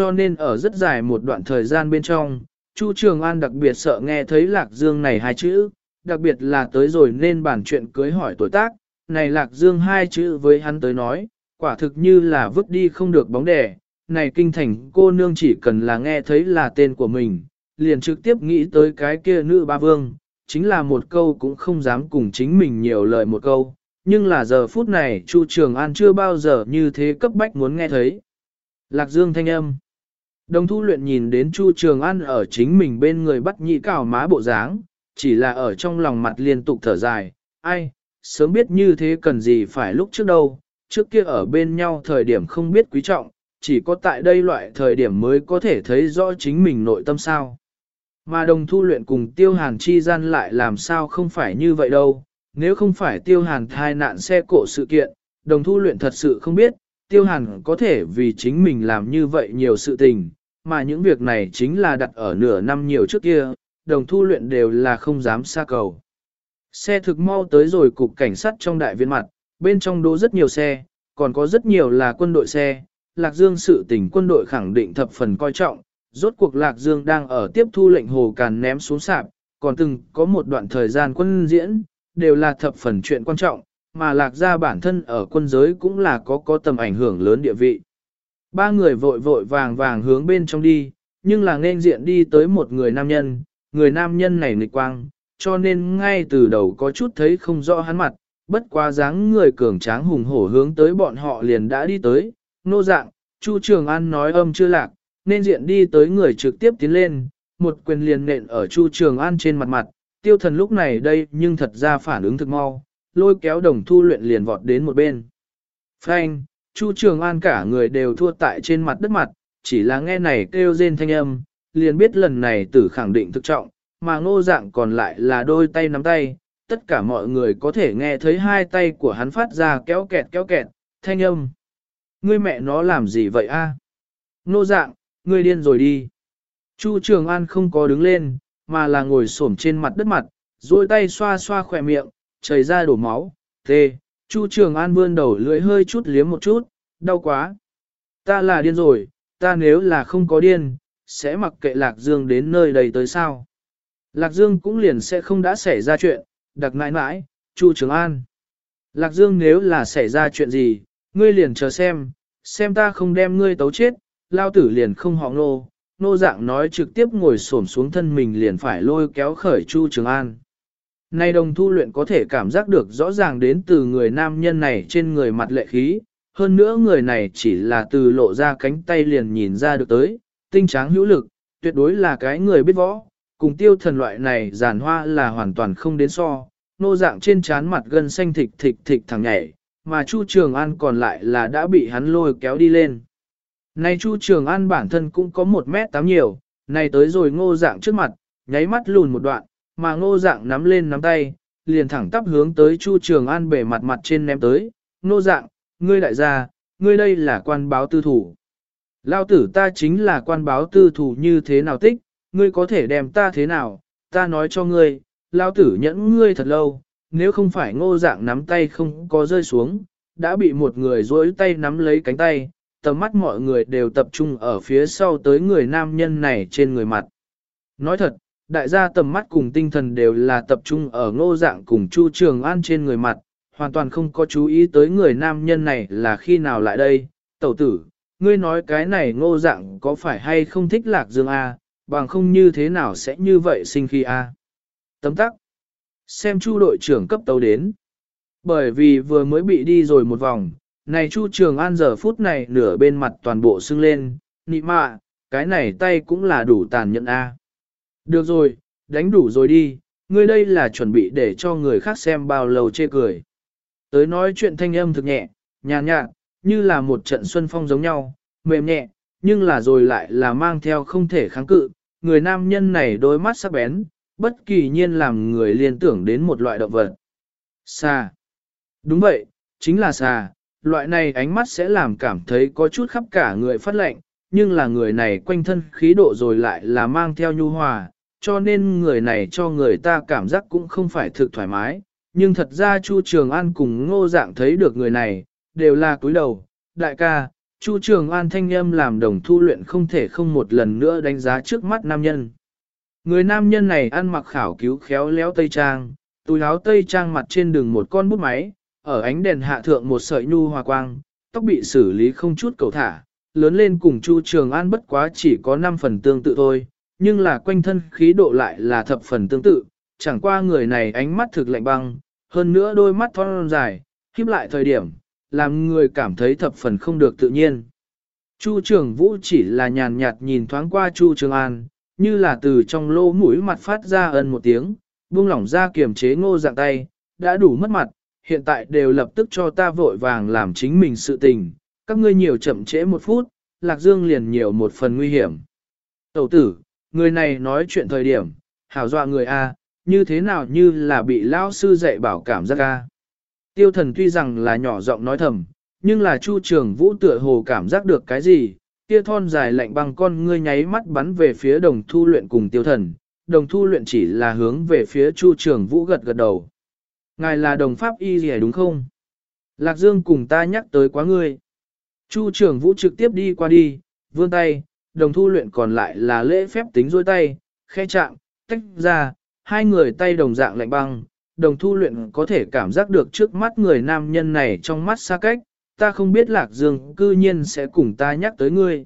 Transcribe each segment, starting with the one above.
cho nên ở rất dài một đoạn thời gian bên trong, Chu Trường An đặc biệt sợ nghe thấy Lạc Dương này hai chữ, đặc biệt là tới rồi nên bản chuyện cưới hỏi tuổi tác, này Lạc Dương hai chữ với hắn tới nói, quả thực như là vứt đi không được bóng đẻ, này kinh thành cô nương chỉ cần là nghe thấy là tên của mình, liền trực tiếp nghĩ tới cái kia nữ ba vương, chính là một câu cũng không dám cùng chính mình nhiều lời một câu, nhưng là giờ phút này Chu Trường An chưa bao giờ như thế cấp bách muốn nghe thấy. Lạc Dương thanh âm. Đồng thu luyện nhìn đến Chu Trường An ở chính mình bên người bắt nhị cào má bộ dáng, chỉ là ở trong lòng mặt liên tục thở dài, ai, sớm biết như thế cần gì phải lúc trước đâu, trước kia ở bên nhau thời điểm không biết quý trọng, chỉ có tại đây loại thời điểm mới có thể thấy rõ chính mình nội tâm sao. Mà đồng thu luyện cùng tiêu hàn chi gian lại làm sao không phải như vậy đâu, nếu không phải tiêu hàn thai nạn xe cộ sự kiện, đồng thu luyện thật sự không biết, tiêu hàn có thể vì chính mình làm như vậy nhiều sự tình, mà những việc này chính là đặt ở nửa năm nhiều trước kia, đồng thu luyện đều là không dám xa cầu. Xe thực mau tới rồi cục cảnh sát trong đại viên mặt, bên trong đỗ rất nhiều xe, còn có rất nhiều là quân đội xe. Lạc Dương sự tình quân đội khẳng định thập phần coi trọng, rốt cuộc Lạc Dương đang ở tiếp thu lệnh hồ càn ném xuống sạp, còn từng có một đoạn thời gian quân diễn, đều là thập phần chuyện quan trọng, mà Lạc gia bản thân ở quân giới cũng là có có tầm ảnh hưởng lớn địa vị. Ba người vội vội vàng vàng hướng bên trong đi, nhưng là nên diện đi tới một người nam nhân, người nam nhân này nghịch quang, cho nên ngay từ đầu có chút thấy không rõ hắn mặt, bất quá dáng người cường tráng hùng hổ hướng tới bọn họ liền đã đi tới, nô dạng, Chu Trường An nói âm chưa lạc, nên diện đi tới người trực tiếp tiến lên, một quyền liền nện ở Chu Trường An trên mặt mặt, tiêu thần lúc này đây nhưng thật ra phản ứng thực mau, lôi kéo đồng thu luyện liền vọt đến một bên. Frank, Chu Trường An cả người đều thua tại trên mặt đất mặt, chỉ là nghe này kêu rên thanh âm, liền biết lần này tử khẳng định thực trọng, mà ngô dạng còn lại là đôi tay nắm tay, tất cả mọi người có thể nghe thấy hai tay của hắn phát ra kéo kẹt kéo kẹt, thanh âm. Ngươi mẹ nó làm gì vậy a? Ngô dạng, ngươi điên rồi đi. Chu Trường An không có đứng lên, mà là ngồi xổm trên mặt đất mặt, duỗi tay xoa xoa khỏe miệng, chảy ra đổ máu, tê. Chu Trường An vươn đầu lưỡi hơi chút liếm một chút, đau quá. Ta là điên rồi, ta nếu là không có điên, sẽ mặc kệ Lạc Dương đến nơi đây tới sao. Lạc Dương cũng liền sẽ không đã xảy ra chuyện, đặc nãi nãi, Chu Trường An. Lạc Dương nếu là xảy ra chuyện gì, ngươi liền chờ xem, xem ta không đem ngươi tấu chết, lao tử liền không họ nô, nô dạng nói trực tiếp ngồi xổm xuống thân mình liền phải lôi kéo khởi Chu Trường An. Nay đồng thu luyện có thể cảm giác được rõ ràng đến từ người nam nhân này trên người mặt lệ khí, hơn nữa người này chỉ là từ lộ ra cánh tay liền nhìn ra được tới, tinh tráng hữu lực, tuyệt đối là cái người biết võ, cùng tiêu thần loại này giàn hoa là hoàn toàn không đến so, nô dạng trên trán mặt gân xanh thịt thịt thịt thẳng nhảy, mà Chu Trường An còn lại là đã bị hắn lôi kéo đi lên. Này Chu Trường An bản thân cũng có một mét tám nhiều, này tới rồi ngô dạng trước mặt, nháy mắt lùn một đoạn, mà ngô dạng nắm lên nắm tay, liền thẳng tắp hướng tới Chu Trường An bể mặt mặt trên ném tới, ngô dạng, ngươi đại gia, ngươi đây là quan báo tư thủ. Lao tử ta chính là quan báo tư thủ như thế nào tích, ngươi có thể đem ta thế nào, ta nói cho ngươi, lao tử nhẫn ngươi thật lâu, nếu không phải ngô dạng nắm tay không có rơi xuống, đã bị một người duỗi tay nắm lấy cánh tay, tầm mắt mọi người đều tập trung ở phía sau tới người nam nhân này trên người mặt. Nói thật, đại gia tầm mắt cùng tinh thần đều là tập trung ở ngô dạng cùng Chu Trường An trên người mặt, hoàn toàn không có chú ý tới người nam nhân này là khi nào lại đây. Tẩu tử, ngươi nói cái này ngô dạng có phải hay không thích lạc dương A, bằng không như thế nào sẽ như vậy sinh khi A. Tấm tắc. Xem chu đội trưởng cấp tấu đến. Bởi vì vừa mới bị đi rồi một vòng, này chu trường an giờ phút này nửa bên mặt toàn bộ sưng lên, nị mạ, cái này tay cũng là đủ tàn nhẫn A. Được rồi, đánh đủ rồi đi, ngươi đây là chuẩn bị để cho người khác xem bao lâu chê cười. Tới nói chuyện thanh âm thực nhẹ, nhàn nhạt, như là một trận xuân phong giống nhau, mềm nhẹ, nhưng là rồi lại là mang theo không thể kháng cự, người nam nhân này đôi mắt sắc bén, bất kỳ nhiên làm người liên tưởng đến một loại động vật. Xà. Đúng vậy, chính là xà, loại này ánh mắt sẽ làm cảm thấy có chút khắp cả người phát lệnh, nhưng là người này quanh thân khí độ rồi lại là mang theo nhu hòa, cho nên người này cho người ta cảm giác cũng không phải thực thoải mái. Nhưng thật ra Chu Trường An cùng ngô dạng thấy được người này, đều là cúi đầu, đại ca, Chu Trường An thanh âm làm đồng thu luyện không thể không một lần nữa đánh giá trước mắt nam nhân. Người nam nhân này ăn mặc khảo cứu khéo léo tây trang, túi áo tây trang mặt trên đường một con bút máy, ở ánh đèn hạ thượng một sợi nhu hòa quang, tóc bị xử lý không chút cầu thả, lớn lên cùng Chu Trường An bất quá chỉ có 5 phần tương tự thôi, nhưng là quanh thân khí độ lại là thập phần tương tự, chẳng qua người này ánh mắt thực lạnh băng, hơn nữa đôi mắt thon dài, khiếp lại thời điểm, làm người cảm thấy thập phần không được tự nhiên. Chu Trường Vũ chỉ là nhàn nhạt nhìn thoáng qua Chu Trường An, như là từ trong lô mũi mặt phát ra ân một tiếng, buông lỏng ra kiềm chế ngô dạng tay, đã đủ mất mặt, hiện tại đều lập tức cho ta vội vàng làm chính mình sự tình, các ngươi nhiều chậm trễ một phút, Lạc Dương liền nhiều một phần nguy hiểm. Tẩu tử, người này nói chuyện thời điểm, hảo dọa người A, như thế nào như là bị lão sư dạy bảo cảm giác A. Tiêu thần tuy rằng là nhỏ giọng nói thầm, nhưng là chu trường vũ tựa hồ cảm giác được cái gì, kia thon dài lạnh băng con ngươi nháy mắt bắn về phía đồng thu luyện cùng tiêu thần, đồng thu luyện chỉ là hướng về phía chu trường vũ gật gật đầu. Ngài là đồng pháp y gì đúng không? Lạc Dương cùng ta nhắc tới quá ngươi. Chu trường vũ trực tiếp đi qua đi, vươn tay, đồng thu luyện còn lại là lễ phép tính dôi tay, khe chạm, tách ra, hai người tay đồng dạng lạnh băng, đồng thu luyện có thể cảm giác được trước mắt người nam nhân này trong mắt xa cách, ta không biết Lạc Dương cư nhiên sẽ cùng ta nhắc tới ngươi.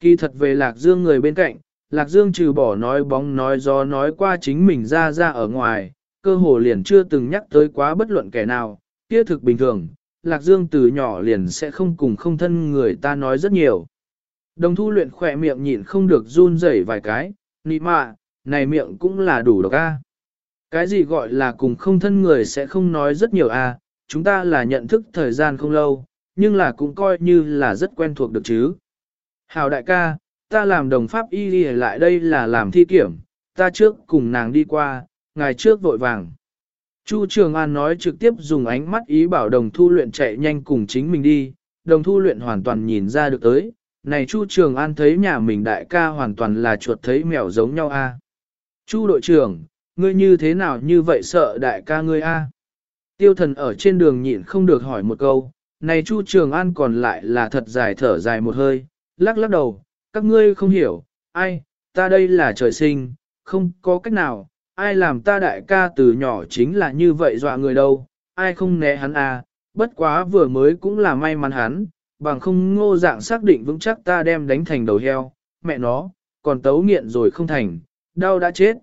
Kỳ thật về Lạc Dương người bên cạnh, Lạc Dương trừ bỏ nói bóng nói gió nói qua chính mình ra ra ở ngoài, cơ hồ liền chưa từng nhắc tới quá bất luận kẻ nào, kia thực bình thường, Lạc Dương từ nhỏ liền sẽ không cùng không thân người ta nói rất nhiều. Đồng thu luyện khỏe miệng nhịn không được run rẩy vài cái, nị mạ, này miệng cũng là đủ độc a. Cái gì gọi là cùng không thân người sẽ không nói rất nhiều a, chúng ta là nhận thức thời gian không lâu, nhưng là cũng coi như là rất quen thuộc được chứ. Hào đại ca, ta làm đồng pháp y đi lại đây là làm thi kiểm, ta trước cùng nàng đi qua, ngày trước vội vàng. Chu Trường An nói trực tiếp dùng ánh mắt ý bảo đồng thu luyện chạy nhanh cùng chính mình đi, đồng thu luyện hoàn toàn nhìn ra được tới, này Chu Trường An thấy nhà mình đại ca hoàn toàn là chuột thấy mèo giống nhau a. Chu đội trưởng, ngươi như thế nào như vậy sợ đại ca ngươi a? Tiêu thần ở trên đường nhịn không được hỏi một câu, này Chu Trường An còn lại là thật dài thở dài một hơi, lắc lắc đầu, các ngươi không hiểu, ai, ta đây là trời sinh, không có cách nào, ai làm ta đại ca từ nhỏ chính là như vậy dọa người đâu, ai không né hắn à, bất quá vừa mới cũng là may mắn hắn, bằng không ngô dạng xác định vững chắc ta đem đánh thành đầu heo, mẹ nó, còn tấu nghiện rồi không thành, đau đã chết.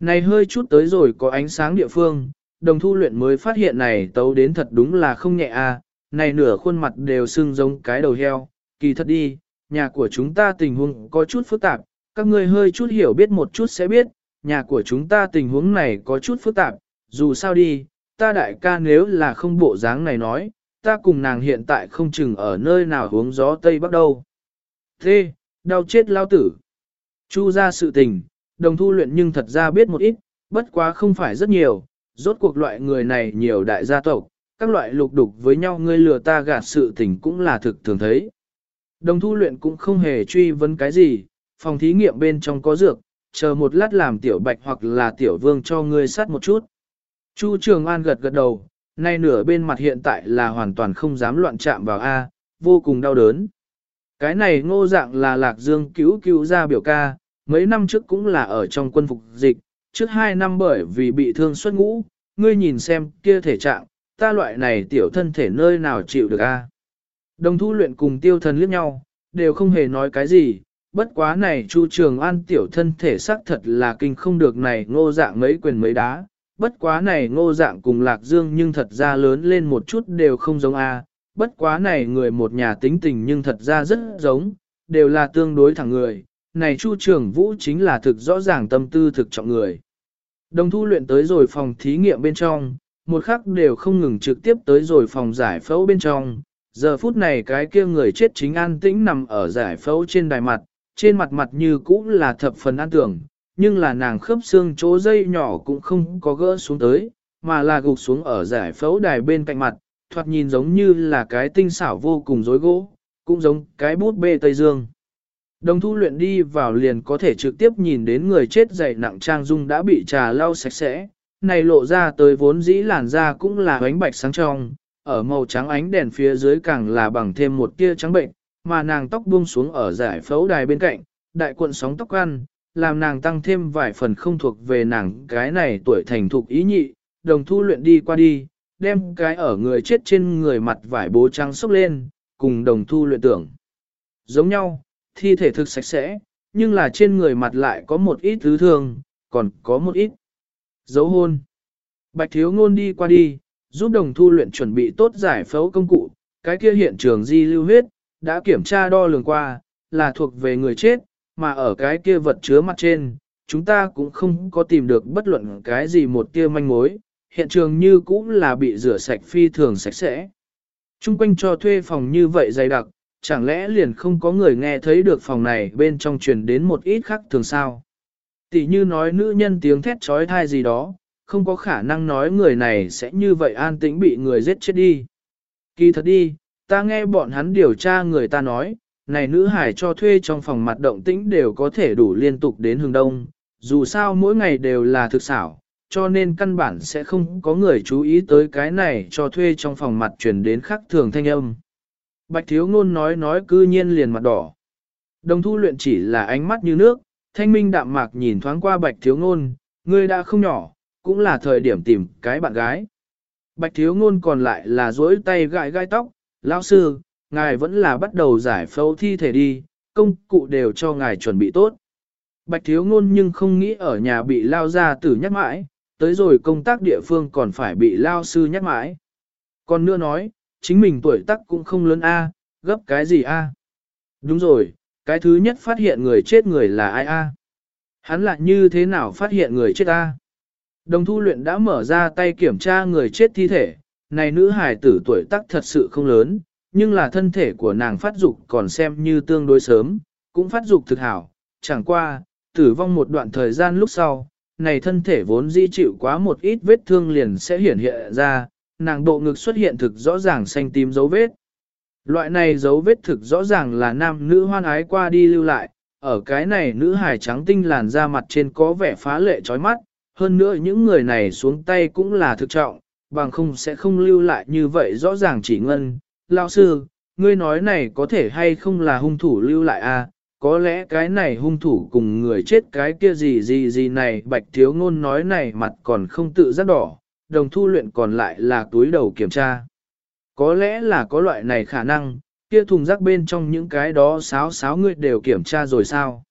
Này hơi chút tới rồi có ánh sáng địa phương, đồng thu luyện mới phát hiện này tấu đến thật đúng là không nhẹ à, này nửa khuôn mặt đều sưng giống cái đầu heo, kỳ thật đi, nhà của chúng ta tình huống có chút phức tạp, các ngươi hơi chút hiểu biết một chút sẽ biết, nhà của chúng ta tình huống này có chút phức tạp, dù sao đi, ta đại ca nếu là không bộ dáng này nói, ta cùng nàng hiện tại không chừng ở nơi nào hướng gió Tây Bắc đâu. Thế, đau chết lao tử. Chu ra sự tình, đồng thu luyện nhưng thật ra biết một ít, bất quá không phải rất nhiều, rốt cuộc loại người này nhiều đại gia tộc, các loại lục đục với nhau ngươi lừa ta gạt sự tình cũng là thực thường thấy. Đồng thu luyện cũng không hề truy vấn cái gì, phòng thí nghiệm bên trong có dược, chờ một lát làm tiểu bạch hoặc là tiểu vương cho ngươi sát một chút. Chu Trường An gật gật đầu, nay nửa bên mặt hiện tại là hoàn toàn không dám loạn chạm vào A, vô cùng đau đớn. Cái này ngô dạng là lạc dương cứu cứu ra biểu ca, mấy năm trước cũng là ở trong quân phục dịch, trước hai năm bởi vì bị thương xuất ngũ, ngươi nhìn xem kia thể trạng, ta loại này tiểu thân thể nơi nào chịu được a? Đồng thu luyện cùng tiêu thần liếc nhau, đều không hề nói cái gì, bất quá này Chu Trường An tiểu thân thể xác thật là kinh không được này ngô dạng mấy quyền mấy đá, bất quá này ngô dạng cùng Lạc Dương nhưng thật ra lớn lên một chút đều không giống a. bất quá này người một nhà tính tình nhưng thật ra rất giống, đều là tương đối thẳng người, này Chu Trường Vũ chính là thực rõ ràng tâm tư thực trọng người. Đồng thu luyện tới rồi phòng thí nghiệm bên trong, một khắc đều không ngừng trực tiếp tới rồi phòng giải phẫu bên trong. Giờ phút này cái kia người chết chính an tĩnh nằm ở giải phẫu trên đài mặt, trên mặt mặt như cũ là thập phần an tưởng, nhưng là nàng khớp xương chỗ dây nhỏ cũng không có gỡ xuống tới, mà là gục xuống ở giải phẫu đài bên cạnh mặt, thoạt nhìn giống như là cái tinh xảo vô cùng rối gỗ, cũng giống cái bút bê Tây Dương. Đồng thu luyện đi vào liền có thể trực tiếp nhìn đến người chết dày nặng trang dung đã bị trà lau sạch sẽ, này lộ ra tới vốn dĩ làn da cũng là ánh bạch sáng trong, ở màu trắng ánh đèn phía dưới càng là bằng thêm một tia trắng bệnh, mà nàng tóc buông xuống ở giải phẫu đài bên cạnh, đại cuộn sóng tóc ăn, làm nàng tăng thêm vài phần không thuộc về nàng cái này tuổi thành thục ý nhị, đồng thu luyện đi qua đi, đem cái ở người chết trên người mặt vải bố trắng xốc lên, cùng đồng thu luyện tưởng. Giống nhau, thi thể thực sạch sẽ, nhưng là trên người mặt lại có một ít thứ thường, còn có một ít dấu hôn. Bạch thiếu ngôn đi qua đi, giúp đồng thu luyện chuẩn bị tốt giải phẫu công cụ, cái kia hiện trường di lưu huyết, đã kiểm tra đo lường qua, là thuộc về người chết, mà ở cái kia vật chứa mặt trên, chúng ta cũng không có tìm được bất luận cái gì một tia manh mối, hiện trường như cũng là bị rửa sạch phi thường sạch sẽ. Trung quanh cho thuê phòng như vậy dày đặc, chẳng lẽ liền không có người nghe thấy được phòng này bên trong truyền đến một ít khác thường sao? Tỷ như nói nữ nhân tiếng thét trói thai gì đó, không có khả năng nói người này sẽ như vậy an tĩnh bị người giết chết đi. Kỳ thật đi, ta nghe bọn hắn điều tra người ta nói, này nữ hải cho thuê trong phòng mặt động tĩnh đều có thể đủ liên tục đến hướng đông, dù sao mỗi ngày đều là thực xảo, cho nên căn bản sẽ không có người chú ý tới cái này cho thuê trong phòng mặt truyền đến khắc thường thanh âm. Bạch thiếu ngôn nói nói cư nhiên liền mặt đỏ. Đồng thu luyện chỉ là ánh mắt như nước, thanh minh đạm mạc nhìn thoáng qua bạch thiếu ngôn, ngươi đã không nhỏ, cũng là thời điểm tìm cái bạn gái. Bạch thiếu ngôn còn lại là duỗi tay gãi gai tóc, lão sư, ngài vẫn là bắt đầu giải phẫu thi thể đi, công cụ đều cho ngài chuẩn bị tốt. Bạch thiếu ngôn nhưng không nghĩ ở nhà bị lao ra tử nhắc mãi, tới rồi công tác địa phương còn phải bị lao sư nhắc mãi. Còn nữa nói, chính mình tuổi tác cũng không lớn A, gấp cái gì A. Đúng rồi, cái thứ nhất phát hiện người chết người là ai A. Hắn lại như thế nào phát hiện người chết A. Đồng thu luyện đã mở ra tay kiểm tra người chết thi thể, này nữ hài tử tuổi tác thật sự không lớn, nhưng là thân thể của nàng phát dục còn xem như tương đối sớm, cũng phát dục thực hảo, chẳng qua, tử vong một đoạn thời gian lúc sau, này thân thể vốn di chịu quá một ít vết thương liền sẽ hiển hiện ra, nàng bộ ngực xuất hiện thực rõ ràng xanh tím dấu vết. Loại này dấu vết thực rõ ràng là nam nữ hoan ái qua đi lưu lại, ở cái này nữ hài trắng tinh làn da mặt trên có vẻ phá lệ chói mắt, hơn nữa những người này xuống tay cũng là thực trọng, bằng không sẽ không lưu lại như vậy rõ ràng chỉ ngân. Lão sư, ngươi nói này có thể hay không là hung thủ lưu lại a? À? có lẽ cái này hung thủ cùng người chết cái kia gì gì gì này bạch thiếu ngôn nói này mặt còn không tự giác đỏ, đồng thu luyện còn lại là túi đầu kiểm tra. Có lẽ là có loại này khả năng, kia thùng rác bên trong những cái đó sáo sáo người đều kiểm tra rồi sao.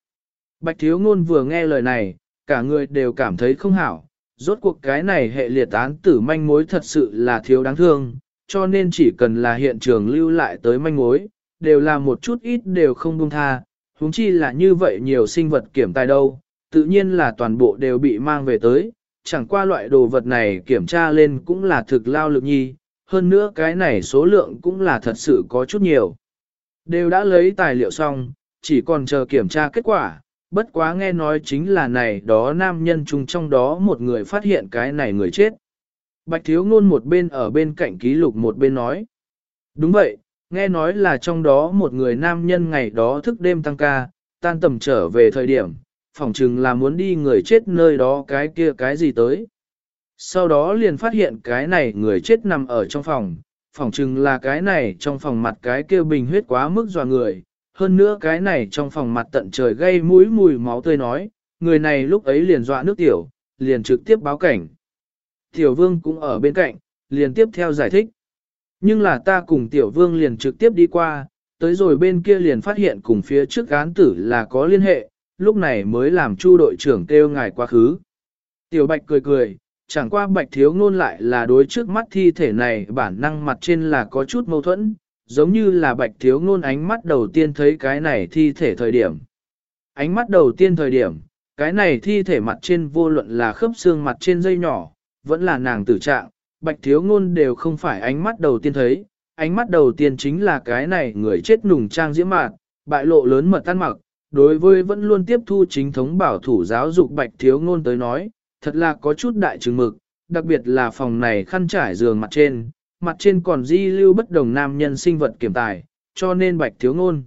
Bạch thiếu ngôn vừa nghe lời này, cả người đều cảm thấy không hảo, rốt cuộc cái này hệ liệt án tử manh mối thật sự là thiếu đáng thương, cho nên chỉ cần là hiện trường lưu lại tới manh mối, đều là một chút ít đều không buông tha, huống chi là như vậy nhiều sinh vật kiểm tài đâu, tự nhiên là toàn bộ đều bị mang về tới, chẳng qua loại đồ vật này kiểm tra lên cũng là thực lao lực nhi, hơn nữa cái này số lượng cũng là thật sự có chút nhiều. Đều đã lấy tài liệu xong, chỉ còn chờ kiểm tra kết quả, bất quá nghe nói chính là này đó nam nhân chung trong đó một người phát hiện cái này người chết. Bạch thiếu ngôn một bên ở bên cạnh ký lục một bên nói. Đúng vậy, nghe nói là trong đó một người nam nhân ngày đó thức đêm tăng ca, tan tầm trở về thời điểm, phỏng chừng là muốn đi người chết nơi đó cái kia cái gì tới. Sau đó liền phát hiện cái này người chết nằm ở trong phòng, phỏng chừng là cái này trong phòng mặt cái kia bình huyết quá mức dọa người, hơn nữa cái này trong phòng mặt tận trời gây mũi mùi máu tươi nói, người này lúc ấy liền dọa nước tiểu, liền trực tiếp báo cảnh. Tiểu vương cũng ở bên cạnh, liền tiếp theo giải thích. Nhưng là ta cùng tiểu vương liền trực tiếp đi qua, tới rồi bên kia liền phát hiện cùng phía trước án tử là có liên hệ, lúc này mới làm chu đội trưởng kêu ngài quá khứ. Tiểu bạch cười cười, chẳng qua bạch thiếu ngôn lại là đối trước mắt thi thể này bản năng mặt trên là có chút mâu thuẫn, giống như là bạch thiếu ngôn ánh mắt đầu tiên thấy cái này thi thể thời điểm. Ánh mắt đầu tiên thời điểm, cái này thi thể mặt trên vô luận là khớp xương mặt trên dây nhỏ, vẫn là nàng tử trạng, bạch thiếu ngôn đều không phải ánh mắt đầu tiên thấy, ánh mắt đầu tiên chính là cái này người chết nùng trang diễm mạn, bại lộ lớn mật tan mặc, đối với vẫn luôn tiếp thu chính thống bảo thủ giáo dục bạch thiếu ngôn tới nói, thật là có chút đại trừng mực, đặc biệt là phòng này khăn trải giường mặt trên, mặt trên còn di lưu bất đồng nam nhân sinh vật kiểm tài, cho nên bạch thiếu ngôn.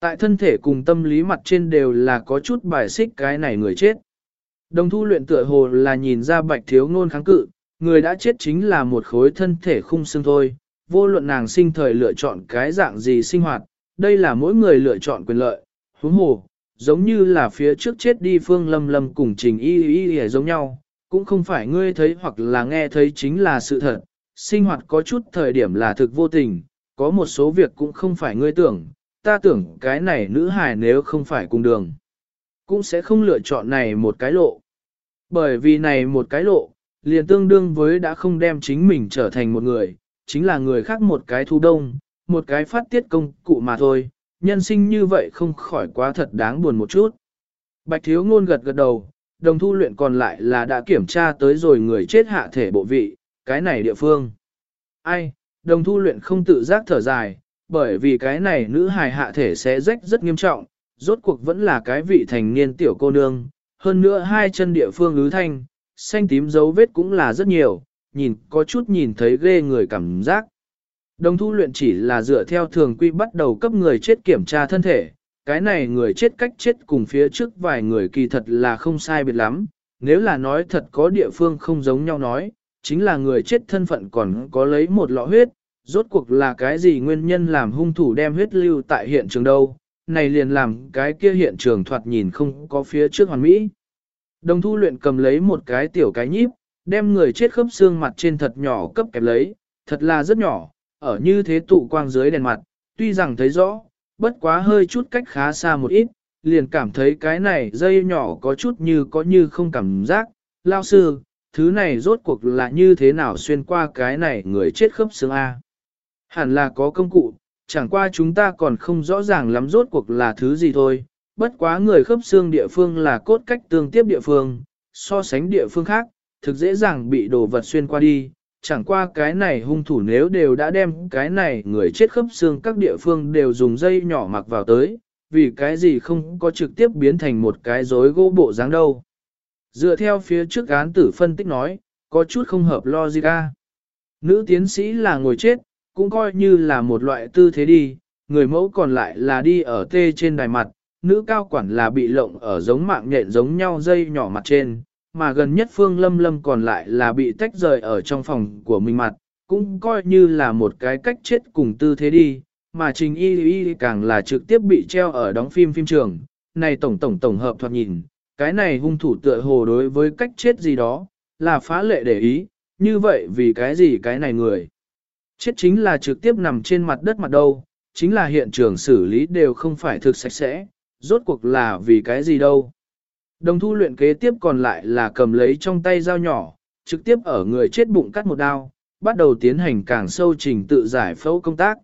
Tại thân thể cùng tâm lý mặt trên đều là có chút bài xích cái này người chết. Đồng thu luyện tựa hồ là nhìn ra bạch thiếu ngôn kháng cự, người đã chết chính là một khối thân thể khung xương thôi, vô luận nàng sinh thời lựa chọn cái dạng gì sinh hoạt, đây là mỗi người lựa chọn quyền lợi, huống hồ, giống như là phía trước chết đi phương lâm lâm cùng trình y y y giống nhau, cũng không phải ngươi thấy hoặc là nghe thấy chính là sự thật, sinh hoạt có chút thời điểm là thực vô tình, có một số việc cũng không phải ngươi tưởng, ta tưởng cái này nữ hài nếu không phải cùng đường, cũng sẽ không lựa chọn này một cái lộ. Bởi vì này một cái lộ, liền tương đương với đã không đem chính mình trở thành một người, chính là người khác một cái thu đông, một cái phát tiết công cụ mà thôi, nhân sinh như vậy không khỏi quá thật đáng buồn một chút. Bạch thiếu ngôn gật gật đầu, đồng thu luyện còn lại là đã kiểm tra tới rồi người chết hạ thể bộ vị, cái này địa phương. Ai, đồng thu luyện không tự giác thở dài, bởi vì cái này nữ hài hạ thể sẽ rách rất nghiêm trọng, rốt cuộc vẫn là cái vị thành niên tiểu cô nương, hơn nữa hai chân địa phương ứ thanh, xanh tím dấu vết cũng là rất nhiều, nhìn có chút nhìn thấy ghê người cảm giác. Đồng thu luyện chỉ là dựa theo thường quy bắt đầu cấp người chết kiểm tra thân thể, cái này người chết cách chết cùng phía trước vài người kỳ thật là không sai biệt lắm, nếu là nói thật có địa phương không giống nhau nói, chính là người chết thân phận còn có lấy một lọ huyết, rốt cuộc là cái gì nguyên nhân làm hung thủ đem huyết lưu tại hiện trường đâu, này liền làm cái kia hiện trường thoạt nhìn không có phía trước hoàn mỹ. Đồng thu luyện cầm lấy một cái tiểu cái nhíp, đem người chết khớp xương mặt trên thật nhỏ cấp kẹp lấy, thật là rất nhỏ, ở như thế tụ quang dưới đèn mặt, tuy rằng thấy rõ, bất quá hơi chút cách khá xa một ít, liền cảm thấy cái này dây nhỏ có chút như có như không cảm giác, lao sư, thứ này rốt cuộc là như thế nào xuyên qua cái này người chết khớp xương A. Hẳn là có công cụ, chẳng qua chúng ta còn không rõ ràng lắm rốt cuộc là thứ gì thôi, bất quá người khớp xương địa phương là cốt cách tương tiếp địa phương, so sánh địa phương khác, thực dễ dàng bị đồ vật xuyên qua đi, chẳng qua cái này hung thủ nếu đều đã đem cái này người chết khớp xương các địa phương đều dùng dây nhỏ mặc vào tới, vì cái gì không có trực tiếp biến thành một cái rối gỗ bộ dáng đâu. Dựa theo phía trước án tử phân tích nói, có chút không hợp logica. Nữ tiến sĩ là ngồi chết, cũng coi như là một loại tư thế đi, người mẫu còn lại là đi ở tê trên đài mặt, nữ cao quản là bị lộng ở giống mạng nhện giống nhau dây nhỏ mặt trên, mà gần nhất Phương Lâm Lâm còn lại là bị tách rời ở trong phòng của mình mặt, cũng coi như là một cái cách chết cùng tư thế đi, mà Trình Y Y càng là trực tiếp bị treo ở đóng phim phim trường. Này tổng tổng tổng hợp thoạt nhìn, cái này hung thủ tựa hồ đối với cách chết gì đó, là phá lệ để ý, như vậy vì cái gì cái này người. Chết chính là trực tiếp nằm trên mặt đất mặt đâu, chính là hiện trường xử lý đều không phải thực sạch sẽ, rốt cuộc là vì cái gì đâu. Đồng thu luyện kế tiếp còn lại là cầm lấy trong tay dao nhỏ, trực tiếp ở người chết bụng cắt một đao, bắt đầu tiến hành càng sâu trình tự giải phẫu công tác.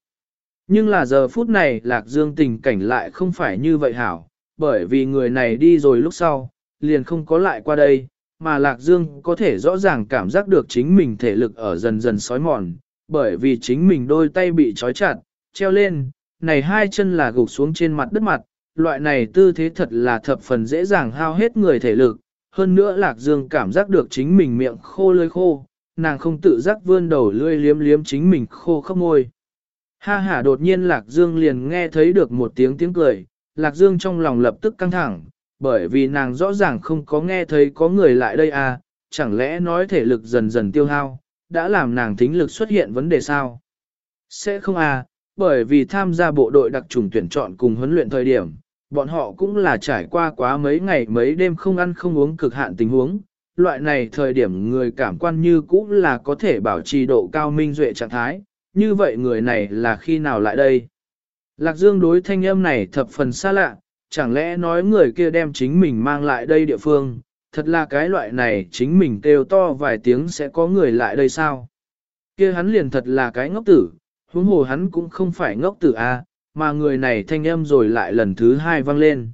Nhưng là giờ phút này Lạc Dương tình cảnh lại không phải như vậy hảo, bởi vì người này đi rồi lúc sau, liền không có lại qua đây, mà Lạc Dương có thể rõ ràng cảm giác được chính mình thể lực ở dần dần sói mòn, bởi vì chính mình đôi tay bị trói chặt, treo lên, này hai chân là gục xuống trên mặt đất mặt, loại này tư thế thật là thập phần dễ dàng hao hết người thể lực, hơn nữa Lạc Dương cảm giác được chính mình miệng khô lưỡi khô, nàng không tự giác vươn đầu lưỡi liếm liếm chính mình khô khóc môi. Ha ha đột nhiên Lạc Dương liền nghe thấy được một tiếng tiếng cười, Lạc Dương trong lòng lập tức căng thẳng, bởi vì nàng rõ ràng không có nghe thấy có người lại đây à, chẳng lẽ nói thể lực dần dần tiêu hao, đã làm nàng thính lực xuất hiện vấn đề sao? Sẽ không à, bởi vì tham gia bộ đội đặc trùng tuyển chọn cùng huấn luyện thời điểm, bọn họ cũng là trải qua quá mấy ngày mấy đêm không ăn không uống cực hạn tình huống. Loại này thời điểm người cảm quan như cũng là có thể bảo trì độ cao minh duệ trạng thái, như vậy người này là khi nào lại đây? Lạc Dương đối thanh âm này thập phần xa lạ, chẳng lẽ nói người kia đem chính mình mang lại đây địa phương, thật là cái loại này chính mình kêu to vài tiếng sẽ có người lại đây sao? kia hắn liền thật là cái ngốc tử, huống hồ hắn cũng không phải ngốc tử a, mà người này thanh âm rồi lại lần thứ hai vang lên.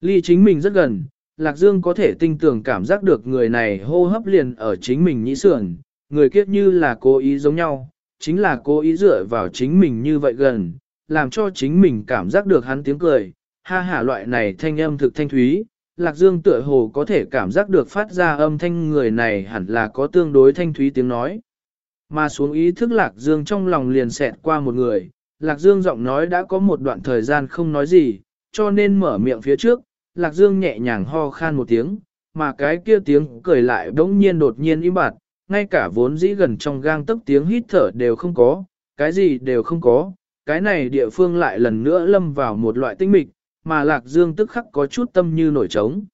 Ly chính mình rất gần, Lạc Dương có thể tinh tưởng cảm giác được người này hô hấp liền ở chính mình nhĩ sườn, người kiếp như là cố ý giống nhau, chính là cố ý dựa vào chính mình như vậy gần, làm cho chính mình cảm giác được hắn tiếng cười, ha hả loại này thanh âm thực thanh thúy, Lạc Dương tựa hồ có thể cảm giác được phát ra âm thanh người này hẳn là có tương đối thanh thúy tiếng nói. Mà xuống ý thức Lạc Dương trong lòng liền xẹt qua một người, Lạc Dương giọng nói đã có một đoạn thời gian không nói gì, cho nên mở miệng phía trước, Lạc Dương nhẹ nhàng ho khan một tiếng, mà cái kia tiếng cười lại bỗng nhiên đột nhiên im bặt, ngay cả vốn dĩ gần trong gang tấc tiếng hít thở đều không có, cái gì đều không có, cái này địa phương lại lần nữa lâm vào một loại tinh mịch, mà Lạc Dương tức khắc có chút tâm như nổi trống.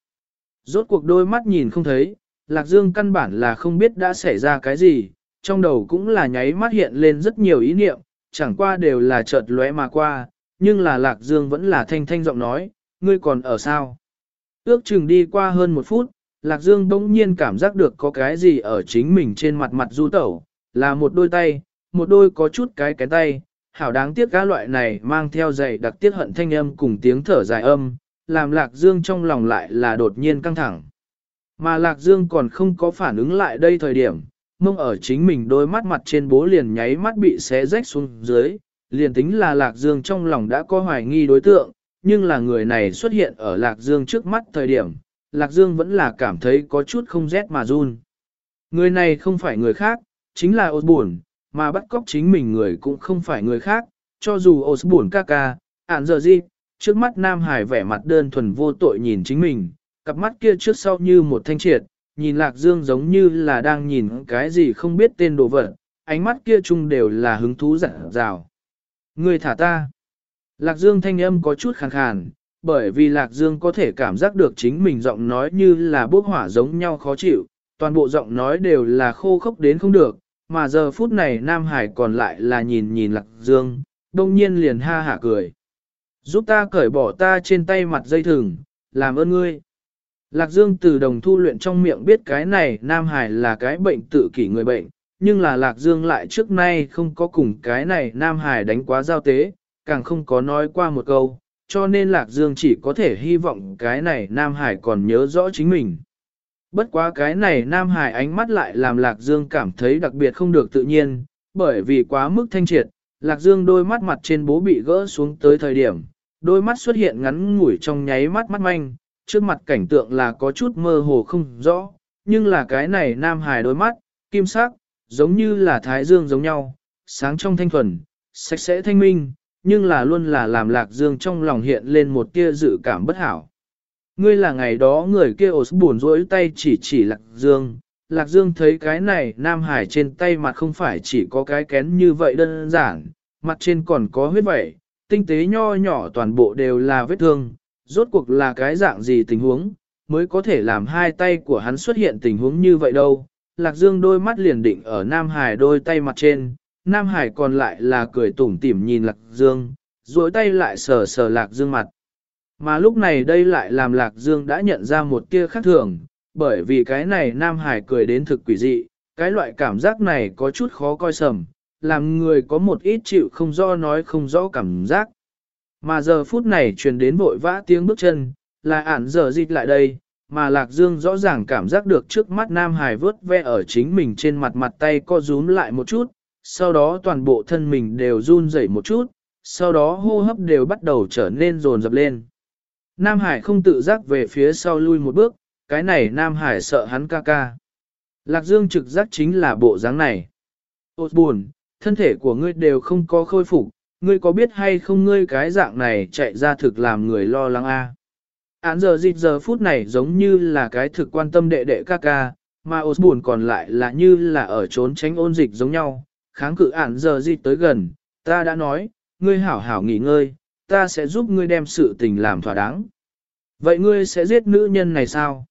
Rốt cuộc đôi mắt nhìn không thấy, Lạc Dương căn bản là không biết đã xảy ra cái gì, trong đầu cũng là nháy mắt hiện lên rất nhiều ý niệm, chẳng qua đều là chợt lóe mà qua, nhưng là Lạc Dương vẫn là thanh thanh giọng nói, ngươi còn ở sao? Ước chừng đi qua hơn một phút, Lạc Dương bỗng nhiên cảm giác được có cái gì ở chính mình trên mặt mặt du tẩu, là một đôi tay, một đôi có chút cái cái tay, hảo đáng tiếc cá loại này mang theo dày đặc tiết hận thanh âm cùng tiếng thở dài âm, làm Lạc Dương trong lòng lại là đột nhiên căng thẳng. Mà Lạc Dương còn không có phản ứng lại đây thời điểm, mông ở chính mình đôi mắt mặt trên bố liền nháy mắt bị xé rách xuống dưới, liền tính là Lạc Dương trong lòng đã có hoài nghi đối tượng, nhưng là người này xuất hiện ở Lạc Dương trước mắt thời điểm, Lạc Dương vẫn là cảm thấy có chút không rét mà run. Người này không phải người khác, chính là Osborne, mà bắt cóc chính mình người cũng không phải người khác, cho dù Osborne ca ca, ản giờ gì, trước mắt Nam Hải vẻ mặt đơn thuần vô tội nhìn chính mình, cặp mắt kia trước sau như một thanh triệt, nhìn Lạc Dương giống như là đang nhìn cái gì không biết tên đồ vật, ánh mắt kia chung đều là hứng thú dặn dào. Người thả ta. Lạc Dương thanh âm có chút khàn khàn, bởi vì Lạc Dương có thể cảm giác được chính mình giọng nói như là bốc hỏa giống nhau khó chịu, toàn bộ giọng nói đều là khô khốc đến không được, mà giờ phút này Nam Hải còn lại là nhìn nhìn Lạc Dương, đông nhiên liền ha hả cười. Giúp ta cởi bỏ ta trên tay mặt dây thừng, làm ơn ngươi. Lạc Dương từ đồng thu luyện trong miệng biết cái này Nam Hải là cái bệnh tự kỷ người bệnh, nhưng là Lạc Dương lại trước nay không có cùng cái này Nam Hải đánh quá giao tế, càng không có nói qua một câu, cho nên Lạc Dương chỉ có thể hy vọng cái này Nam Hải còn nhớ rõ chính mình. Bất quá cái này Nam Hải ánh mắt lại làm Lạc Dương cảm thấy đặc biệt không được tự nhiên, bởi vì quá mức thanh triệt, Lạc Dương đôi mắt mặt trên bố bị gỡ xuống tới thời điểm, đôi mắt xuất hiện ngắn ngủi trong nháy mắt mắt manh, trước mặt cảnh tượng là có chút mơ hồ không rõ, nhưng là cái này Nam Hải đôi mắt, kim sắc, giống như là Thái Dương giống nhau, sáng trong thanh thuần, sạch sẽ thanh minh, nhưng là luôn là làm Lạc Dương trong lòng hiện lên một tia dự cảm bất hảo. Ngươi là ngày đó người kia ổ buồn rỗi tay chỉ chỉ Lạc Dương, Lạc Dương thấy cái này Nam Hải trên tay mặt không phải chỉ có cái kén như vậy đơn giản, mặt trên còn có huyết vẩy, tinh tế nho nhỏ toàn bộ đều là vết thương, rốt cuộc là cái dạng gì tình huống, mới có thể làm hai tay của hắn xuất hiện tình huống như vậy đâu. Lạc Dương đôi mắt liền định ở Nam Hải đôi tay mặt trên, Nam Hải còn lại là cười tủm tỉm nhìn Lạc Dương, duỗi tay lại sờ sờ Lạc Dương mặt. Mà lúc này đây lại làm Lạc Dương đã nhận ra một tia khác thường, bởi vì cái này Nam Hải cười đến thực quỷ dị, cái loại cảm giác này có chút khó coi sầm, làm người có một ít chịu không do nói không rõ cảm giác. Mà giờ phút này truyền đến vội vã tiếng bước chân, là ản giờ dịch lại đây, mà Lạc Dương rõ ràng cảm giác được trước mắt Nam Hải vớt ve ở chính mình trên mặt mặt tay co rúm lại một chút, sau đó toàn bộ thân mình đều run rẩy một chút, sau đó hô hấp đều bắt đầu trở nên rồn rập lên. Nam Hải không tự giác về phía sau lui một bước, cái này Nam Hải sợ hắn ca ca. Lạc Dương trực giác chính là bộ dáng này. Ôt buồn, thân thể của ngươi đều không có khôi phục, ngươi có biết hay không ngươi cái dạng này chạy ra thực làm người lo lắng a. À? Án giờ dịch giờ phút này giống như là cái thực quan tâm đệ đệ ca ca, mà Osborne còn lại là như là ở trốn tránh ôn dịch giống nhau, kháng cự án giờ dịch tới gần, ta đã nói, ngươi hảo hảo nghỉ ngơi, ta sẽ giúp ngươi đem sự tình làm thỏa đáng. Vậy ngươi sẽ giết nữ nhân này sao?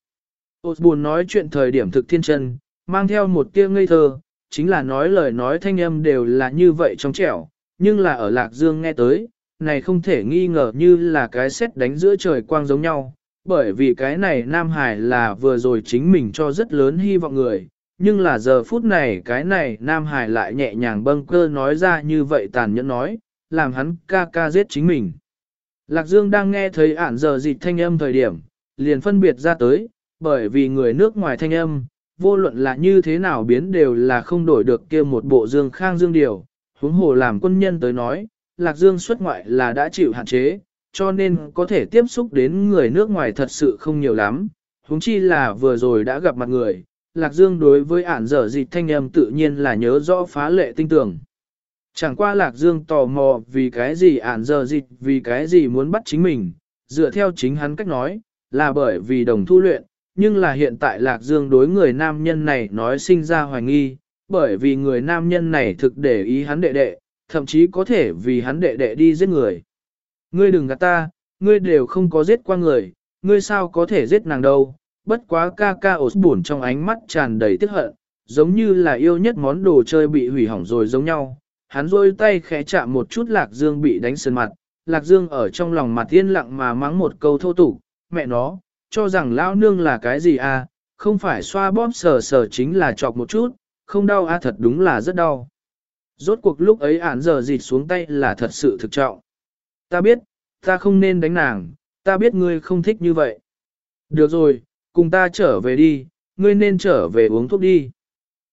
Osborne nói chuyện thời điểm thực thiên chân, mang theo một tia ngây thơ, chính là nói lời nói thanh âm đều là như vậy trong trẻo, nhưng là ở Lạc Dương nghe tới, này không thể nghi ngờ như là cái xét đánh giữa trời quang giống nhau, bởi vì cái này Nam Hải là vừa rồi chính mình cho rất lớn hy vọng người, nhưng là giờ phút này cái này Nam Hải lại nhẹ nhàng bâng cơ nói ra như vậy tàn nhẫn nói, làm hắn ca ca giết chính mình. Lạc Dương đang nghe thấy ản giờ dịch thanh âm thời điểm, liền phân biệt ra tới, bởi vì người nước ngoài thanh âm, vô luận là như thế nào biến đều là không đổi được kia một bộ dương khang dương điều, huống hồ làm quân nhân tới nói, Lạc Dương xuất ngoại là đã chịu hạn chế, cho nên có thể tiếp xúc đến người nước ngoài thật sự không nhiều lắm, huống chi là vừa rồi đã gặp mặt người, Lạc Dương đối với ản dở dịch thanh âm tự nhiên là nhớ rõ phá lệ tinh tưởng. Chẳng qua Lạc Dương tò mò vì cái gì ản giờ dịch vì cái gì muốn bắt chính mình, dựa theo chính hắn cách nói, là bởi vì đồng thu luyện, nhưng là hiện tại Lạc Dương đối người nam nhân này nói sinh ra hoài nghi, bởi vì người nam nhân này thực để ý hắn đệ đệ, thậm chí có thể vì hắn đệ đệ đi giết người. Ngươi đừng gạt ta, ngươi đều không có giết qua người, ngươi sao có thể giết nàng đâu, bất quá ca ca ổ buồn trong ánh mắt tràn đầy tiếc hận, giống như là yêu nhất món đồ chơi bị hủy hỏng rồi giống nhau. Hắn rôi tay khẽ chạm một chút Lạc Dương bị đánh sơn mặt, Lạc Dương ở trong lòng mặt yên lặng mà mắng một câu thô tục, mẹ nó, cho rằng lão nương là cái gì à, không phải xoa bóp sờ sờ chính là chọc một chút, không đau à thật đúng là rất đau. Rốt cuộc lúc ấy án giờ dịt xuống tay là thật sự thực trọng. Ta biết, ta không nên đánh nàng, ta biết ngươi không thích như vậy. Được rồi, cùng ta trở về đi, ngươi nên trở về uống thuốc đi.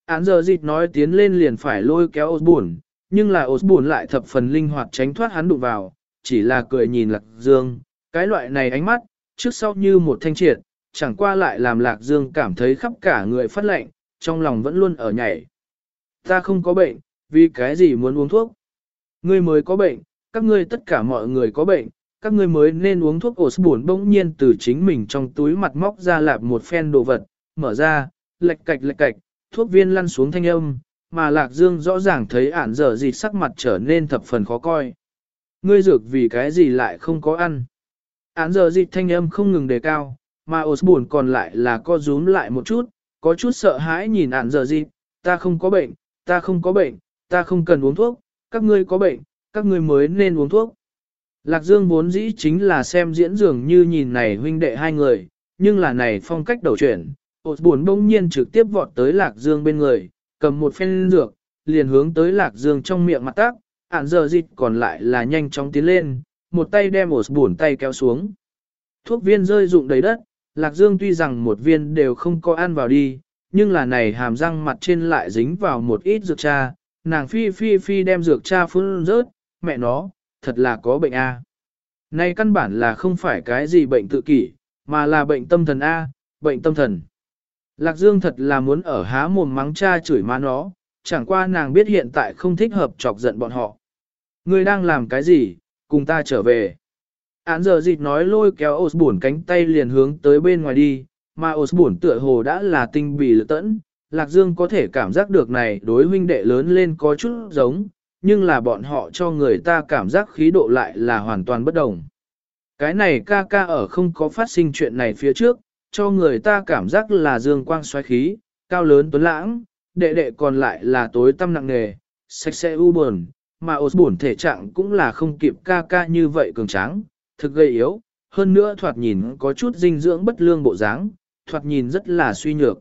Án giờ dịt nói tiến lên liền phải lôi kéo buồn, nhưng là Osborne lại thập phần linh hoạt tránh thoát hắn đụng vào, chỉ là cười nhìn Lạc Dương, cái loại này ánh mắt, trước sau như một thanh triệt, chẳng qua lại làm Lạc Dương cảm thấy khắp cả người phát lạnh trong lòng vẫn luôn ở nhảy. Ta không có bệnh, vì cái gì muốn uống thuốc? Ngươi mới có bệnh, các ngươi tất cả mọi người có bệnh, các ngươi mới nên uống thuốc Osborne bỗng nhiên từ chính mình trong túi mặt móc ra lạp một phen đồ vật, mở ra, lệch cạch lệch cạch, thuốc viên lăn xuống thanh âm, mà Lạc Dương rõ ràng thấy ản dở gì sắc mặt trở nên thập phần khó coi. Ngươi dược vì cái gì lại không có ăn. Án giờ dịch thanh âm không ngừng đề cao, mà Osborne còn lại là co rúm lại một chút, có chút sợ hãi nhìn án giờ dịch, ta không có bệnh, ta không có bệnh, ta không cần uống thuốc, các ngươi có bệnh, các ngươi mới nên uống thuốc. Lạc Dương vốn dĩ chính là xem diễn dường như nhìn này huynh đệ hai người, nhưng là này phong cách đầu chuyển, Osborne bỗng nhiên trực tiếp vọt tới Lạc Dương bên người, cầm một phen dược, liền hướng tới Lạc Dương trong miệng mặt tác, ản giờ dịch còn lại là nhanh chóng tiến lên, một tay đem ổ buồn tay kéo xuống. Thuốc viên rơi rụng đầy đất, Lạc Dương tuy rằng một viên đều không có ăn vào đi, nhưng là này hàm răng mặt trên lại dính vào một ít dược cha, nàng phi phi phi đem dược cha phun rớt, mẹ nó, thật là có bệnh A. Này căn bản là không phải cái gì bệnh tự kỷ, mà là bệnh tâm thần A, bệnh tâm thần. Lạc Dương thật là muốn ở há mồm mắng cha chửi má nó, chẳng qua nàng biết hiện tại không thích hợp chọc giận bọn họ. Ngươi đang làm cái gì, cùng ta trở về. Án giờ dịch nói lôi kéo Osborne cánh tay liền hướng tới bên ngoài đi, mà Osborne tựa hồ đã là tinh bì lực tẫn, Lạc Dương có thể cảm giác được này đối huynh đệ lớn lên có chút giống, nhưng là bọn họ cho người ta cảm giác khí độ lại là hoàn toàn bất đồng. Cái này ca ca ở không có phát sinh chuyện này phía trước, cho người ta cảm giác là dương quang xoáy khí, cao lớn tuấn lãng, đệ đệ còn lại là tối tâm nặng nề, sạch sẽ u buồn, mà buồn thể trạng cũng là không kịp ca ca như vậy cường tráng, thực gây yếu, hơn nữa thoạt nhìn có chút dinh dưỡng bất lương bộ dáng, thoạt nhìn rất là suy nhược.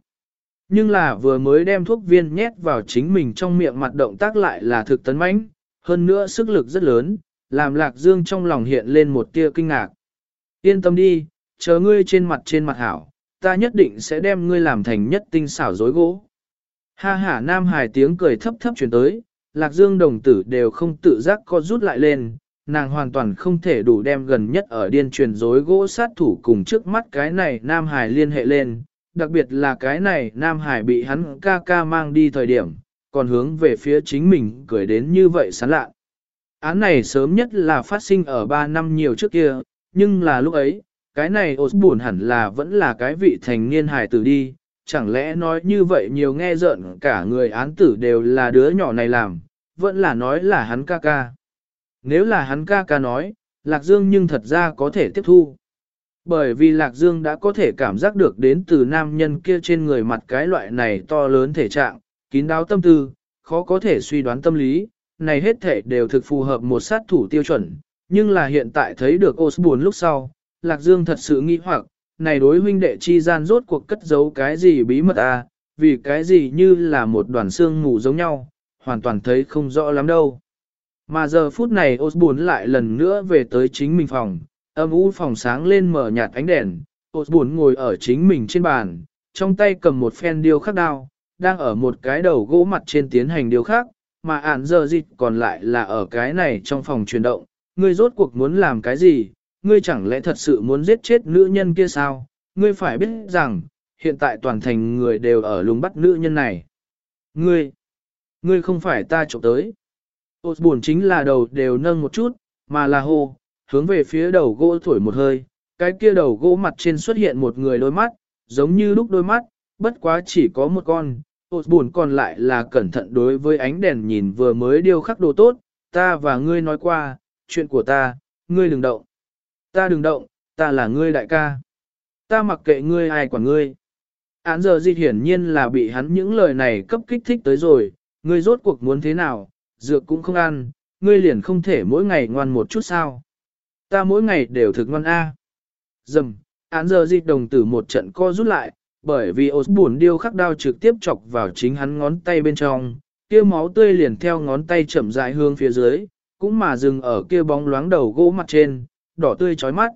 Nhưng là vừa mới đem thuốc viên nhét vào chính mình trong miệng mặt động tác lại là thực tấn mãnh, hơn nữa sức lực rất lớn, làm Lạc Dương trong lòng hiện lên một tia kinh ngạc. Yên tâm đi, chờ ngươi trên mặt trên mặt hảo, ta nhất định sẽ đem ngươi làm thành nhất tinh xảo dối gỗ. Ha ha Nam Hải tiếng cười thấp thấp chuyển tới, Lạc Dương đồng tử đều không tự giác co rút lại lên, nàng hoàn toàn không thể đủ đem gần nhất ở điên truyền dối gỗ sát thủ cùng trước mắt cái này Nam Hải liên hệ lên, đặc biệt là cái này Nam Hải bị hắn ca ca mang đi thời điểm, còn hướng về phía chính mình cười đến như vậy sán lạ. Án này sớm nhất là phát sinh ở 3 năm nhiều trước kia, nhưng là lúc ấy, cái này Osborne hẳn là vẫn là cái vị thành niên hài tử đi, chẳng lẽ nói như vậy nhiều nghe giận cả người án tử đều là đứa nhỏ này làm, vẫn là nói là hắn ca ca. Nếu là hắn ca ca nói, Lạc Dương nhưng thật ra có thể tiếp thu. Bởi vì Lạc Dương đã có thể cảm giác được đến từ nam nhân kia trên người mặt cái loại này to lớn thể trạng, kín đáo tâm tư, khó có thể suy đoán tâm lý, này hết thể đều thực phù hợp một sát thủ tiêu chuẩn, nhưng là hiện tại thấy được Osborne lúc sau, Lạc Dương thật sự nghi hoặc, này đối huynh đệ chi gian rốt cuộc cất giấu cái gì bí mật à, vì cái gì như là một đoàn xương ngủ giống nhau, hoàn toàn thấy không rõ lắm đâu. Mà giờ phút này Osborne lại lần nữa về tới chính mình phòng, âm u phòng sáng lên mở nhạt ánh đèn, Osborne ngồi ở chính mình trên bàn, trong tay cầm một phen điêu khắc đao, đang ở một cái đầu gỗ mặt trên tiến hành điêu khắc, mà ản giờ dịch còn lại là ở cái này trong phòng chuyển động, ngươi rốt cuộc muốn làm cái gì, ngươi chẳng lẽ thật sự muốn giết chết nữ nhân kia sao, ngươi phải biết rằng, hiện tại toàn thành người đều ở lùng bắt nữ nhân này. Ngươi, ngươi không phải ta trộm tới. Ôt buồn chính là đầu đều nâng một chút, mà là hô, hướng về phía đầu gỗ thổi một hơi, cái kia đầu gỗ mặt trên xuất hiện một người đôi mắt, giống như lúc đôi mắt, bất quá chỉ có một con, Ôt buồn còn lại là cẩn thận đối với ánh đèn nhìn vừa mới điêu khắc đồ tốt, ta và ngươi nói qua, chuyện của ta, ngươi đừng động. Ta đừng động, ta là ngươi đại ca. Ta mặc kệ ngươi ai quản ngươi. Án giờ Di hiển nhiên là bị hắn những lời này cấp kích thích tới rồi, ngươi rốt cuộc muốn thế nào, dược cũng không ăn, ngươi liền không thể mỗi ngày ngoan một chút sao. Ta mỗi ngày đều thực ngoan A. Dầm, án giờ Di đồng tử một trận co rút lại, bởi vì ổ buồn điêu khắc đao trực tiếp chọc vào chính hắn ngón tay bên trong, kia máu tươi liền theo ngón tay chậm rãi hướng phía dưới, cũng mà dừng ở kia bóng loáng đầu gỗ mặt trên, đỏ tươi chói mắt.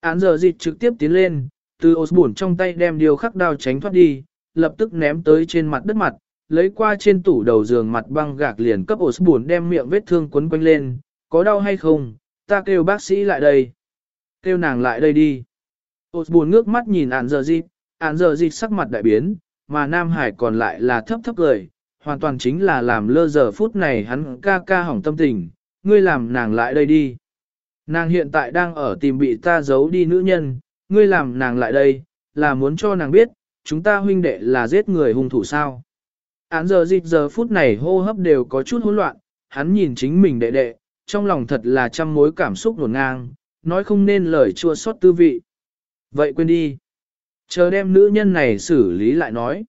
Án giờ dịch trực tiếp tiến lên, từ Osborne trong tay đem điều khắc đao tránh thoát đi, lập tức ném tới trên mặt đất mặt, lấy qua trên tủ đầu giường mặt băng gạc liền cấp Osborne đem miệng vết thương quấn quanh lên, có đau hay không, ta kêu bác sĩ lại đây. Kêu nàng lại đây đi. Osborne ngước mắt nhìn án giờ dịch, án giờ dịch sắc mặt đại biến, mà Nam Hải còn lại là thấp thấp cười, hoàn toàn chính là làm lơ giờ phút này hắn ca ca hỏng tâm tình, ngươi làm nàng lại đây đi. Nàng hiện tại đang ở tìm bị ta giấu đi nữ nhân, ngươi làm nàng lại đây, là muốn cho nàng biết, chúng ta huynh đệ là giết người hung thủ sao. Án giờ dịch giờ phút này hô hấp đều có chút hỗn loạn, hắn nhìn chính mình đệ đệ, trong lòng thật là trăm mối cảm xúc nổn ngang, nói không nên lời chua xót tư vị. Vậy quên đi. Chờ đem nữ nhân này xử lý lại nói.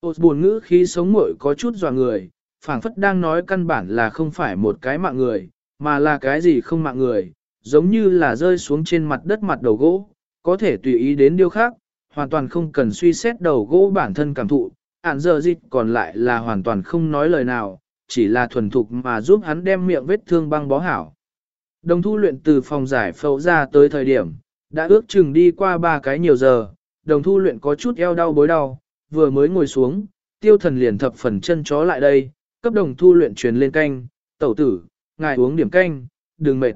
Ôt buồn ngữ khi sống muội có chút dò người, phảng phất đang nói căn bản là không phải một cái mạng người, mà là cái gì không mạng người, giống như là rơi xuống trên mặt đất mặt đầu gỗ, có thể tùy ý đến điều khác, hoàn toàn không cần suy xét đầu gỗ bản thân cảm thụ, ản giờ dịch còn lại là hoàn toàn không nói lời nào, chỉ là thuần thục mà giúp hắn đem miệng vết thương băng bó hảo. Đồng thu luyện từ phòng giải phẫu ra tới thời điểm, đã ước chừng đi qua ba cái nhiều giờ, đồng thu luyện có chút eo đau bối đau, vừa mới ngồi xuống, tiêu thần liền thập phần chân chó lại đây, cấp đồng thu luyện truyền lên canh, tẩu tử, ngài uống điểm canh, đừng mệt.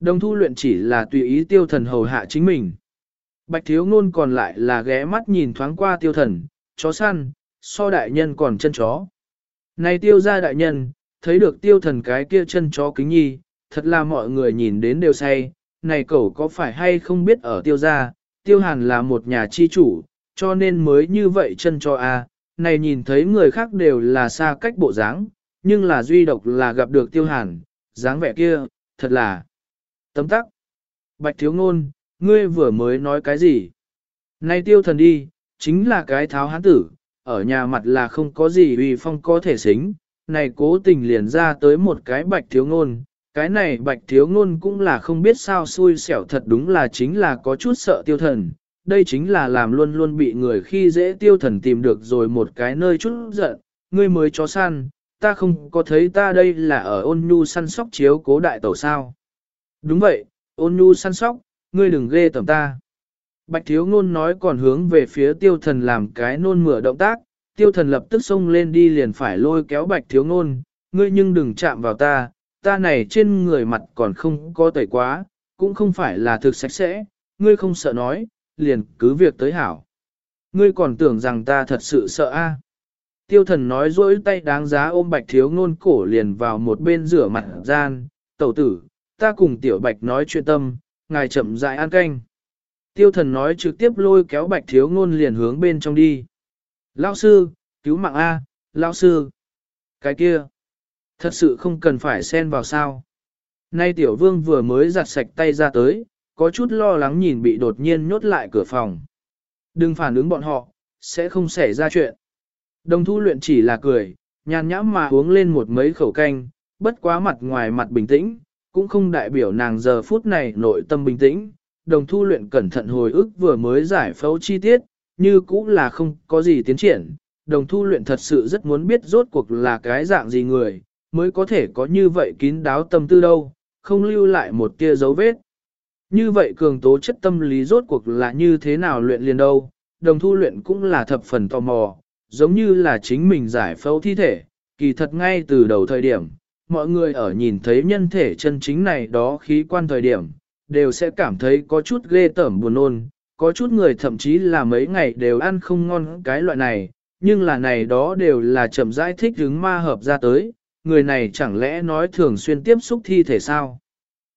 Đồng thu luyện chỉ là tùy ý tiêu thần hầu hạ chính mình. Bạch thiếu ngôn còn lại là ghé mắt nhìn thoáng qua tiêu thần, chó săn, so đại nhân còn chân chó. Này tiêu ra đại nhân, thấy được tiêu thần cái kia chân chó kính nhi, thật là mọi người nhìn đến đều say, này cậu có phải hay không biết ở tiêu gia, tiêu hàn là một nhà chi chủ, cho nên mới như vậy chân cho a. À, này nhìn thấy người khác đều là xa cách bộ dáng, nhưng là duy độc là gặp được tiêu hàn, dáng vẻ kia, thật là tấm tắc. Bạch thiếu ngôn, ngươi vừa mới nói cái gì? Này tiêu thần đi, chính là cái tháo hán tử, ở nhà mặt là không có gì uy phong có thể xính, này cố tình liền ra tới một cái bạch thiếu ngôn, cái này bạch thiếu ngôn cũng là không biết sao xui xẻo thật đúng là chính là có chút sợ tiêu thần, đây chính là làm luôn luôn bị người khi dễ tiêu thần tìm được rồi một cái nơi chút giận, ngươi mới chó săn, ta không có thấy ta đây là ở ôn nhu săn sóc chiếu cố đại tổ sao. Đúng vậy, ôn nhu săn sóc, ngươi đừng ghê tầm ta. Bạch thiếu ngôn nói còn hướng về phía tiêu thần làm cái nôn mửa động tác, tiêu thần lập tức xông lên đi liền phải lôi kéo bạch thiếu ngôn, ngươi nhưng đừng chạm vào ta, ta này trên người mặt còn không có tẩy quá, cũng không phải là thực sạch sẽ, ngươi không sợ nói, liền cứ việc tới hảo. Ngươi còn tưởng rằng ta thật sự sợ a? Tiêu thần nói dỗi tay đáng giá ôm bạch thiếu ngôn cổ liền vào một bên rửa mặt gian, tẩu tử, ta cùng tiểu bạch nói chuyện tâm, ngài chậm dại ăn canh. Tiêu thần nói trực tiếp lôi kéo bạch thiếu ngôn liền hướng bên trong đi. Lão sư, cứu mạng A, lão sư. Cái kia, thật sự không cần phải xen vào sao. Nay tiểu vương vừa mới giặt sạch tay ra tới, có chút lo lắng nhìn bị đột nhiên nhốt lại cửa phòng. Đừng phản ứng bọn họ, sẽ không xảy ra chuyện. Đồng thu luyện chỉ là cười, nhàn nhãm mà uống lên một mấy khẩu canh, bất quá mặt ngoài mặt bình tĩnh, cũng không đại biểu nàng giờ phút này nội tâm bình tĩnh. Đồng thu luyện cẩn thận hồi ức vừa mới giải phẫu chi tiết, như cũng là không có gì tiến triển. Đồng thu luyện thật sự rất muốn biết rốt cuộc là cái dạng gì người, mới có thể có như vậy kín đáo tâm tư đâu, không lưu lại một tia dấu vết. Như vậy cường tố chất tâm lý rốt cuộc là như thế nào luyện liền đâu, đồng thu luyện cũng là thập phần tò mò, giống như là chính mình giải phẫu thi thể, kỳ thật ngay từ đầu thời điểm, mọi người ở nhìn thấy nhân thể chân chính này đó khí quan thời điểm, đều sẽ cảm thấy có chút ghê tởm buồn nôn, có chút người thậm chí là mấy ngày đều ăn không ngon cái loại này, nhưng là này đó đều là chậm rãi thích hứng ma hợp ra tới, người này chẳng lẽ nói thường xuyên tiếp xúc thi thể sao?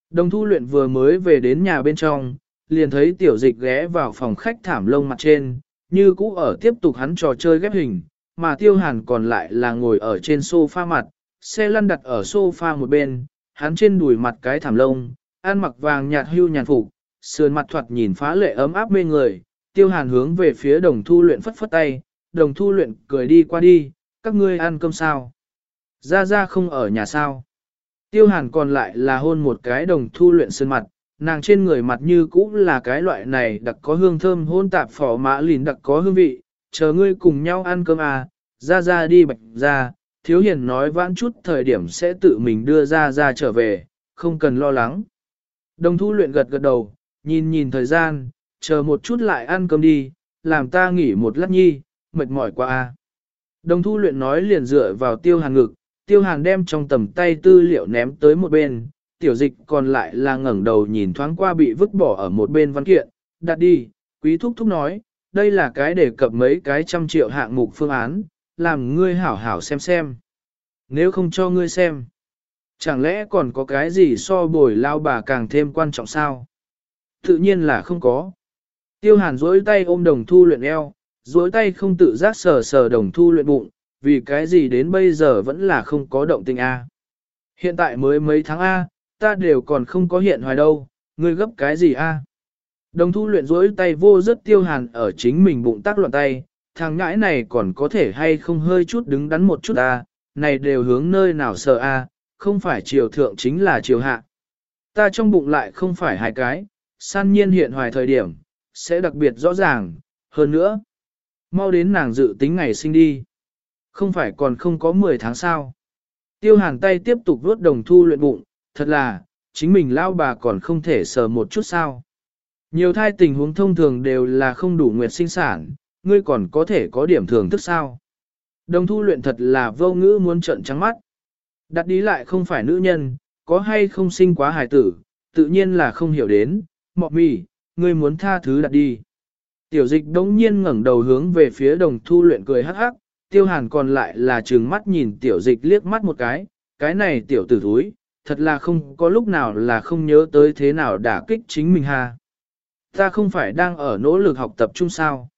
Đồng thu luyện vừa mới về đến nhà bên trong, liền thấy tiểu dịch ghé vào phòng khách thảm lông mặt trên, như cũ ở tiếp tục hắn trò chơi ghép hình, mà tiêu hàn còn lại là ngồi ở trên sofa mặt, xe lăn đặt ở sofa một bên, hắn trên đùi mặt cái thảm lông, ăn mặc vàng nhạt hưu nhàn phục, sườn mặt thoạt nhìn phá lệ ấm áp mê người, tiêu hàn hướng về phía đồng thu luyện phất phất tay, đồng thu luyện cười đi qua đi, các ngươi ăn cơm sao? Ra ra không ở nhà sao? Tiêu hàn còn lại là hôn một cái đồng thu luyện sườn mặt, nàng trên người mặt như cũ là cái loại này đặc có hương thơm hôn tạp phỏ mã lìn đặc có hương vị, chờ ngươi cùng nhau ăn cơm à, ra ra đi bạch ra, thiếu hiền nói vãn chút thời điểm sẽ tự mình đưa ra ra trở về, không cần lo lắng. Đồng thu luyện gật gật đầu, nhìn nhìn thời gian, chờ một chút lại ăn cơm đi, làm ta nghỉ một lát nhi, mệt mỏi quá a. Đồng thu luyện nói liền dựa vào tiêu hàn ngực, tiêu hàn đem trong tầm tay tư liệu ném tới một bên, tiểu dịch còn lại là ngẩng đầu nhìn thoáng qua bị vứt bỏ ở một bên văn kiện, đặt đi, quý thúc thúc nói, đây là cái đề cập mấy cái trăm triệu hạng mục phương án, làm ngươi hảo hảo xem xem. Nếu không cho ngươi xem, chẳng lẽ còn có cái gì so bồi lao bà càng thêm quan trọng sao? Tự nhiên là không có. Tiêu hàn duỗi tay ôm đồng thu luyện eo, duỗi tay không tự giác sờ sờ đồng thu luyện bụng, vì cái gì đến bây giờ vẫn là không có động tình A. Hiện tại mới mấy tháng A, ta đều còn không có hiện hoài đâu, ngươi gấp cái gì A. Đồng thu luyện duỗi tay vô rất tiêu hàn ở chính mình bụng tác loạn tay, thằng ngãi này còn có thể hay không hơi chút đứng đắn một chút à? này đều hướng nơi nào sợ A, không phải chiều thượng chính là chiều hạ. Ta trong bụng lại không phải hai cái, san nhiên hiện hoài thời điểm, sẽ đặc biệt rõ ràng, hơn nữa. Mau đến nàng dự tính ngày sinh đi. Không phải còn không có 10 tháng sao. Tiêu hàn tay tiếp tục vuốt đồng thu luyện bụng, thật là, chính mình lao bà còn không thể sờ một chút sao. Nhiều thai tình huống thông thường đều là không đủ nguyệt sinh sản, ngươi còn có thể có điểm thưởng thức sao. Đồng thu luyện thật là vô ngữ muốn trận trắng mắt. Đặt đi lại không phải nữ nhân, có hay không sinh quá hài tử, tự nhiên là không hiểu đến, mọ mì, ngươi muốn tha thứ đặt đi. Tiểu dịch đống nhiên ngẩng đầu hướng về phía đồng thu luyện cười hắc hắc, tiêu hàn còn lại là trừng mắt nhìn tiểu dịch liếc mắt một cái, cái này tiểu tử thúi, thật là không có lúc nào là không nhớ tới thế nào đả kích chính mình ha. Ta không phải đang ở nỗ lực học tập chung sao.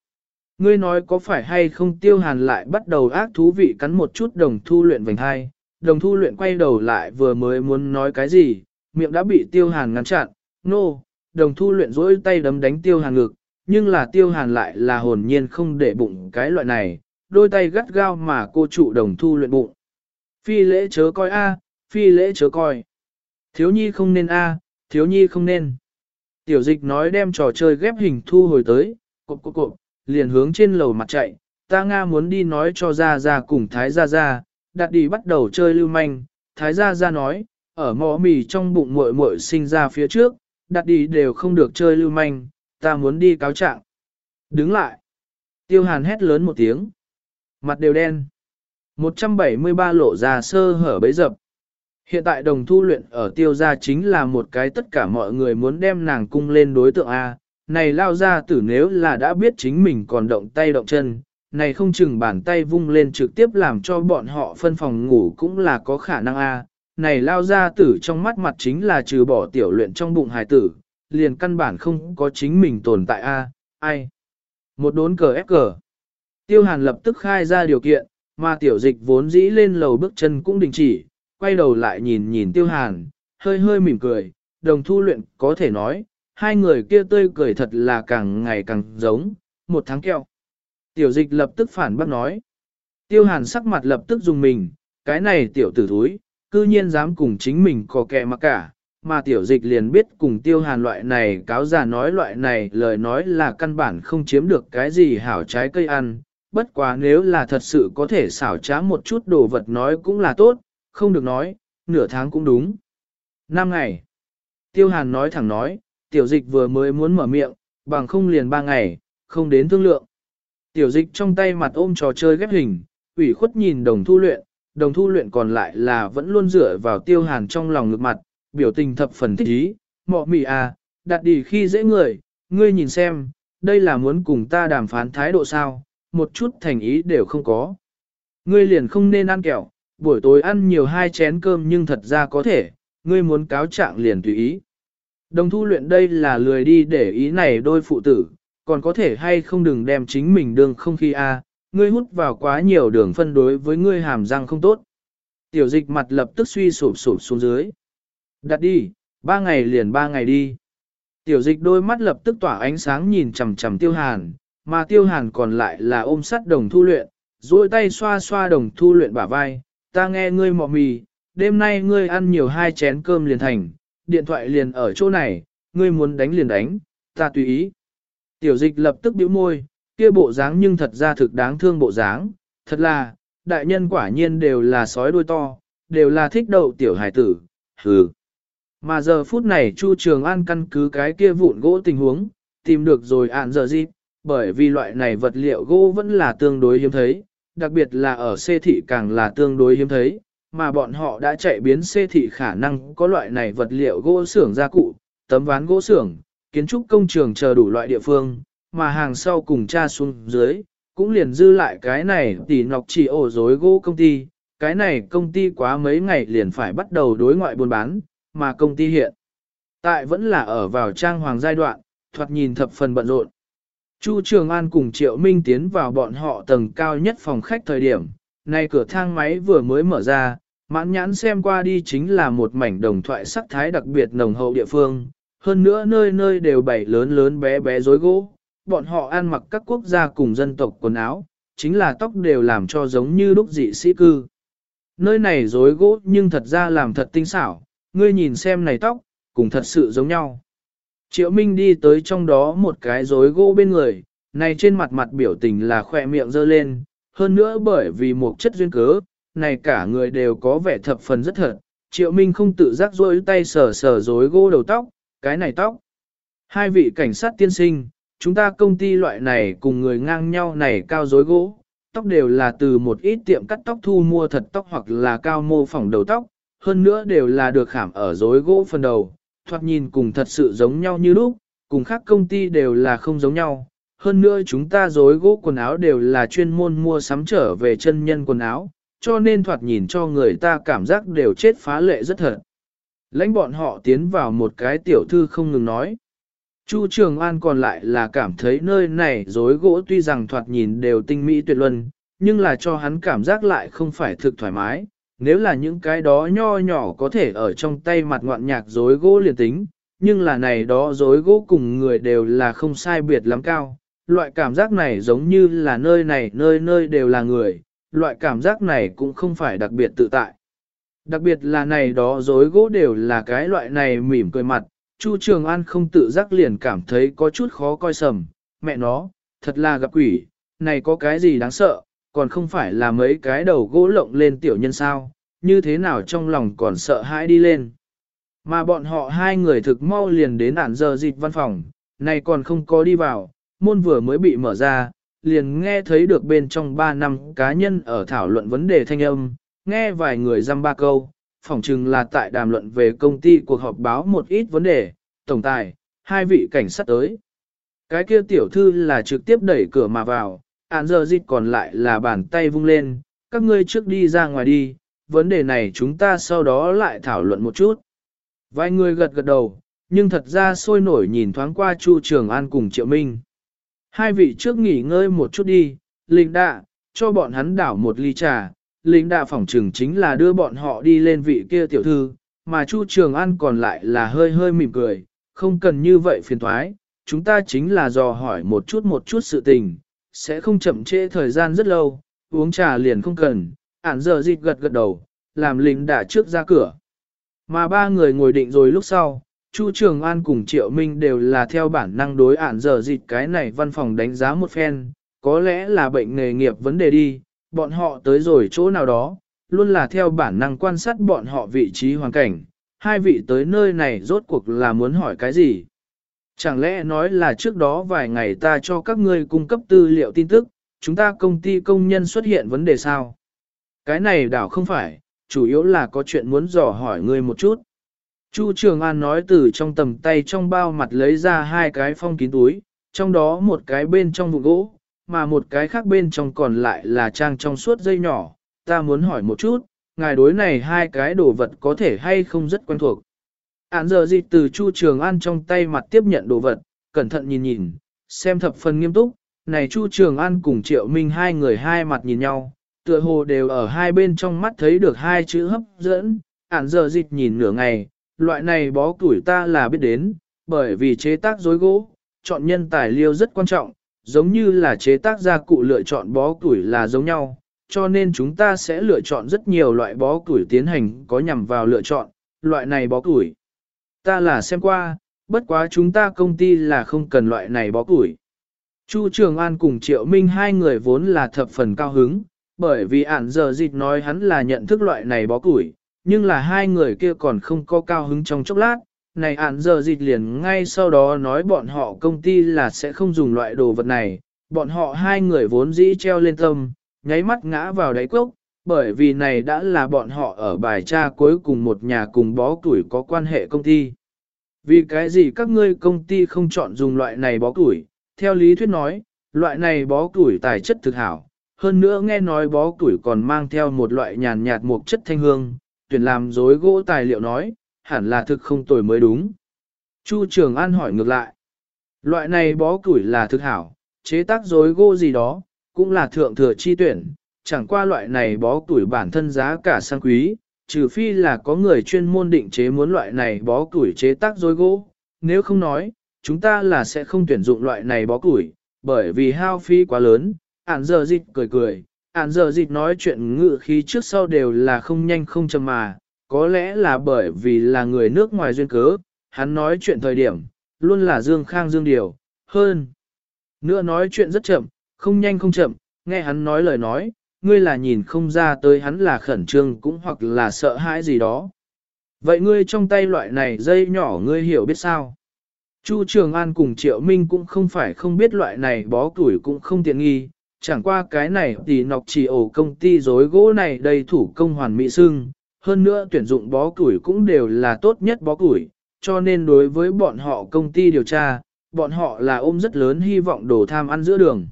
Ngươi nói có phải hay không tiêu hàn lại bắt đầu ác thú vị cắn một chút đồng thu luyện vành hai, đồng thu luyện quay đầu lại vừa mới muốn nói cái gì, miệng đã bị tiêu hàn ngăn chặn, nô, no, đồng thu luyện rỗi tay đấm đánh tiêu hàn ngực, nhưng là tiêu hàn lại là hồn nhiên không để bụng cái loại này, đôi tay gắt gao mà cô trụ đồng thu luyện bụng. Phi lễ chớ coi a, phi lễ chớ coi. Thiếu nhi không nên a, thiếu nhi không nên. Tiểu dịch nói đem trò chơi ghép hình thu hồi tới, cộp cộp cộp, liền hướng trên lầu mặt chạy, ta Nga muốn đi nói cho Gia Gia cùng Thái Gia Gia, đặt đi bắt đầu chơi lưu manh, Thái Gia Gia nói, ở mỏ mì trong bụng muội muội sinh ra phía trước, đặt đi đều không được chơi lưu manh, ta muốn đi cáo trạng. Đứng lại. Tiêu hàn hét lớn một tiếng. Mặt đều đen. 173 lộ ra sơ hở bấy dập. Hiện tại đồng thu luyện ở tiêu gia chính là một cái tất cả mọi người muốn đem nàng cung lên đối tượng A. Này lao ra tử nếu là đã biết chính mình còn động tay động chân, này không chừng bàn tay vung lên trực tiếp làm cho bọn họ phân phòng ngủ cũng là có khả năng A. Này lao ra tử trong mắt mặt chính là trừ bỏ tiểu luyện trong bụng hài tử, liền căn bản không có chính mình tồn tại A, ai. Một đốn cờ ép cờ. Tiêu hàn lập tức khai ra điều kiện, mà tiểu dịch vốn dĩ lên lầu bước chân cũng đình chỉ, quay đầu lại nhìn nhìn tiêu hàn, hơi hơi mỉm cười, đồng thu luyện có thể nói, hai người kia tươi cười thật là càng ngày càng giống, một tháng kẹo Tiểu dịch lập tức phản bác nói. Tiêu hàn sắc mặt lập tức dùng mình, cái này tiểu tử thúi, cư nhiên dám cùng chính mình có kẻ mà cả, mà tiểu dịch liền biết cùng tiêu hàn loại này cáo già nói loại này lời nói là căn bản không chiếm được cái gì hảo trái cây ăn, bất quá nếu là thật sự có thể xảo trá một chút đồ vật nói cũng là tốt, không được nói, nửa tháng cũng đúng. Năm ngày, tiêu hàn nói thẳng nói, tiểu dịch vừa mới muốn mở miệng, bằng không liền ba ngày, không đến thương lượng. Tiểu dịch trong tay mặt ôm trò chơi ghép hình, ủy khuất nhìn đồng thu luyện, đồng thu luyện còn lại là vẫn luôn dựa vào tiêu hàn trong lòng ngược mặt, biểu tình thập phần thích ý, mọ mì à, đặt đi khi dễ người, ngươi nhìn xem, đây là muốn cùng ta đàm phán thái độ sao, một chút thành ý đều không có. Ngươi liền không nên ăn kẹo, buổi tối ăn nhiều hai chén cơm nhưng thật ra có thể, ngươi muốn cáo trạng liền tùy ý. Đồng thu luyện đây là lười đi để ý này đôi phụ tử, còn có thể hay không đừng đem chính mình đường không khi a, à, ngươi hút vào quá nhiều đường phân đối với ngươi hàm răng không tốt. Tiểu dịch mặt lập tức suy sụp sụp xuống dưới. Đặt đi, ba ngày liền ba ngày đi. Tiểu dịch đôi mắt lập tức tỏa ánh sáng nhìn chằm chằm tiêu hàn, mà tiêu hàn còn lại là ôm sắt đồng thu luyện, duỗi tay xoa xoa đồng thu luyện bả vai, ta nghe ngươi mọ mì, đêm nay ngươi ăn nhiều hai chén cơm liền thành, điện thoại liền ở chỗ này, ngươi muốn đánh liền đánh, ta tùy ý. Tiểu dịch lập tức bĩu môi, kia bộ dáng nhưng thật ra thực đáng thương bộ dáng, thật là, đại nhân quả nhiên đều là sói đuôi to, đều là thích đậu tiểu hải tử, hừ. Mà giờ phút này Chu Trường An căn cứ cái kia vụn gỗ tình huống, tìm được rồi ạn giờ gì, bởi vì loại này vật liệu gỗ vẫn là tương đối hiếm thấy, đặc biệt là ở xê thị càng là tương đối hiếm thấy, mà bọn họ đã chạy biến xê thị khả năng có loại này vật liệu gỗ xưởng gia cụ, tấm ván gỗ xưởng, kiến trúc công trường chờ đủ loại địa phương, mà hàng sau cùng cha xuống dưới, cũng liền dư lại cái này tỷ nọc chỉ ổ dối gỗ công ty, cái này công ty quá mấy ngày liền phải bắt đầu đối ngoại buôn bán, mà công ty hiện tại vẫn là ở vào trang hoàng giai đoạn, thoạt nhìn thập phần bận rộn. Chu Trường An cùng Triệu Minh tiến vào bọn họ tầng cao nhất phòng khách thời điểm, nay cửa thang máy vừa mới mở ra, mãn nhãn xem qua đi chính là một mảnh đồng thoại sắc thái đặc biệt nồng hậu địa phương, hơn nữa nơi nơi đều bày lớn lớn bé bé rối gỗ, bọn họ ăn mặc các quốc gia cùng dân tộc quần áo, chính là tóc đều làm cho giống như đúc dị sĩ cư. Nơi này rối gỗ nhưng thật ra làm thật tinh xảo, ngươi nhìn xem này tóc, cùng thật sự giống nhau. Triệu Minh đi tới trong đó một cái rối gỗ bên người, này trên mặt mặt biểu tình là khỏe miệng dơ lên, hơn nữa bởi vì một chất duyên cớ, này cả người đều có vẻ thập phần rất thật. Triệu Minh không tự giác rôi tay sờ sờ rối gỗ đầu tóc, cái này tóc. Hai vị cảnh sát tiên sinh, chúng ta công ty loại này cùng người ngang nhau này cao rối gỗ, tóc đều là từ một ít tiệm cắt tóc thu mua thật tóc hoặc là cao mô phỏng đầu tóc, hơn nữa đều là được khảm ở rối gỗ phần đầu, thoạt nhìn cùng thật sự giống nhau như lúc, cùng khác công ty đều là không giống nhau. Hơn nữa chúng ta rối gỗ quần áo đều là chuyên môn mua sắm trở về chân nhân quần áo, cho nên thoạt nhìn cho người ta cảm giác đều chết phá lệ rất thật. Lãnh bọn họ tiến vào một cái tiểu thư không ngừng nói. Chu Trường An còn lại là cảm thấy nơi này rối gỗ tuy rằng thoạt nhìn đều tinh mỹ tuyệt luân, nhưng là cho hắn cảm giác lại không phải thực thoải mái, nếu là những cái đó nho nhỏ có thể ở trong tay mặt ngoạn nhạc dối gỗ liền tính, nhưng là này đó dối gỗ cùng người đều là không sai biệt lắm cao. Loại cảm giác này giống như là nơi này nơi nơi đều là người, loại cảm giác này cũng không phải đặc biệt tự tại. Đặc biệt là này đó dối gỗ đều là cái loại này mỉm cười mặt, Chu Trường An không tự giác liền cảm thấy có chút khó coi sầm, mẹ nó, thật là gặp quỷ, này có cái gì đáng sợ, còn không phải là mấy cái đầu gỗ lộng lên tiểu nhân sao, như thế nào trong lòng còn sợ hãi đi lên. Mà bọn họ hai người thực mau liền đến ản giờ dịch văn phòng, này còn không có đi vào, môn vừa mới bị mở ra, liền nghe thấy được bên trong ba năm cá nhân ở thảo luận vấn đề thanh âm, nghe vài người dăm ba câu, phỏng chừng là tại đàm luận về công ty cuộc họp báo một ít vấn đề, tổng tài, hai vị cảnh sát tới. Cái kia tiểu thư là trực tiếp đẩy cửa mà vào, án giờ dịch còn lại là bàn tay vung lên, các ngươi trước đi ra ngoài đi, vấn đề này chúng ta sau đó lại thảo luận một chút. Vài người gật gật đầu, nhưng thật ra sôi nổi nhìn thoáng qua Chu Trường An cùng Triệu Minh. Hai vị trước nghỉ ngơi một chút đi, Linh Đạ, cho bọn hắn đảo một ly trà. Linh Đạ phỏng trừng chính là đưa bọn họ đi lên vị kia tiểu thư, mà Chu Trường An còn lại là hơi hơi mỉm cười, không cần như vậy phiền thoái, chúng ta chính là dò hỏi một chút một chút sự tình, sẽ không chậm trễ thời gian rất lâu, uống trà liền không cần, ản giờ dịch gật gật đầu, làm lính đã trước ra cửa. Mà ba người ngồi định rồi lúc sau, Chu Trường An cùng Triệu Minh đều là theo bản năng đối ản giờ dịch cái này văn phòng đánh giá một phen, có lẽ là bệnh nghề nghiệp vấn đề đi, bọn họ tới rồi chỗ nào đó, luôn là theo bản năng quan sát bọn họ vị trí hoàn cảnh, hai vị tới nơi này rốt cuộc là muốn hỏi cái gì. Chẳng lẽ nói là trước đó vài ngày ta cho các ngươi cung cấp tư liệu tin tức, chúng ta công ty công nhân xuất hiện vấn đề sao? Cái này đảo không phải, chủ yếu là có chuyện muốn dò hỏi ngươi một chút. Chu Trường An nói từ trong tầm tay trong bao mặt lấy ra hai cái phong kín túi, trong đó một cái bên trong vụ gỗ, mà một cái khác bên trong còn lại là trang trong suốt dây nhỏ. Ta muốn hỏi một chút, ngài đối này hai cái đồ vật có thể hay không rất quen thuộc. Án giờ gì từ Chu Trường An trong tay mặt tiếp nhận đồ vật, cẩn thận nhìn nhìn, xem thập phần nghiêm túc, này Chu Trường An cùng Triệu Minh hai người hai mặt nhìn nhau, Tựa hồ đều ở hai bên trong mắt thấy được hai chữ hấp dẫn, ản giờ dịch nhìn nửa ngày, loại này bó củi ta là biết đến, bởi vì chế tác dối gỗ, chọn nhân tài liêu rất quan trọng, giống như là chế tác gia cụ lựa chọn bó củi là giống nhau, cho nên chúng ta sẽ lựa chọn rất nhiều loại bó củi tiến hành có nhằm vào lựa chọn, loại này bó củi. Ta là xem qua, bất quá chúng ta công ty là không cần loại này bó củi. Chu Trường An cùng Triệu Minh hai người vốn là thập phần cao hứng, bởi vì ản giờ dịch nói hắn là nhận thức loại này bó củi, nhưng là hai người kia còn không có cao hứng trong chốc lát. Này ản giờ dịch liền ngay sau đó nói bọn họ công ty là sẽ không dùng loại đồ vật này, bọn họ hai người vốn dĩ treo lên tâm, nháy mắt ngã vào đáy cốc, bởi vì này đã là bọn họ ở bài tra cuối cùng một nhà cùng bó tuổi có quan hệ công ty. Vì cái gì các ngươi công ty không chọn dùng loại này bó tuổi? Theo lý thuyết nói, loại này bó tuổi tài chất thực hảo, hơn nữa nghe nói bó tuổi còn mang theo một loại nhàn nhạt một chất thanh hương, tuyển làm dối gỗ tài liệu nói, hẳn là thực không tồi mới đúng. Chu Trường An hỏi ngược lại, loại này bó củi là thực hảo, chế tác dối gỗ gì đó, cũng là thượng thừa chi tuyển, chẳng qua loại này bó củi bản thân giá cả sang quý, trừ phi là có người chuyên môn định chế muốn loại này bó củi chế tác dối gỗ, nếu không nói, chúng ta là sẽ không tuyển dụng loại này bó củi, bởi vì hao phí quá lớn, ản giờ dịch cười cười, ản giờ dịch nói chuyện ngự khí trước sau đều là không nhanh không chậm mà, có lẽ là bởi vì là người nước ngoài duyên cớ, hắn nói chuyện thời điểm, luôn là dương khang dương điều, hơn. Nữa nói chuyện rất chậm, không nhanh không chậm, nghe hắn nói lời nói, ngươi là nhìn không ra tới hắn là khẩn trương cũng hoặc là sợ hãi gì đó. Vậy ngươi trong tay loại này dây nhỏ ngươi hiểu biết sao? Chu Trường An cùng Triệu Minh cũng không phải không biết loại này bó tuổi cũng không tiện nghi, chẳng qua cái này thì nọc chỉ ổ công ty dối gỗ này đầy thủ công hoàn mỹ sưng, hơn nữa tuyển dụng bó củi cũng đều là tốt nhất bó củi cho nên đối với bọn họ công ty điều tra, bọn họ là ôm rất lớn hy vọng đồ tham ăn giữa đường.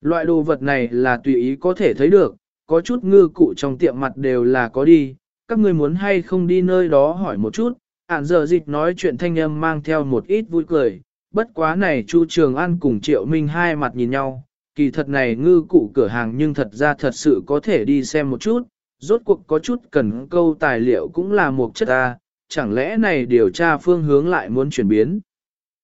Loại đồ vật này là tùy ý có thể thấy được, có chút ngư cụ trong tiệm mặt đều là có đi, các người muốn hay không đi nơi đó hỏi một chút, ản giờ dịch nói chuyện thanh âm mang theo một ít vui cười, bất quá này Chu Trường An cùng Triệu Minh hai mặt nhìn nhau, kỳ thật này ngư cụ cửa hàng nhưng thật ra thật sự có thể đi xem một chút, rốt cuộc có chút cần câu tài liệu cũng là một chất ta, chẳng lẽ này điều tra phương hướng lại muốn chuyển biến.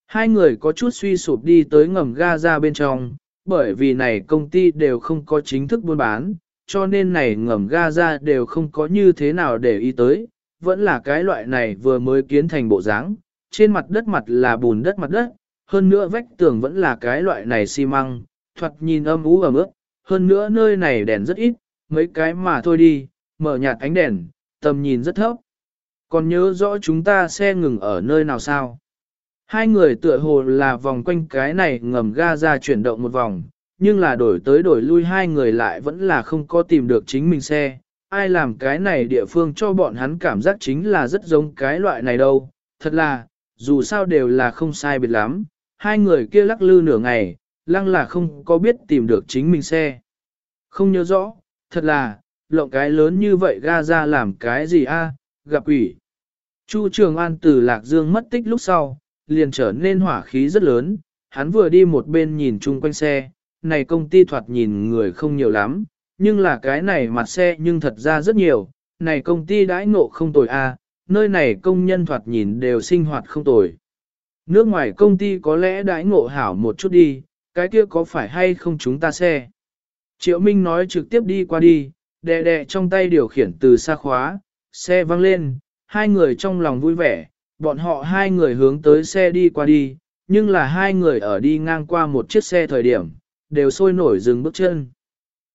Hai người có chút suy sụp đi tới ngầm ga ra bên trong, bởi vì này công ty đều không có chính thức buôn bán, cho nên này ngầm ga ra đều không có như thế nào để ý tới, vẫn là cái loại này vừa mới kiến thành bộ dáng, trên mặt đất mặt là bùn đất mặt đất, hơn nữa vách tường vẫn là cái loại này xi măng, thoạt nhìn âm ú ở mức, hơn nữa nơi này đèn rất ít, mấy cái mà thôi đi, mở nhạt ánh đèn, tầm nhìn rất thấp. Còn nhớ rõ chúng ta xe ngừng ở nơi nào sao? Hai người tựa hồ là vòng quanh cái này ngầm ga ra chuyển động một vòng, nhưng là đổi tới đổi lui hai người lại vẫn là không có tìm được chính mình xe. Ai làm cái này địa phương cho bọn hắn cảm giác chính là rất giống cái loại này đâu. Thật là, dù sao đều là không sai biệt lắm, hai người kia lắc lư nửa ngày, lăng là không có biết tìm được chính mình xe. Không nhớ rõ, thật là, lộng cái lớn như vậy ga ra làm cái gì a gặp quỷ. Chu Trường An từ Lạc Dương mất tích lúc sau, liền trở nên hỏa khí rất lớn, hắn vừa đi một bên nhìn chung quanh xe, này công ty thoạt nhìn người không nhiều lắm, nhưng là cái này mặt xe nhưng thật ra rất nhiều, này công ty đãi ngộ không tồi a, nơi này công nhân thoạt nhìn đều sinh hoạt không tồi. Nước ngoài công ty có lẽ đãi ngộ hảo một chút đi, cái kia có phải hay không chúng ta xe. Triệu Minh nói trực tiếp đi qua đi, đè đè trong tay điều khiển từ xa khóa, xe văng lên, hai người trong lòng vui vẻ, bọn họ hai người hướng tới xe đi qua đi, nhưng là hai người ở đi ngang qua một chiếc xe thời điểm, đều sôi nổi dừng bước chân.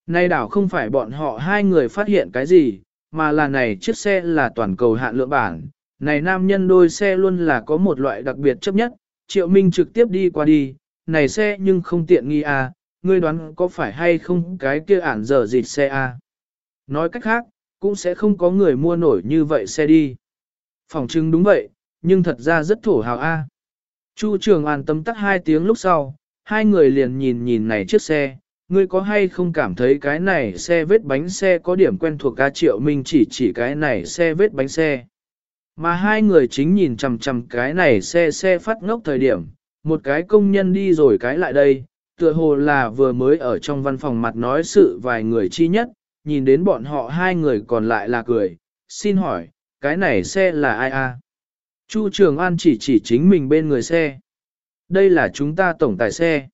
Nay đảo không phải bọn họ hai người phát hiện cái gì, mà là này chiếc xe là toàn cầu hạn lượng bản. Này nam nhân đôi xe luôn là có một loại đặc biệt chấp nhất, Triệu Minh trực tiếp đi qua đi, này xe nhưng không tiện nghi à, ngươi đoán có phải hay không cái kia ản dở dịt xe à. Nói cách khác, cũng sẽ không có người mua nổi như vậy xe đi. Phòng chứng đúng vậy, nhưng thật ra rất thổ hào a. Chu Trường An tâm tắt hai tiếng lúc sau, hai người liền nhìn nhìn này chiếc xe, ngươi có hay không cảm thấy cái này xe vết bánh xe có điểm quen thuộc ca triệu minh chỉ chỉ cái này xe vết bánh xe. Mà hai người chính nhìn chằm chằm cái này xe xe phát ngốc thời điểm, một cái công nhân đi rồi cái lại đây, tựa hồ là vừa mới ở trong văn phòng mặt nói sự vài người chi nhất, nhìn đến bọn họ hai người còn lại là cười, xin hỏi, cái này xe là ai a? Chu Trường An chỉ chỉ chính mình bên người xe. Đây là chúng ta tổng tài xe.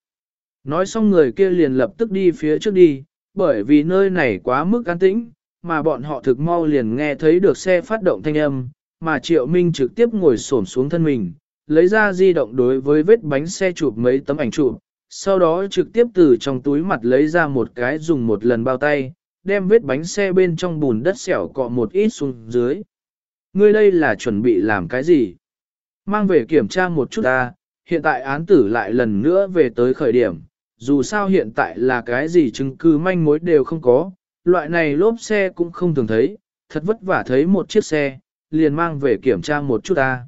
Nói xong người kia liền lập tức đi phía trước đi, bởi vì nơi này quá mức an tĩnh, mà bọn họ thực mau liền nghe thấy được xe phát động thanh âm, mà Triệu Minh trực tiếp ngồi xổm xuống thân mình, lấy ra di động đối với vết bánh xe chụp mấy tấm ảnh chụp, sau đó trực tiếp từ trong túi mặt lấy ra một cái dùng một lần bao tay, đem vết bánh xe bên trong bùn đất xẻo cọ một ít xuống dưới. Ngươi đây là chuẩn bị làm cái gì? Mang về kiểm tra một chút ta, hiện tại án tử lại lần nữa về tới khởi điểm, dù sao hiện tại là cái gì chứng cứ manh mối đều không có, loại này lốp xe cũng không thường thấy, thật vất vả thấy một chiếc xe, liền mang về kiểm tra một chút ta.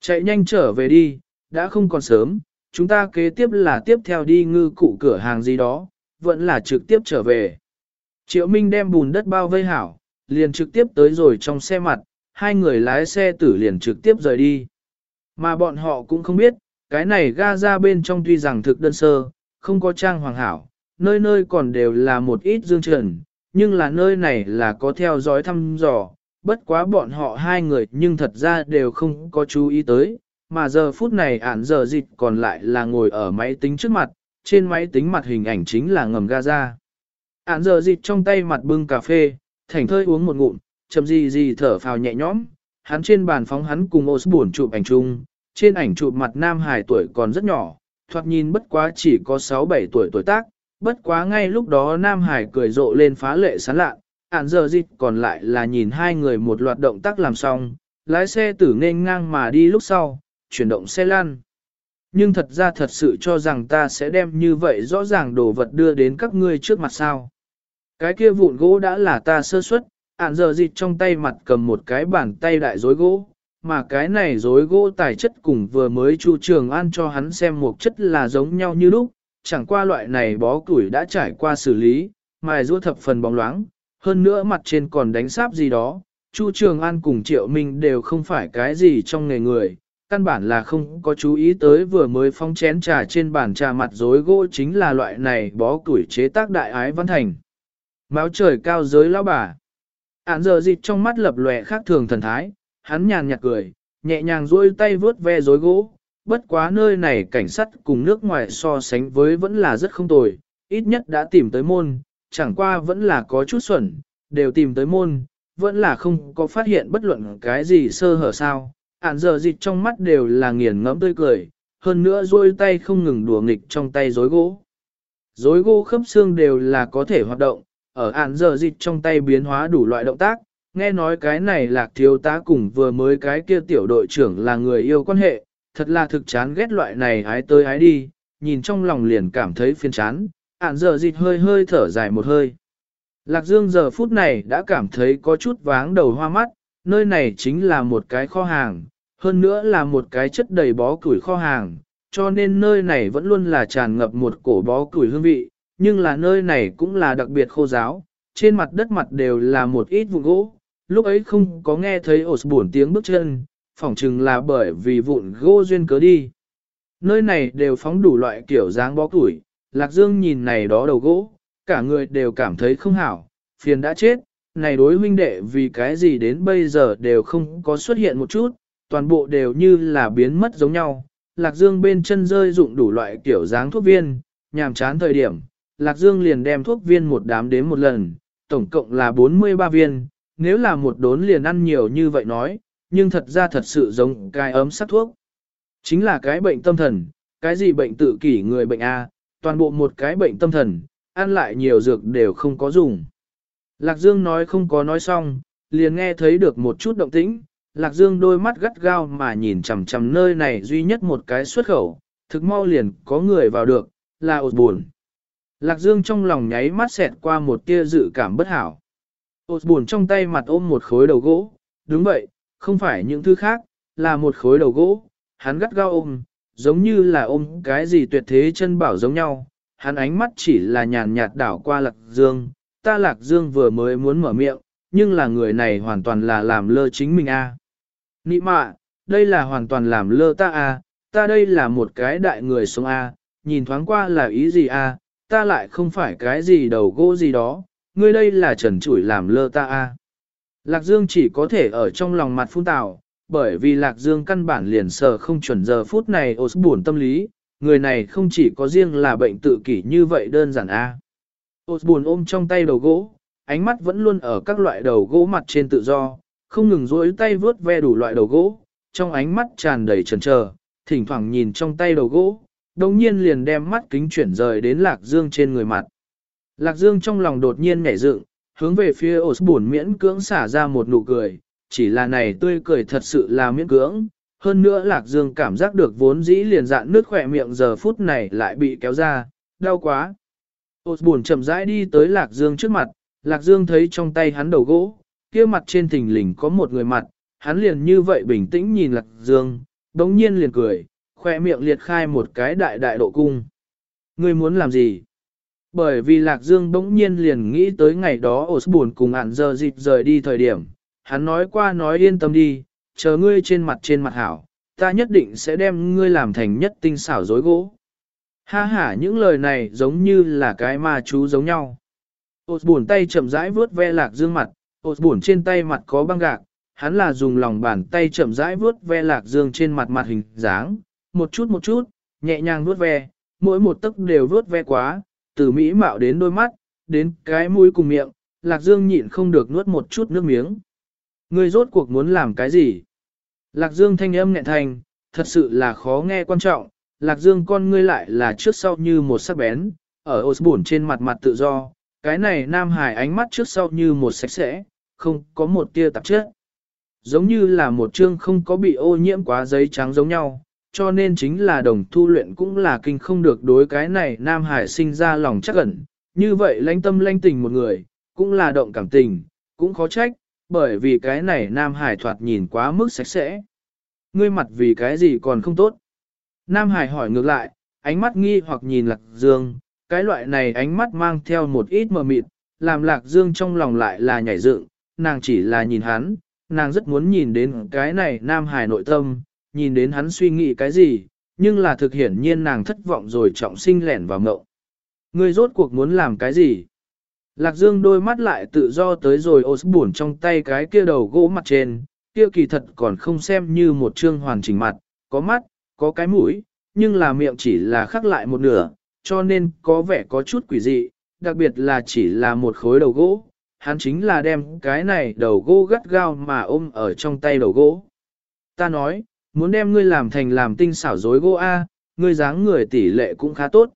Chạy nhanh trở về đi, đã không còn sớm, chúng ta kế tiếp là tiếp theo đi ngư cụ cửa hàng gì đó, vẫn là trực tiếp trở về. Triệu Minh đem bùn đất bao vây hảo, liền trực tiếp tới rồi trong xe mặt, hai người lái xe tử liền trực tiếp rời đi. Mà bọn họ cũng không biết, cái này ga ra bên trong tuy rằng thực đơn sơ, không có trang hoàng hảo, nơi nơi còn đều là một ít dương trần, nhưng là nơi này là có theo dõi thăm dò, bất quá bọn họ hai người nhưng thật ra đều không có chú ý tới, mà giờ phút này ản giờ dịch còn lại là ngồi ở máy tính trước mặt, trên máy tính mặt hình ảnh chính là ngầm Gaza. Ản giờ dịch trong tay mặt bưng cà phê, thảnh thơi uống một ngụm, chậm gì gì thở phào nhẹ nhõm, hắn trên bàn phóng hắn cùng Osborne chụp ảnh chung, trên ảnh chụp mặt nam hài tuổi còn rất nhỏ, thoạt nhìn bất quá chỉ có 6-7 tuổi tuổi tác, bất quá ngay lúc đó nam hải cười rộ lên phá lệ sán lạ, ản giờ dịch còn lại là nhìn hai người một loạt động tác làm xong, lái xe tử nên ngang mà đi lúc sau, chuyển động xe lăn. Nhưng thật ra thật sự cho rằng ta sẽ đem như vậy rõ ràng đồ vật đưa đến các ngươi trước mặt sao. Cái kia vụn gỗ đã là ta sơ suất, ản giờ dịch trong tay mặt cầm một cái bàn tay đại dối gỗ, mà cái này dối gỗ tài chất cùng vừa mới Chu Trường An cho hắn xem một chất là giống nhau như lúc, chẳng qua loại này bó củi đã trải qua xử lý, mài rua thập phần bóng loáng, hơn nữa mặt trên còn đánh sáp gì đó, Chu Trường An cùng Triệu Minh đều không phải cái gì trong nghề người, căn bản là không có chú ý tới vừa mới phong chén trà trên bàn trà mặt rối gỗ chính là loại này bó củi chế tác đại ái văn thành. Máu trời cao giới lão bà. Án giờ dịch trong mắt lập lòe khác thường thần thái, hắn nhàn nhạt cười, nhẹ nhàng duỗi tay vướt ve rối gỗ, bất quá nơi này cảnh sát cùng nước ngoài so sánh với vẫn là rất không tồi, ít nhất đã tìm tới môn, chẳng qua vẫn là có chút xuẩn, đều tìm tới môn, vẫn là không có phát hiện bất luận cái gì sơ hở sao. Ản giờ dịch trong mắt đều là nghiền ngẫm tươi cười, hơn nữa duỗi tay không ngừng đùa nghịch trong tay rối gỗ. Rối gỗ khớp xương đều là có thể hoạt động, ở ản giờ dịch trong tay biến hóa đủ loại động tác, nghe nói cái này lạc thiếu tá cùng vừa mới cái kia tiểu đội trưởng là người yêu quan hệ, thật là thực chán ghét loại này hái tới hái đi, nhìn trong lòng liền cảm thấy phiền chán, ản giờ dịch hơi hơi thở dài một hơi. Lạc Dương giờ phút này đã cảm thấy có chút váng đầu hoa mắt, nơi này chính là một cái kho hàng, hơn nữa là một cái chất đầy bó củi kho hàng, cho nên nơi này vẫn luôn là tràn ngập một cổ bó củi hương vị, nhưng là nơi này cũng là đặc biệt khô giáo, trên mặt đất mặt đều là một ít vụn gỗ, lúc ấy không có nghe thấy ổ buồn tiếng bước chân, phỏng chừng là bởi vì vụn gỗ duyên cớ đi. Nơi này đều phóng đủ loại kiểu dáng bó củi, Lạc Dương nhìn này đó đầu gỗ, cả người đều cảm thấy không hảo, phiền đã chết, này đối huynh đệ vì cái gì đến bây giờ đều không có xuất hiện một chút, toàn bộ đều như là biến mất giống nhau. Lạc Dương bên chân rơi dụng đủ loại kiểu dáng thuốc viên, nhàm chán thời điểm, Lạc Dương liền đem thuốc viên một đám đến một lần, tổng cộng là 43 viên, nếu là một đốn liền ăn nhiều như vậy nói, nhưng thật ra thật sự giống cái ấm sắc thuốc. Chính là cái bệnh tâm thần, cái gì bệnh tự kỷ người bệnh A, toàn bộ một cái bệnh tâm thần, ăn lại nhiều dược đều không có dùng. Lạc Dương nói không có nói xong, liền nghe thấy được một chút động tĩnh, Lạc Dương đôi mắt gắt gao mà nhìn chằm chằm nơi này duy nhất một cái xuất khẩu, thực mau liền có người vào được, là ột buồn. Lạc Dương trong lòng nháy mắt xẹt qua một tia dự cảm bất hảo. Ột buồn trong tay mặt ôm một khối đầu gỗ, đúng vậy, không phải những thứ khác, là một khối đầu gỗ, hắn gắt gao ôm, giống như là ôm cái gì tuyệt thế chân bảo giống nhau, hắn ánh mắt chỉ là nhàn nhạt đảo qua Lạc Dương, ta Lạc Dương vừa mới muốn mở miệng, nhưng là người này hoàn toàn là làm lơ chính mình a. À. Nị mạ, đây là hoàn toàn làm lơ ta a, ta đây là một cái đại người sống a, nhìn thoáng qua là ý gì a, ta lại không phải cái gì đầu gỗ gì đó, ngươi đây là trần trụi làm lơ ta a. Lạc Dương chỉ có thể ở trong lòng mặt phun tạo, bởi vì Lạc Dương căn bản liền sở không chuẩn giờ phút này ổ buồn tâm lý, người này không chỉ có riêng là bệnh tự kỷ như vậy đơn giản a. Ổ buồn ôm trong tay đầu gỗ, ánh mắt vẫn luôn ở các loại đầu gỗ mặt trên tự do, không ngừng rối tay vướt ve đủ loại đầu gỗ, trong ánh mắt tràn đầy trần chờ thỉnh thoảng nhìn trong tay đầu gỗ, đồng nhiên liền đem mắt kính chuyển rời đến Lạc Dương trên người mặt. Lạc Dương trong lòng đột nhiên nhảy dựng, hướng về phía ổ buồn miễn cưỡng xả ra một nụ cười, chỉ là này tươi cười thật sự là miễn cưỡng. Hơn nữa Lạc Dương cảm giác được vốn dĩ liền dạn nước khỏe miệng giờ phút này lại bị kéo ra, đau quá. Ôt buồn chậm rãi đi tới Lạc Dương trước mặt, Lạc Dương thấy trong tay hắn đầu gỗ, kia mặt trên thình lình có một người mặt, hắn liền như vậy bình tĩnh nhìn Lạc Dương, đống nhiên liền cười, khoe miệng liệt khai một cái đại đại độ cung. Ngươi muốn làm gì? Bởi vì Lạc Dương đống nhiên liền nghĩ tới ngày đó buồn cùng ản giờ dịp rời đi thời điểm, hắn nói qua nói yên tâm đi, chờ ngươi trên mặt trên mặt hảo, ta nhất định sẽ đem ngươi làm thành nhất tinh xảo dối gỗ. Ha ha những lời này giống như là cái ma chú giống nhau. Ôt buồn tay chậm rãi vướt ve lạc dương mặt, ôt buồn trên tay mặt có băng gạc, hắn là dùng lòng bàn tay chậm rãi vướt ve lạc dương trên mặt mặt hình dáng, một chút một chút, nhẹ nhàng vướt ve, mỗi một tấc đều vướt ve quá, từ mỹ mạo đến đôi mắt, đến cái mũi cùng miệng, lạc dương nhịn không được nuốt một chút nước miếng. Ngươi rốt cuộc muốn làm cái gì? Lạc dương thanh âm nhẹ thành, thật sự là khó nghe quan trọng, lạc dương con ngươi lại là trước sau như một sắc bén, ở Osborne trên mặt mặt tự do, cái này nam hải ánh mắt trước sau như một sạch sẽ, không có một tia tạp chất. Giống như là một chương không có bị ô nhiễm quá giấy trắng giống nhau, cho nên chính là đồng thu luyện cũng là kinh không được đối cái này nam hải sinh ra lòng chắc ẩn. Như vậy lãnh tâm lãnh tình một người, cũng là động cảm tình, cũng khó trách, bởi vì cái này nam hải thoạt nhìn quá mức sạch sẽ. Ngươi mặt vì cái gì còn không tốt. Nam Hải hỏi ngược lại, ánh mắt nghi hoặc nhìn Lạc Dương, cái loại này ánh mắt mang theo một ít mờ mịt, làm Lạc Dương trong lòng lại là nhảy dựng, nàng chỉ là nhìn hắn, nàng rất muốn nhìn đến cái này Nam Hải nội tâm, nhìn đến hắn suy nghĩ cái gì, nhưng là thực hiển nhiên nàng thất vọng rồi trọng sinh lẻn vào ngậu, Ngươi rốt cuộc muốn làm cái gì? Lạc Dương đôi mắt lại tự do tới rồi ô buồn trong tay cái kia đầu gỗ mặt trên, kia kỳ thật còn không xem như một chương hoàn chỉnh mặt, có mắt, có cái mũi, nhưng là miệng chỉ là khắc lại một nửa, cho nên có vẻ có chút quỷ dị, đặc biệt là chỉ là một khối đầu gỗ. Hắn chính là đem cái này đầu gỗ gắt gao mà ôm ở trong tay đầu gỗ. Ta nói, muốn đem ngươi làm thành làm tinh xảo dối gỗ A, ngươi dáng người tỷ lệ cũng khá tốt.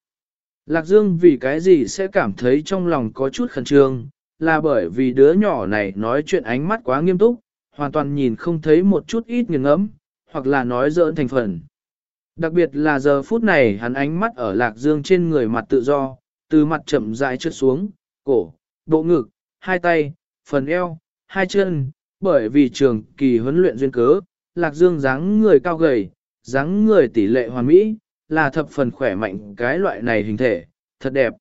Lạc Dương vì cái gì sẽ cảm thấy trong lòng có chút khẩn trương, là bởi vì đứa nhỏ này nói chuyện ánh mắt quá nghiêm túc, hoàn toàn nhìn không thấy một chút ít nghiêng ngẫm, hoặc là nói dỡn thành phần. Đặc biệt là giờ phút này hắn ánh mắt ở lạc dương trên người mặt tự do, từ mặt chậm rãi trượt xuống, cổ, bộ ngực, hai tay, phần eo, hai chân, bởi vì trường kỳ huấn luyện duyên cớ, lạc dương dáng người cao gầy, dáng người tỷ lệ hoàn mỹ, là thập phần khỏe mạnh cái loại này hình thể, thật đẹp.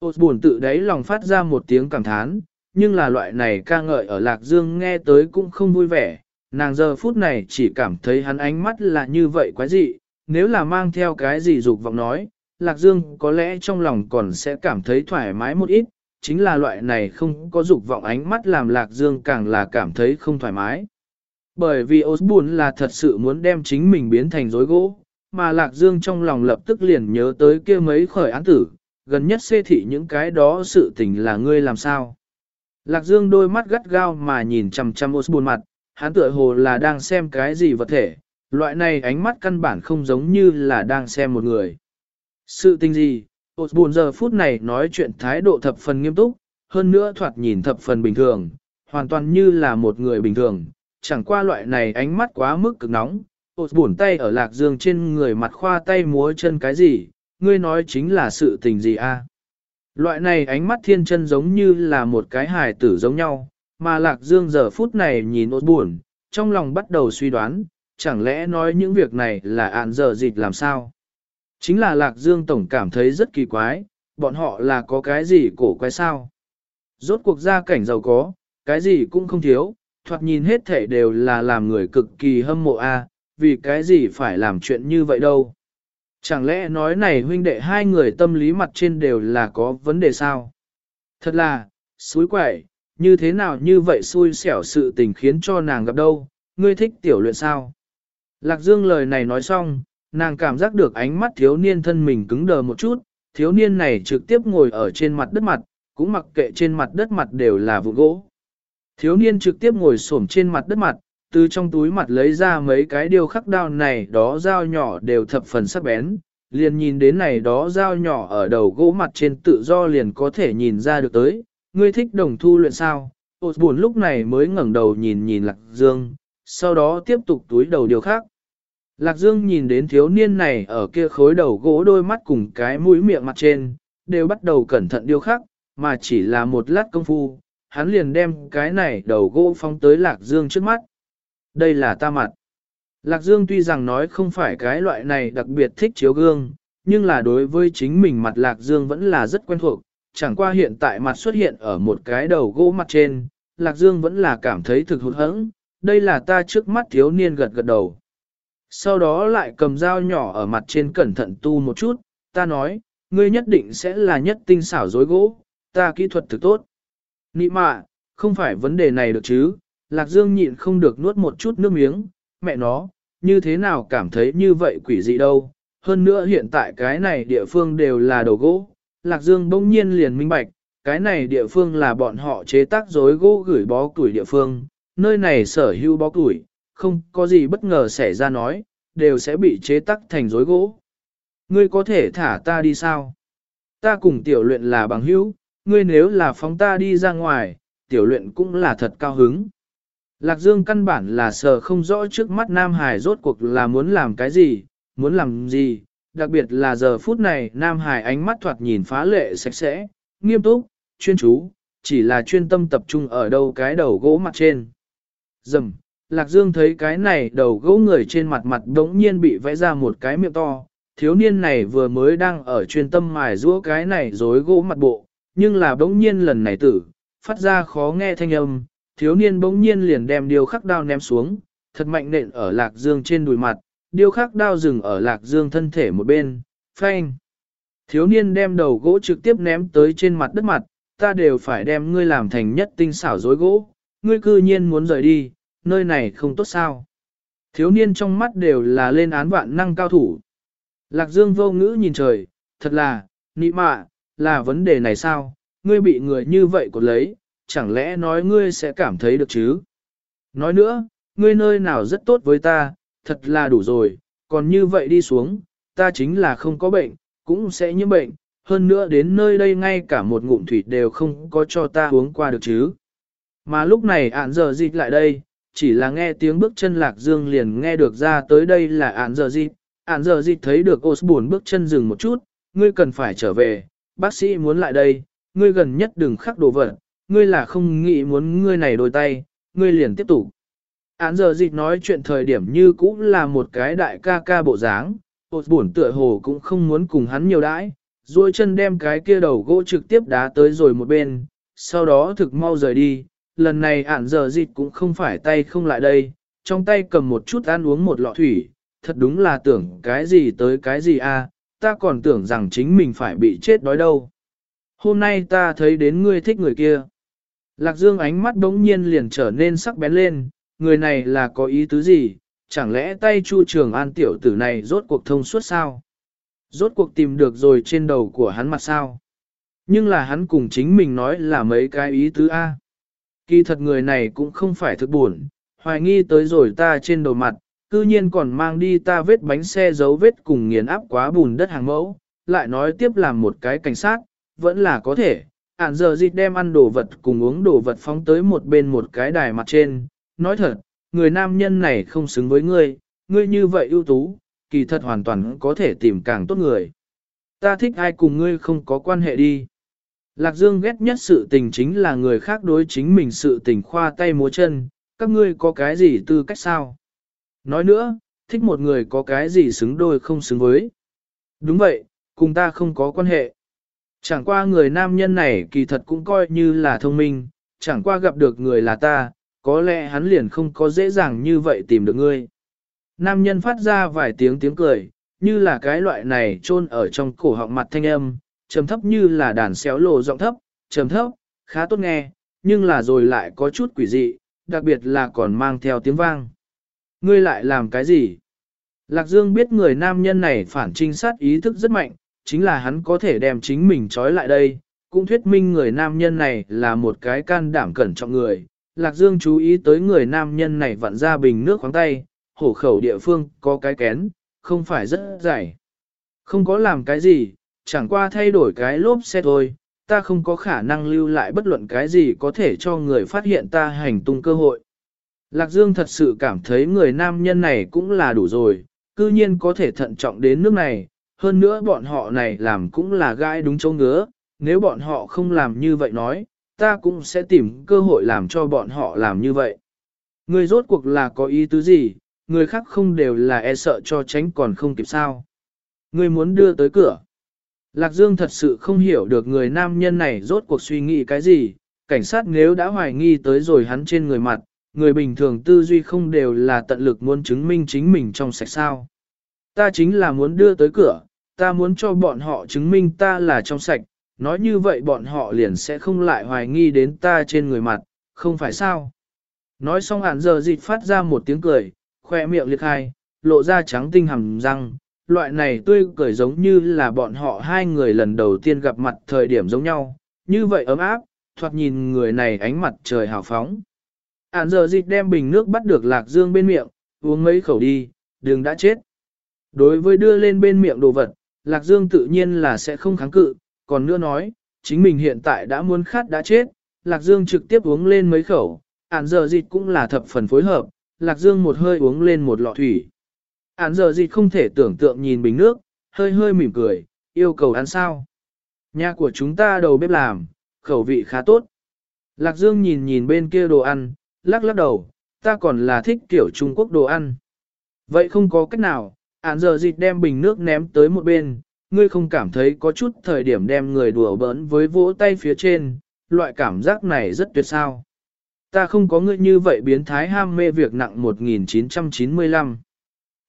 Ôt buồn tự đáy lòng phát ra một tiếng cảm thán, nhưng là loại này ca ngợi ở lạc dương nghe tới cũng không vui vẻ, nàng giờ phút này chỉ cảm thấy hắn ánh mắt là như vậy quái dị, nếu là mang theo cái gì dục vọng nói, Lạc Dương có lẽ trong lòng còn sẽ cảm thấy thoải mái một ít, chính là loại này không có dục vọng ánh mắt làm Lạc Dương càng là cảm thấy không thoải mái. Bởi vì Osborne là thật sự muốn đem chính mình biến thành rối gỗ, mà Lạc Dương trong lòng lập tức liền nhớ tới kia mấy khởi án tử, gần nhất xê thị những cái đó sự tình là ngươi làm sao. Lạc Dương đôi mắt gắt gao mà nhìn chằm chằm buồn mặt, hắn tựa hồ là đang xem cái gì vật thể, loại này ánh mắt căn bản không giống như là đang xem một người. Sự tình gì, buồn giờ phút này nói chuyện thái độ thập phần nghiêm túc, hơn nữa thoạt nhìn thập phần bình thường, hoàn toàn như là một người bình thường, chẳng qua loại này ánh mắt quá mức cực nóng, buồn tay ở lạc dương trên người mặt khoa tay múa chân cái gì, ngươi nói chính là sự tình gì a? Loại này ánh mắt thiên chân giống như là một cái hài tử giống nhau, mà lạc dương giờ phút này nhìn ột buồn, trong lòng bắt đầu suy đoán, chẳng lẽ nói những việc này là ạn giờ dịch làm sao? Chính là Lạc Dương Tổng cảm thấy rất kỳ quái, bọn họ là có cái gì cổ quái sao? Rốt cuộc gia cảnh giàu có, cái gì cũng không thiếu, thoạt nhìn hết thể đều là làm người cực kỳ hâm mộ a, vì cái gì phải làm chuyện như vậy đâu? Chẳng lẽ nói này huynh đệ hai người tâm lý mặt trên đều là có vấn đề sao? Thật là, suối quẩy, như thế nào như vậy xui xẻo sự tình khiến cho nàng gặp đâu, ngươi thích tiểu luyện sao. Lạc Dương lời này nói xong, nàng cảm giác được ánh mắt thiếu niên thân mình cứng đờ một chút, thiếu niên này trực tiếp ngồi ở trên mặt đất mặt, cũng mặc kệ trên mặt đất mặt đều là vụ gỗ. Thiếu niên trực tiếp ngồi xổm trên mặt đất mặt, từ trong túi mặt lấy ra mấy cái điều khắc đao này đó dao nhỏ đều thập phần sắc bén, liền nhìn đến này đó dao nhỏ ở đầu gỗ mặt trên tự do liền có thể nhìn ra được tới, ngươi thích đồng thu luyện sao, ô buồn lúc này mới ngẩng đầu nhìn nhìn Lạc Dương, sau đó tiếp tục túi đầu điều khác. Lạc Dương nhìn đến thiếu niên này ở kia khối đầu gỗ đôi mắt cùng cái mũi miệng mặt trên, đều bắt đầu cẩn thận điều khắc, mà chỉ là một lát công phu, hắn liền đem cái này đầu gỗ phóng tới Lạc Dương trước mắt. Đây là ta mặt. Lạc Dương tuy rằng nói không phải cái loại này đặc biệt thích chiếu gương, nhưng là đối với chính mình mặt Lạc Dương vẫn là rất quen thuộc, chẳng qua hiện tại mặt xuất hiện ở một cái đầu gỗ mặt trên, Lạc Dương vẫn là cảm thấy thực hụt hẫng, đây là ta trước mắt thiếu niên gật gật đầu. Sau đó lại cầm dao nhỏ ở mặt trên cẩn thận tu một chút, ta nói, ngươi nhất định sẽ là nhất tinh xảo dối gỗ, ta kỹ thuật thực tốt. Nị mạ, không phải vấn đề này được chứ, Lạc Dương nhịn không được nuốt một chút nước miếng, mẹ nó, như thế nào cảm thấy như vậy quỷ dị đâu. Hơn nữa hiện tại cái này địa phương đều là đồ gỗ, Lạc Dương bỗng nhiên liền minh bạch, cái này địa phương là bọn họ chế tác dối gỗ gửi bó củi địa phương, nơi này sở hữu bó củi, không có gì bất ngờ xảy ra nói, đều sẽ bị chế tác thành dối gỗ. Ngươi có thể thả ta đi sao? Ta cùng tiểu luyện là bằng hữu, ngươi nếu là phóng ta đi ra ngoài, tiểu luyện cũng là thật cao hứng. Lạc Dương căn bản là sờ không rõ trước mắt Nam Hải rốt cuộc là muốn làm cái gì, muốn làm gì, đặc biệt là giờ phút này Nam Hải ánh mắt thoạt nhìn phá lệ sạch sẽ, nghiêm túc, chuyên chú, chỉ là chuyên tâm tập trung ở đâu cái đầu gỗ mặt trên. Dầm, Lạc Dương thấy cái này đầu gỗ người trên mặt mặt đống nhiên bị vẽ ra một cái miệng to, thiếu niên này vừa mới đang ở chuyên tâm mài rũa cái này dối gỗ mặt bộ, nhưng là đống nhiên lần này tử, phát ra khó nghe thanh âm, thiếu niên bỗng nhiên liền đem điêu khắc đao ném xuống, thật mạnh nện ở Lạc Dương trên đùi mặt, điêu khắc đao dừng ở Lạc Dương thân thể một bên, phanh. Thiếu niên đem đầu gỗ trực tiếp ném tới trên mặt đất mặt, ta đều phải đem ngươi làm thành nhất tinh xảo dối gỗ, ngươi cư nhiên muốn rời đi, nơi này không tốt sao. Thiếu niên trong mắt đều là lên án vạn năng cao thủ. Lạc Dương vô ngữ nhìn trời, thật là, nị mạ, là vấn đề này sao, ngươi bị người như vậy cột lấy, chẳng lẽ nói ngươi sẽ cảm thấy được chứ? Nói nữa, ngươi nơi nào rất tốt với ta, thật là đủ rồi, còn như vậy đi xuống, ta chính là không có bệnh, cũng sẽ nhiễm bệnh, hơn nữa đến nơi đây ngay cả một ngụm thủy đều không có cho ta uống qua được chứ. Mà lúc này ạn giờ dịch lại đây, chỉ là nghe tiếng bước chân lạc dương liền nghe được ra tới đây là ạn giờ dịch. Ản giờ dịch thấy được Osborne bước chân dừng một chút, ngươi cần phải trở về, bác sĩ muốn lại đây, ngươi gần nhất đừng khắc đồ vật, ngươi là không nghĩ muốn ngươi này đôi tay, ngươi liền tiếp tục. Án giờ dịch nói chuyện thời điểm như cũng là một cái đại ca ca bộ dáng, hột buồn tựa hồ cũng không muốn cùng hắn nhiều đãi, duỗi chân đem cái kia đầu gỗ trực tiếp đá tới rồi một bên, sau đó thực mau rời đi, lần này ản giờ dịch cũng không phải tay không lại đây, trong tay cầm một chút ăn uống một lọ thủy, thật đúng là tưởng cái gì tới cái gì a, à, ta còn tưởng rằng chính mình phải bị chết đói đâu. Hôm nay ta thấy đến ngươi thích người kia. Lạc Dương ánh mắt đống nhiên liền trở nên sắc bén lên, người này là có ý tứ gì, chẳng lẽ tay Chu Trường An tiểu tử này rốt cuộc thông suốt sao? Rốt cuộc tìm được rồi trên đầu của hắn mặt sao? Nhưng là hắn cùng chính mình nói là mấy cái ý tứ A. Kỳ thật người này cũng không phải thực buồn, hoài nghi tới rồi ta trên đầu mặt, cư nhiên còn mang đi ta vết bánh xe dấu vết cùng nghiền áp quá bùn đất hàng mẫu, lại nói tiếp làm một cái cảnh sát, vẫn là có thể, ản giờ dịch đem ăn đồ vật cùng uống đồ vật phóng tới một bên một cái đài mặt trên. Nói thật, người nam nhân này không xứng với ngươi, ngươi như vậy ưu tú, kỳ thật hoàn toàn có thể tìm càng tốt người. Ta thích ai cùng ngươi không có quan hệ đi. Lạc Dương ghét nhất sự tình chính là người khác đối chính mình sự tình khoa tay múa chân, các ngươi có cái gì tư cách sao? Nói nữa, thích một người có cái gì xứng đôi không xứng với. Đúng vậy, cùng ta không có quan hệ. Chẳng qua người nam nhân này kỳ thật cũng coi như là thông minh, chẳng qua gặp được người là ta, có lẽ hắn liền không có dễ dàng như vậy tìm được ngươi. Nam nhân phát ra vài tiếng tiếng cười, như là cái loại này chôn ở trong cổ họng mặt thanh âm, trầm thấp như là đàn xéo lộ giọng thấp, trầm thấp, khá tốt nghe, nhưng là rồi lại có chút quỷ dị, đặc biệt là còn mang theo tiếng vang. Ngươi lại làm cái gì? Lạc Dương biết người nam nhân này phản trinh sát ý thức rất mạnh, chính là hắn có thể đem chính mình trói lại đây, cũng thuyết minh người nam nhân này là một cái can đảm cẩn trọng người. Lạc Dương chú ý tới người nam nhân này vặn ra bình nước khoáng tay, hổ khẩu địa phương có cái kén, không phải rất dài. Không có làm cái gì, chẳng qua thay đổi cái lốp xe thôi, ta không có khả năng lưu lại bất luận cái gì có thể cho người phát hiện ta hành tung cơ hội. Lạc Dương thật sự cảm thấy người nam nhân này cũng là đủ rồi, cư nhiên có thể thận trọng đến nước này, hơn nữa bọn họ này làm cũng là gai đúng chỗ ngứa, nếu bọn họ không làm như vậy nói, ta cũng sẽ tìm cơ hội làm cho bọn họ làm như vậy. Người rốt cuộc là có ý tứ gì, người khác không đều là e sợ cho tránh còn không kịp sao. Người muốn đưa tới cửa. Lạc Dương thật sự không hiểu được người nam nhân này rốt cuộc suy nghĩ cái gì, cảnh sát nếu đã hoài nghi tới rồi hắn trên người mặt, người bình thường tư duy không đều là tận lực muốn chứng minh chính mình trong sạch sao. Ta chính là muốn đưa tới cửa, ta muốn cho bọn họ chứng minh ta là trong sạch, nói như vậy bọn họ liền sẽ không lại hoài nghi đến ta trên người mặt, không phải sao. Nói xong ản giờ dịch phát ra một tiếng cười, khoe miệng liệt hai, lộ ra trắng tinh hầm răng, loại này tươi cười giống như là bọn họ hai người lần đầu tiên gặp mặt thời điểm giống nhau, như vậy ấm áp, thoạt nhìn người này ánh mặt trời hào phóng. Ản giờ dịch đem bình nước bắt được lạc dương bên miệng, uống mấy khẩu đi, đừng đã chết. Đối với đưa lên bên miệng đồ vật, lạc dương tự nhiên là sẽ không kháng cự, còn nữa nói, chính mình hiện tại đã muốn khát đã chết, lạc dương trực tiếp uống lên mấy khẩu, ản giờ dịch cũng là thập phần phối hợp, lạc dương một hơi uống lên một lọ thủy. Ản giờ dịch không thể tưởng tượng nhìn bình nước, hơi hơi mỉm cười, yêu cầu ăn sao. Nhà của chúng ta đầu bếp làm, khẩu vị khá tốt. Lạc Dương nhìn nhìn bên kia đồ ăn, lắc lắc đầu, ta còn là thích kiểu Trung Quốc đồ ăn. Vậy không có cách nào, Hàn giờ dịch đem bình nước ném tới một bên, ngươi không cảm thấy có chút thời điểm đem người đùa bỡn với vỗ tay phía trên, loại cảm giác này rất tuyệt sao. Ta không có ngươi như vậy biến thái ham mê việc nặng 1995.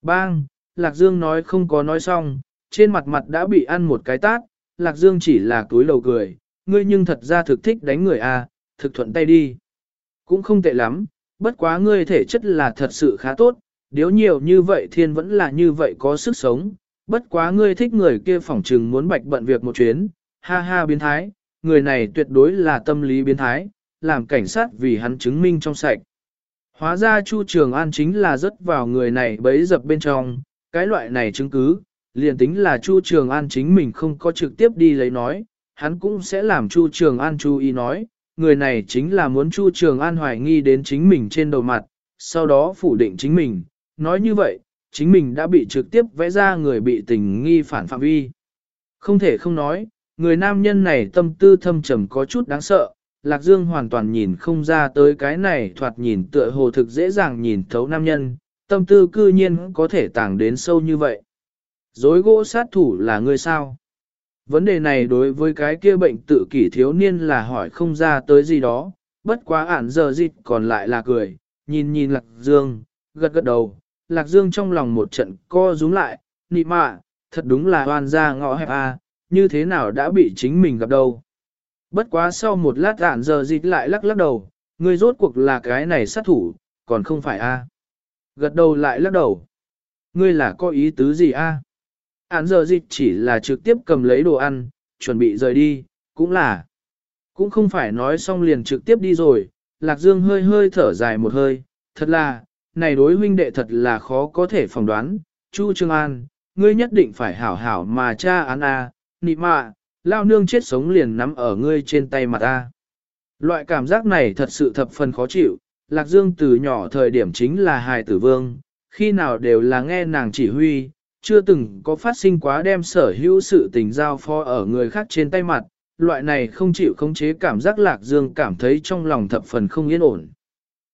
Bang, Lạc Dương nói không có nói xong, trên mặt mặt đã bị ăn một cái tát, Lạc Dương chỉ là túi đầu cười, ngươi nhưng thật ra thực thích đánh người à, thực thuận tay đi. Cũng không tệ lắm, bất quá ngươi thể chất là thật sự khá tốt, điếu nhiều như vậy thiên vẫn là như vậy có sức sống, bất quá ngươi thích người kia phỏng trừng muốn bạch bận việc một chuyến, ha ha biến thái, người này tuyệt đối là tâm lý biến thái, làm cảnh sát vì hắn chứng minh trong sạch. Hóa ra Chu Trường An chính là rất vào người này bấy dập bên trong, cái loại này chứng cứ, liền tính là Chu Trường An chính mình không có trực tiếp đi lấy nói, hắn cũng sẽ làm Chu Trường An chú ý nói, người này chính là muốn Chu Trường An hoài nghi đến chính mình trên đầu mặt, sau đó phủ định chính mình, nói như vậy, chính mình đã bị trực tiếp vẽ ra người bị tình nghi phản phạm vi. Không thể không nói, người nam nhân này tâm tư thâm trầm có chút đáng sợ, Lạc Dương hoàn toàn nhìn không ra tới cái này thoạt nhìn tựa hồ thực dễ dàng nhìn thấu nam nhân, tâm tư cư nhiên có thể tàng đến sâu như vậy. Dối gỗ sát thủ là người sao? Vấn đề này đối với cái kia bệnh tự kỷ thiếu niên là hỏi không ra tới gì đó, bất quá ản giờ dịch còn lại là cười, nhìn nhìn Lạc Dương, gật gật đầu, Lạc Dương trong lòng một trận co rúm lại, nị mạ, thật đúng là hoàn ra ngõ hẹp a, như thế nào đã bị chính mình gặp đâu. Bất quá sau một lát ản giờ dịch lại lắc lắc đầu, người rốt cuộc là cái này sát thủ, còn không phải a. Gật đầu lại lắc đầu. Ngươi là có ý tứ gì a? À? Ản giờ dịch chỉ là trực tiếp cầm lấy đồ ăn, chuẩn bị rời đi, cũng là. Cũng không phải nói xong liền trực tiếp đi rồi, Lạc Dương hơi hơi thở dài một hơi, thật là, này đối huynh đệ thật là khó có thể phỏng đoán, Chu Trương An, ngươi nhất định phải hảo hảo mà cha án a, nị mạ, lao nương chết sống liền nắm ở ngươi trên tay mặt ta. Loại cảm giác này thật sự thập phần khó chịu, Lạc Dương từ nhỏ thời điểm chính là hài tử vương, khi nào đều là nghe nàng chỉ huy, chưa từng có phát sinh quá đem sở hữu sự tình giao phó ở người khác trên tay mặt, loại này không chịu khống chế cảm giác Lạc Dương cảm thấy trong lòng thập phần không yên ổn.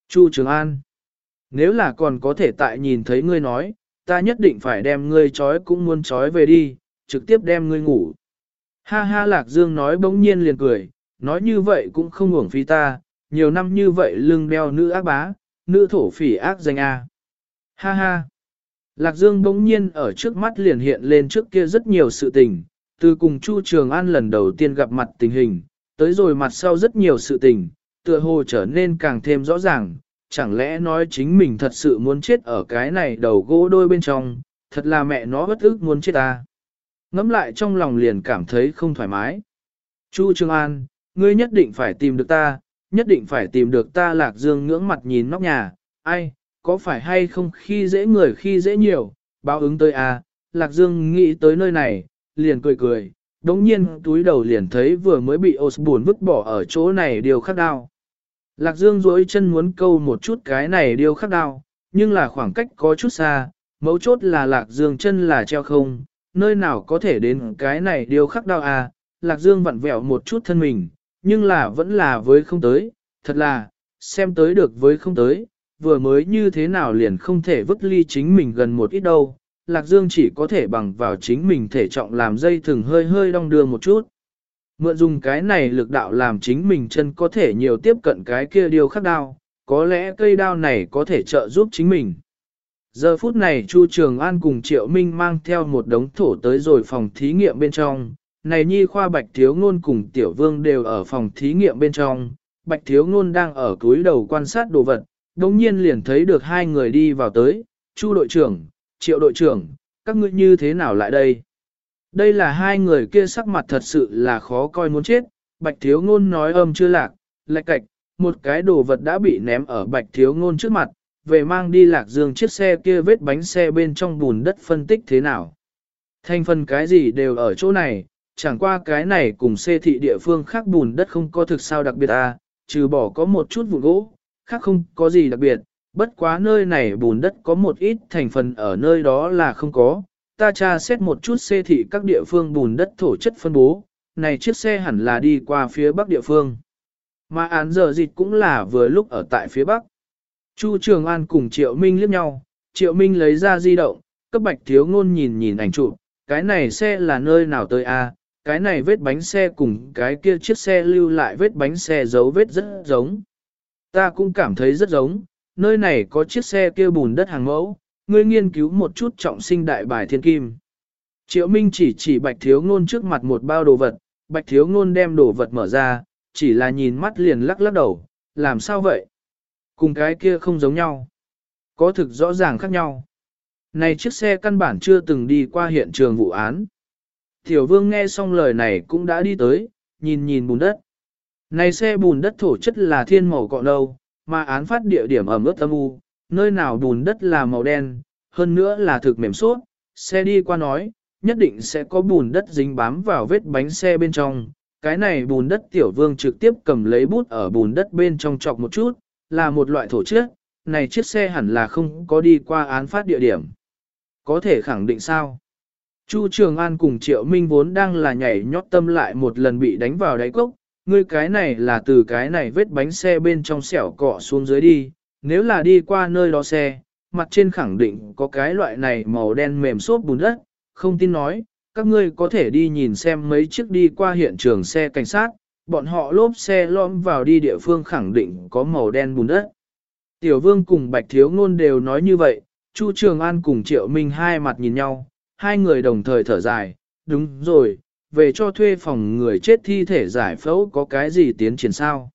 Chu Trường An nếu là còn có thể tại nhìn thấy ngươi nói, ta nhất định phải đem ngươi trói cũng muốn trói về đi, trực tiếp đem ngươi ngủ. Ha ha Lạc Dương nói bỗng nhiên liền cười, nói như vậy cũng không uổng phí ta, nhiều năm như vậy lưng đeo nữ ác bá, nữ thổ phỉ ác danh A. Ha ha. Lạc Dương bỗng nhiên ở trước mắt liền hiện lên trước kia rất nhiều sự tình, từ cùng Chu Trường An lần đầu tiên gặp mặt tình hình, tới rồi mặt sau rất nhiều sự tình, tựa hồ trở nên càng thêm rõ ràng, chẳng lẽ nói chính mình thật sự muốn chết ở cái này đầu gỗ đôi bên trong, thật là mẹ nó bất ức muốn chết ta. Ngắm lại trong lòng liền cảm thấy không thoải mái. Chu Trương An, ngươi nhất định phải tìm được ta, nhất định phải tìm được ta lạc dương ngưỡng mặt nhìn nóc nhà, ai, có phải hay không khi dễ người khi dễ nhiều, báo ứng tới à, lạc dương nghĩ tới nơi này, liền cười cười, đống nhiên túi đầu liền thấy vừa mới bị Osborne vứt bỏ ở chỗ này điều khắc đau Lạc Dương duỗi chân muốn câu một chút cái này điêu khắc đao, nhưng là khoảng cách có chút xa, mấu chốt là Lạc Dương chân là treo không, nơi nào có thể đến cái này điêu khắc đao à, Lạc Dương vặn vẹo một chút thân mình, nhưng là vẫn là với không tới, thật là, xem tới được với không tới, vừa mới như thế nào liền không thể vứt ly chính mình gần một ít đâu, Lạc Dương chỉ có thể bằng vào chính mình thể trọng làm dây thừng hơi hơi đong đưa một chút. Mượn dùng cái này lực đạo làm chính mình chân có thể nhiều tiếp cận cái kia điều khắc đao, có lẽ cây đao này có thể trợ giúp chính mình. Giờ phút này Chu Trường An cùng Triệu Minh mang theo một đống thổ tới rồi phòng thí nghiệm bên trong. Này nhi khoa Bạch Thiếu Ngôn cùng Tiểu Vương đều ở phòng thí nghiệm bên trong. Bạch Thiếu Ngôn đang ở túi đầu quan sát đồ vật, đồng nhiên liền thấy được hai người đi vào tới. Chu đội trưởng, Triệu đội trưởng, các ngươi như thế nào lại đây? Đây là hai người kia sắc mặt thật sự là khó coi muốn chết, bạch thiếu ngôn nói âm chưa lạc, lạch cạch, một cái đồ vật đã bị ném ở bạch thiếu ngôn trước mặt, về mang đi lạc dương chiếc xe kia vết bánh xe bên trong bùn đất phân tích thế nào. Thành phần cái gì đều ở chỗ này, chẳng qua cái này cùng xe thị địa phương khác bùn đất không có thực sao đặc biệt à, trừ bỏ có một chút vụn gỗ, khác không có gì đặc biệt, bất quá nơi này bùn đất có một ít thành phần ở nơi đó là không có, ta tra xét một chút xe thị các địa phương bùn đất thổ chất phân bố, này chiếc xe hẳn là đi qua phía bắc địa phương. Mà án giờ dịch cũng là vừa lúc ở tại phía bắc. Chu Trường An cùng Triệu Minh liếc nhau, Triệu Minh lấy ra di động, cấp bạch thiếu ngôn nhìn nhìn ảnh chụp, cái này xe là nơi nào tới a? cái này vết bánh xe cùng cái kia chiếc xe lưu lại vết bánh xe dấu vết rất giống. Ta cũng cảm thấy rất giống, nơi này có chiếc xe kia bùn đất hàng mẫu, ngươi nghiên cứu một chút trọng sinh đại bài thiên kim. Triệu Minh chỉ chỉ bạch thiếu ngôn trước mặt một bao đồ vật, bạch thiếu ngôn đem đồ vật mở ra, chỉ là nhìn mắt liền lắc lắc đầu, làm sao vậy? Cùng cái kia không giống nhau. Có thực rõ ràng khác nhau. Này chiếc xe căn bản chưa từng đi qua hiện trường vụ án. Tiểu vương nghe xong lời này cũng đã đi tới, nhìn nhìn bùn đất. Này xe bùn đất thổ chất là thiên màu cọ đâu, mà án phát địa điểm ở ướt âm u, nơi nào bùn đất là màu đen, hơn nữa là thực mềm suốt, xe đi qua nói, nhất định sẽ có bùn đất dính bám vào vết bánh xe bên trong. Cái này bùn đất tiểu vương trực tiếp cầm lấy bút ở bùn đất bên trong chọc một chút, là một loại thổ chất, này chiếc xe hẳn là không có đi qua án phát địa điểm. Có thể khẳng định sao? Chu Trường An cùng Triệu Minh vốn đang là nhảy nhót tâm lại một lần bị đánh vào đáy cốc, ngươi cái này là từ cái này vết bánh xe bên trong xẻo cọ xuống dưới đi, nếu là đi qua nơi đó xe, mặt trên khẳng định có cái loại này màu đen mềm xốp bùn đất, không tin nói, các ngươi có thể đi nhìn xem mấy chiếc đi qua hiện trường xe cảnh sát, bọn họ lốp xe lõm vào đi địa phương khẳng định có màu đen bùn đất. Tiểu vương cùng Bạch Thiếu Ngôn đều nói như vậy, Chu Trường An cùng Triệu Minh hai mặt nhìn nhau, hai người đồng thời thở dài, đúng rồi, về cho thuê phòng người chết thi thể giải phẫu có cái gì tiến triển sao?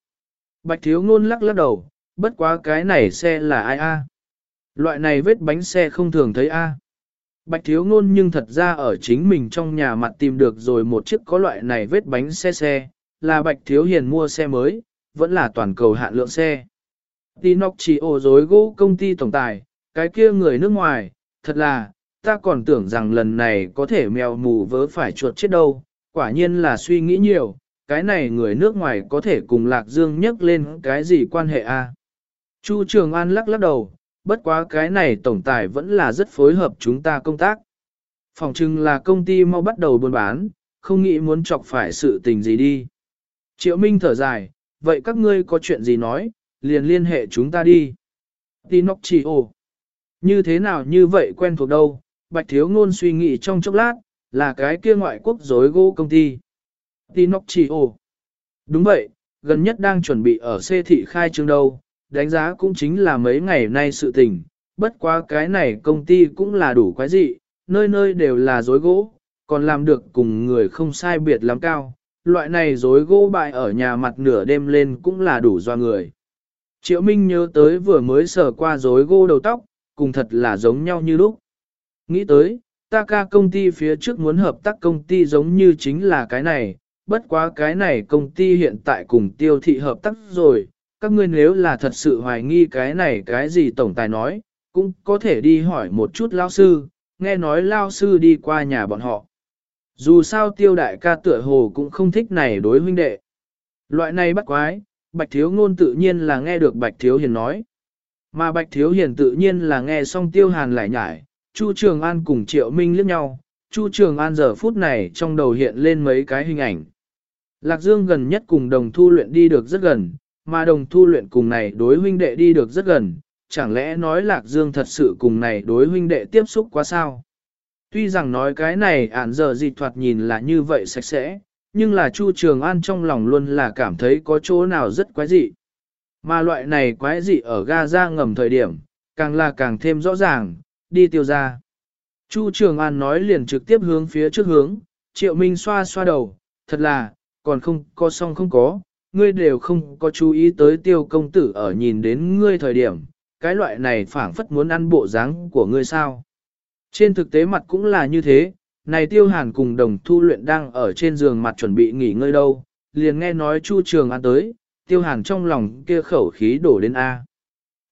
Bạch Thiếu Ngôn lắc lắc đầu, bất quá cái này xe là ai a? Loại này vết bánh xe không thường thấy a. Bạch thiếu ngôn nhưng thật ra ở chính mình trong nhà mặt tìm được rồi một chiếc có loại này vết bánh xe xe, là bạch thiếu hiền mua xe mới, vẫn là toàn cầu hạn lượng xe. tinocchio chỉ ổ dối gỗ công ty tổng tài, cái kia người nước ngoài, thật là, ta còn tưởng rằng lần này có thể mèo mù vớ phải chuột chết đâu, quả nhiên là suy nghĩ nhiều, cái này người nước ngoài có thể cùng Lạc Dương nhắc lên cái gì quan hệ a? Chu Trường An lắc lắc đầu, bất quá cái này tổng tài vẫn là rất phối hợp chúng ta công tác. Phòng trưng là công ty mau bắt đầu buôn bán, không nghĩ muốn chọc phải sự tình gì đi. Triệu Minh thở dài, vậy các ngươi có chuyện gì nói, liền liên hệ chúng ta đi. Tinoch chỉ ồ. Như thế nào như vậy quen thuộc đâu, Bạch Thiếu Ngôn suy nghĩ trong chốc lát, là cái kia ngoại quốc dối gỗ công ty. Tinoch chỉ ồ. Đúng vậy, gần nhất đang chuẩn bị ở xê thị khai trương đâu, đánh giá cũng chính là mấy ngày nay sự tình, bất quá cái này công ty cũng là đủ quái dị, nơi nơi đều là dối gỗ, còn làm được cùng người không sai biệt lắm cao, loại này dối gỗ bại ở nhà mặt nửa đêm lên cũng là đủ do người. Triệu Minh nhớ tới vừa mới sờ qua dối gỗ đầu tóc, cùng thật là giống nhau như lúc. Nghĩ tới, ta ca công ty phía trước muốn hợp tác công ty giống như chính là cái này, bất quá cái này công ty hiện tại cùng tiêu thị hợp tác rồi, các ngươi nếu là thật sự hoài nghi cái này cái gì tổng tài nói, cũng có thể đi hỏi một chút lao sư, nghe nói lao sư đi qua nhà bọn họ. Dù sao tiêu đại ca tựa hồ cũng không thích này đối huynh đệ. Loại này bắt quái, Bạch Thiếu Ngôn tự nhiên là nghe được Bạch Thiếu Hiền nói. Mà Bạch Thiếu Hiền tự nhiên là nghe xong tiêu hàn lại nhải, Chu Trường An cùng Triệu Minh liếc nhau, Chu Trường An giờ phút này trong đầu hiện lên mấy cái hình ảnh. Lạc Dương gần nhất cùng đồng thu luyện đi được rất gần, mà đồng thu luyện cùng này đối huynh đệ đi được rất gần, chẳng lẽ nói Lạc Dương thật sự cùng này đối huynh đệ tiếp xúc quá sao? Tuy rằng nói cái này ản giờ dịch thoạt nhìn là như vậy sạch sẽ, nhưng là Chu Trường An trong lòng luôn là cảm thấy có chỗ nào rất quái dị. Mà loại này quái dị ở ga ra ngầm thời điểm, càng là càng thêm rõ ràng, đi tiêu ra. Chu Trường An nói liền trực tiếp hướng phía trước hướng, Triệu Minh xoa xoa đầu, thật là, còn không có xong không có, ngươi đều không có chú ý tới tiêu công tử ở nhìn đến ngươi thời điểm, cái loại này phảng phất muốn ăn bộ dáng của ngươi sao. Trên thực tế mặt cũng là như thế, này tiêu hàn cùng đồng thu luyện đang ở trên giường mặt chuẩn bị nghỉ ngơi đâu, liền nghe nói Chu Trường ăn tới, tiêu hàn trong lòng kia khẩu khí đổ đến A.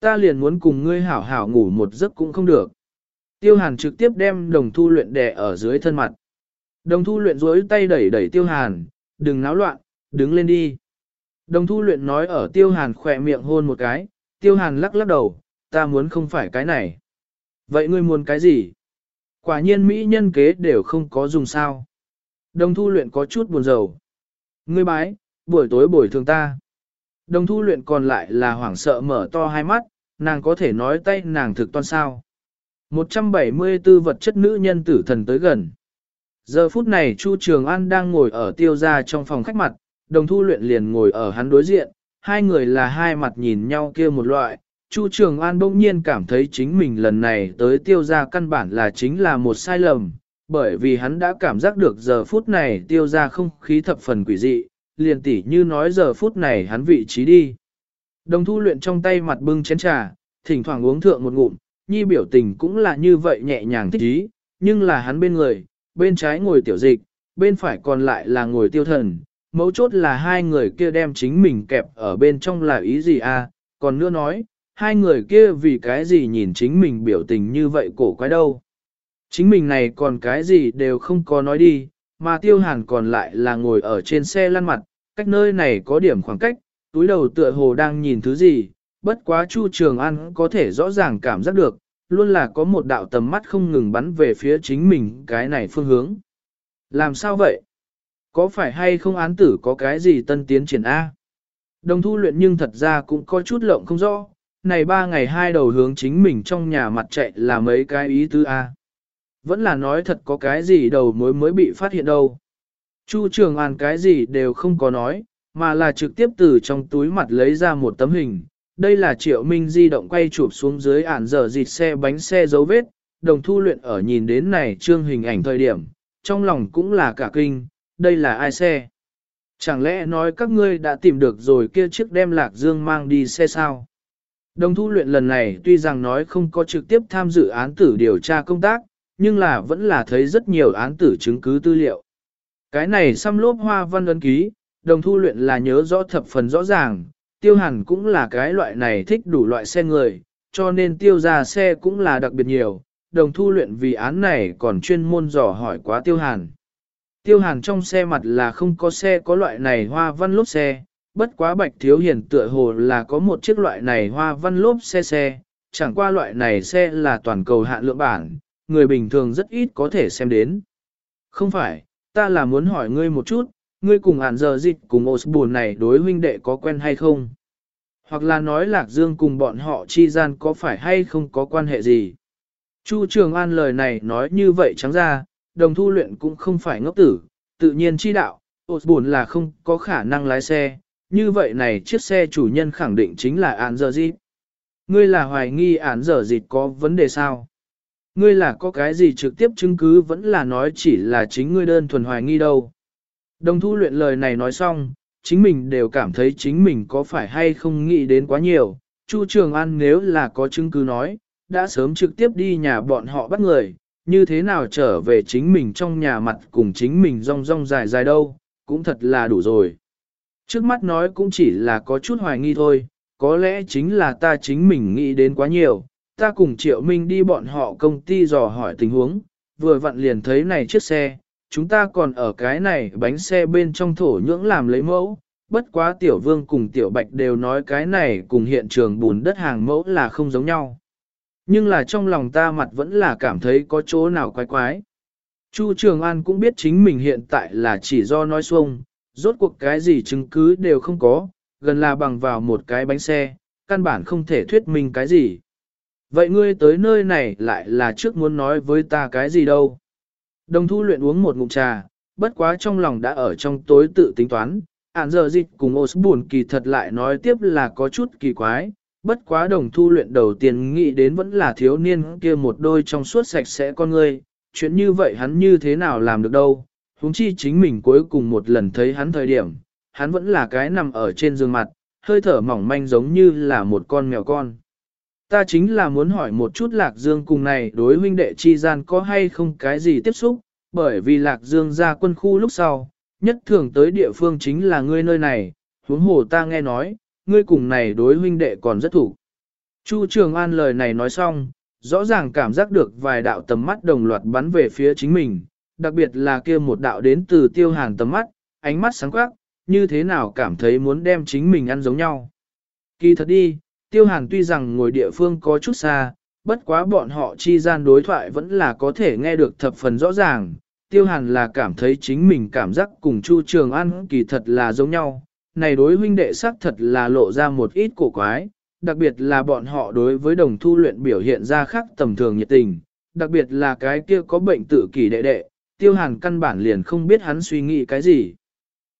Ta liền muốn cùng ngươi hảo hảo ngủ một giấc cũng không được. Tiêu hàn trực tiếp đem đồng thu luyện đè ở dưới thân mặt. Đồng thu luyện dối tay đẩy đẩy tiêu hàn, đừng náo loạn, đứng lên đi. Đồng thu luyện nói ở tiêu hàn khỏe miệng hôn một cái, tiêu hàn lắc lắc đầu, ta muốn không phải cái này. Vậy ngươi muốn cái gì? Quả nhiên Mỹ nhân kế đều không có dùng sao. Đồng thu luyện có chút buồn rầu. Ngươi bái, buổi tối buổi thường ta. Đồng thu luyện còn lại là hoảng sợ mở to hai mắt, nàng có thể nói tay nàng thực toan sao. 174 vật chất nữ nhân tử thần tới gần. Giờ phút này Chu Trường An đang ngồi ở tiêu gia trong phòng khách mặt, đồng thu luyện liền ngồi ở hắn đối diện, hai người là hai mặt nhìn nhau kia một loại. Chu Trường An bỗng nhiên cảm thấy chính mình lần này tới tiêu gia căn bản là chính là một sai lầm, bởi vì hắn đã cảm giác được giờ phút này tiêu gia không khí thập phần quỷ dị, liền tỉ như nói giờ phút này hắn vị trí đi. Đồng thu luyện trong tay mặt bưng chén trà, thỉnh thoảng uống thượng một ngụm, nhi biểu tình cũng là như vậy nhẹ nhàng thích ý, nhưng là hắn bên người, bên trái ngồi tiểu dịch, bên phải còn lại là ngồi tiêu thần, mấu chốt là hai người kia đem chính mình kẹp ở bên trong là ý gì à, còn nữa nói, hai người kia vì cái gì nhìn chính mình biểu tình như vậy cổ quái đâu. Chính mình này còn cái gì đều không có nói đi, mà tiêu hàn còn lại là ngồi ở trên xe lăn mặt, cách nơi này có điểm khoảng cách, túi đầu tựa hồ đang nhìn thứ gì, bất quá Chu Trường An có thể rõ ràng cảm giác được, luôn là có một đạo tầm mắt không ngừng bắn về phía chính mình cái này phương hướng. Làm sao vậy? Có phải hay không án tử có cái gì tân tiến triển A? Đồng thu luyện nhưng thật ra cũng có chút lộng không rõ, này ba ngày hai đầu hướng chính mình trong nhà mặt chạy là mấy cái ý tứ A. Vẫn là nói thật có cái gì đầu mối mới bị phát hiện đâu. Chu trường an cái gì đều không có nói, mà là trực tiếp từ trong túi mặt lấy ra một tấm hình. Đây là triệu minh di động quay chụp xuống dưới ản dở dịt xe bánh xe dấu vết, đồng thu luyện ở nhìn đến này trương hình ảnh thời điểm, trong lòng cũng là cả kinh, đây là ai xe? Chẳng lẽ nói các ngươi đã tìm được rồi kia chiếc đem lạc dương mang đi xe sao? Đồng thu luyện lần này tuy rằng nói không có trực tiếp tham dự án tử điều tra công tác, nhưng là vẫn là thấy rất nhiều án tử chứng cứ tư liệu. Cái này xăm lốp hoa văn ấn ký, đồng thu luyện là nhớ rõ thập phần rõ ràng, tiêu hẳn cũng là cái loại này thích đủ loại xe người, cho nên tiêu ra xe cũng là đặc biệt nhiều, đồng thu luyện vì án này còn chuyên môn dò hỏi quá tiêu hàn. Tiêu hàn trong xe mặt là không có xe có loại này hoa văn lốp xe, bất quá bạch thiếu hiển tựa hồ là có một chiếc loại này hoa văn lốp xe xe, chẳng qua loại này xe là toàn cầu hạn lượng bản, người bình thường rất ít có thể xem đến. Không phải, ta là muốn hỏi ngươi một chút, ngươi cùng ản giờ dịch cùng Osborne này đối huynh đệ có quen hay không? Hoặc là nói Lạc Dương cùng bọn họ chi gian có phải hay không có quan hệ gì? Chu Trường An lời này nói như vậy trắng ra, đồng thu luyện cũng không phải ngốc tử, tự nhiên chi đạo, Osborne là không có khả năng lái xe, như vậy này chiếc xe chủ nhân khẳng định chính là án giờ dịp. Ngươi là hoài nghi án giờ dịp có vấn đề sao? Ngươi là có cái gì trực tiếp chứng cứ vẫn là nói chỉ là chính ngươi đơn thuần hoài nghi đâu. Đồng thu luyện lời này nói xong, chính mình đều cảm thấy chính mình có phải hay không nghĩ đến quá nhiều. Chu Trường An nếu là có chứng cứ nói, đã sớm trực tiếp đi nhà bọn họ bắt người, như thế nào trở về chính mình trong nhà mặt cùng chính mình rong rong dài dài đâu, cũng thật là đủ rồi. Trước mắt nói cũng chỉ là có chút hoài nghi thôi, có lẽ chính là ta chính mình nghĩ đến quá nhiều, ta cùng Triệu Minh đi bọn họ công ty dò hỏi tình huống, vừa vặn liền thấy này chiếc xe, chúng ta còn ở cái này bánh xe bên trong thổ nhưỡng làm lấy mẫu, bất quá Tiểu Vương cùng Tiểu Bạch đều nói cái này cùng hiện trường bùn đất hàng mẫu là không giống nhau. Nhưng là trong lòng ta mặt vẫn là cảm thấy có chỗ nào quái quái. Chu Trường An cũng biết chính mình hiện tại là chỉ do nói xuông, rốt cuộc cái gì chứng cứ đều không có, gần là bằng vào một cái bánh xe, căn bản không thể thuyết minh cái gì. Vậy ngươi tới nơi này lại là trước muốn nói với ta cái gì đâu? Đồng thu luyện uống một ngụm trà, bất quá trong lòng đã ở trong tối tự tính toán, ản giờ dịch cùng Osborne kỳ thật lại nói tiếp là có chút kỳ quái, bất quá đồng thu luyện đầu tiên nghĩ đến vẫn là thiếu niên kia một đôi trong suốt sạch sẽ con người chuyện như vậy hắn như thế nào làm được đâu, huống chi chính mình cuối cùng một lần thấy hắn thời điểm, hắn vẫn là cái nằm ở trên giường mặt, hơi thở mỏng manh giống như là một con mèo con. Ta chính là muốn hỏi một chút Lạc Dương cùng này đối huynh đệ chi gian có hay không cái gì tiếp xúc, bởi vì Lạc Dương ra quân khu lúc sau, nhất thường tới địa phương chính là ngươi nơi này, huống hồ ta nghe nói, ngươi cùng này đối huynh đệ còn rất thủ. Chu Trường An lời này nói xong, rõ ràng cảm giác được vài đạo tầm mắt đồng loạt bắn về phía chính mình, đặc biệt là kia một đạo đến từ tiêu hàn tầm mắt, ánh mắt sáng quắc, như thế nào cảm thấy muốn đem chính mình ăn giống nhau. Kỳ thật đi, tiêu hàn tuy rằng ngồi địa phương có chút xa, bất quá bọn họ chi gian đối thoại vẫn là có thể nghe được thập phần rõ ràng. Tiêu hàn là cảm thấy chính mình cảm giác cùng Chu Trường An kỳ thật là giống nhau, này đối huynh đệ sắc thật là lộ ra một ít cổ quái, đặc biệt là bọn họ đối với đồng thu luyện biểu hiện ra khác tầm thường nhiệt tình, đặc biệt là cái kia có bệnh tự kỷ đệ đệ, tiêu hàn căn bản liền không biết hắn suy nghĩ cái gì.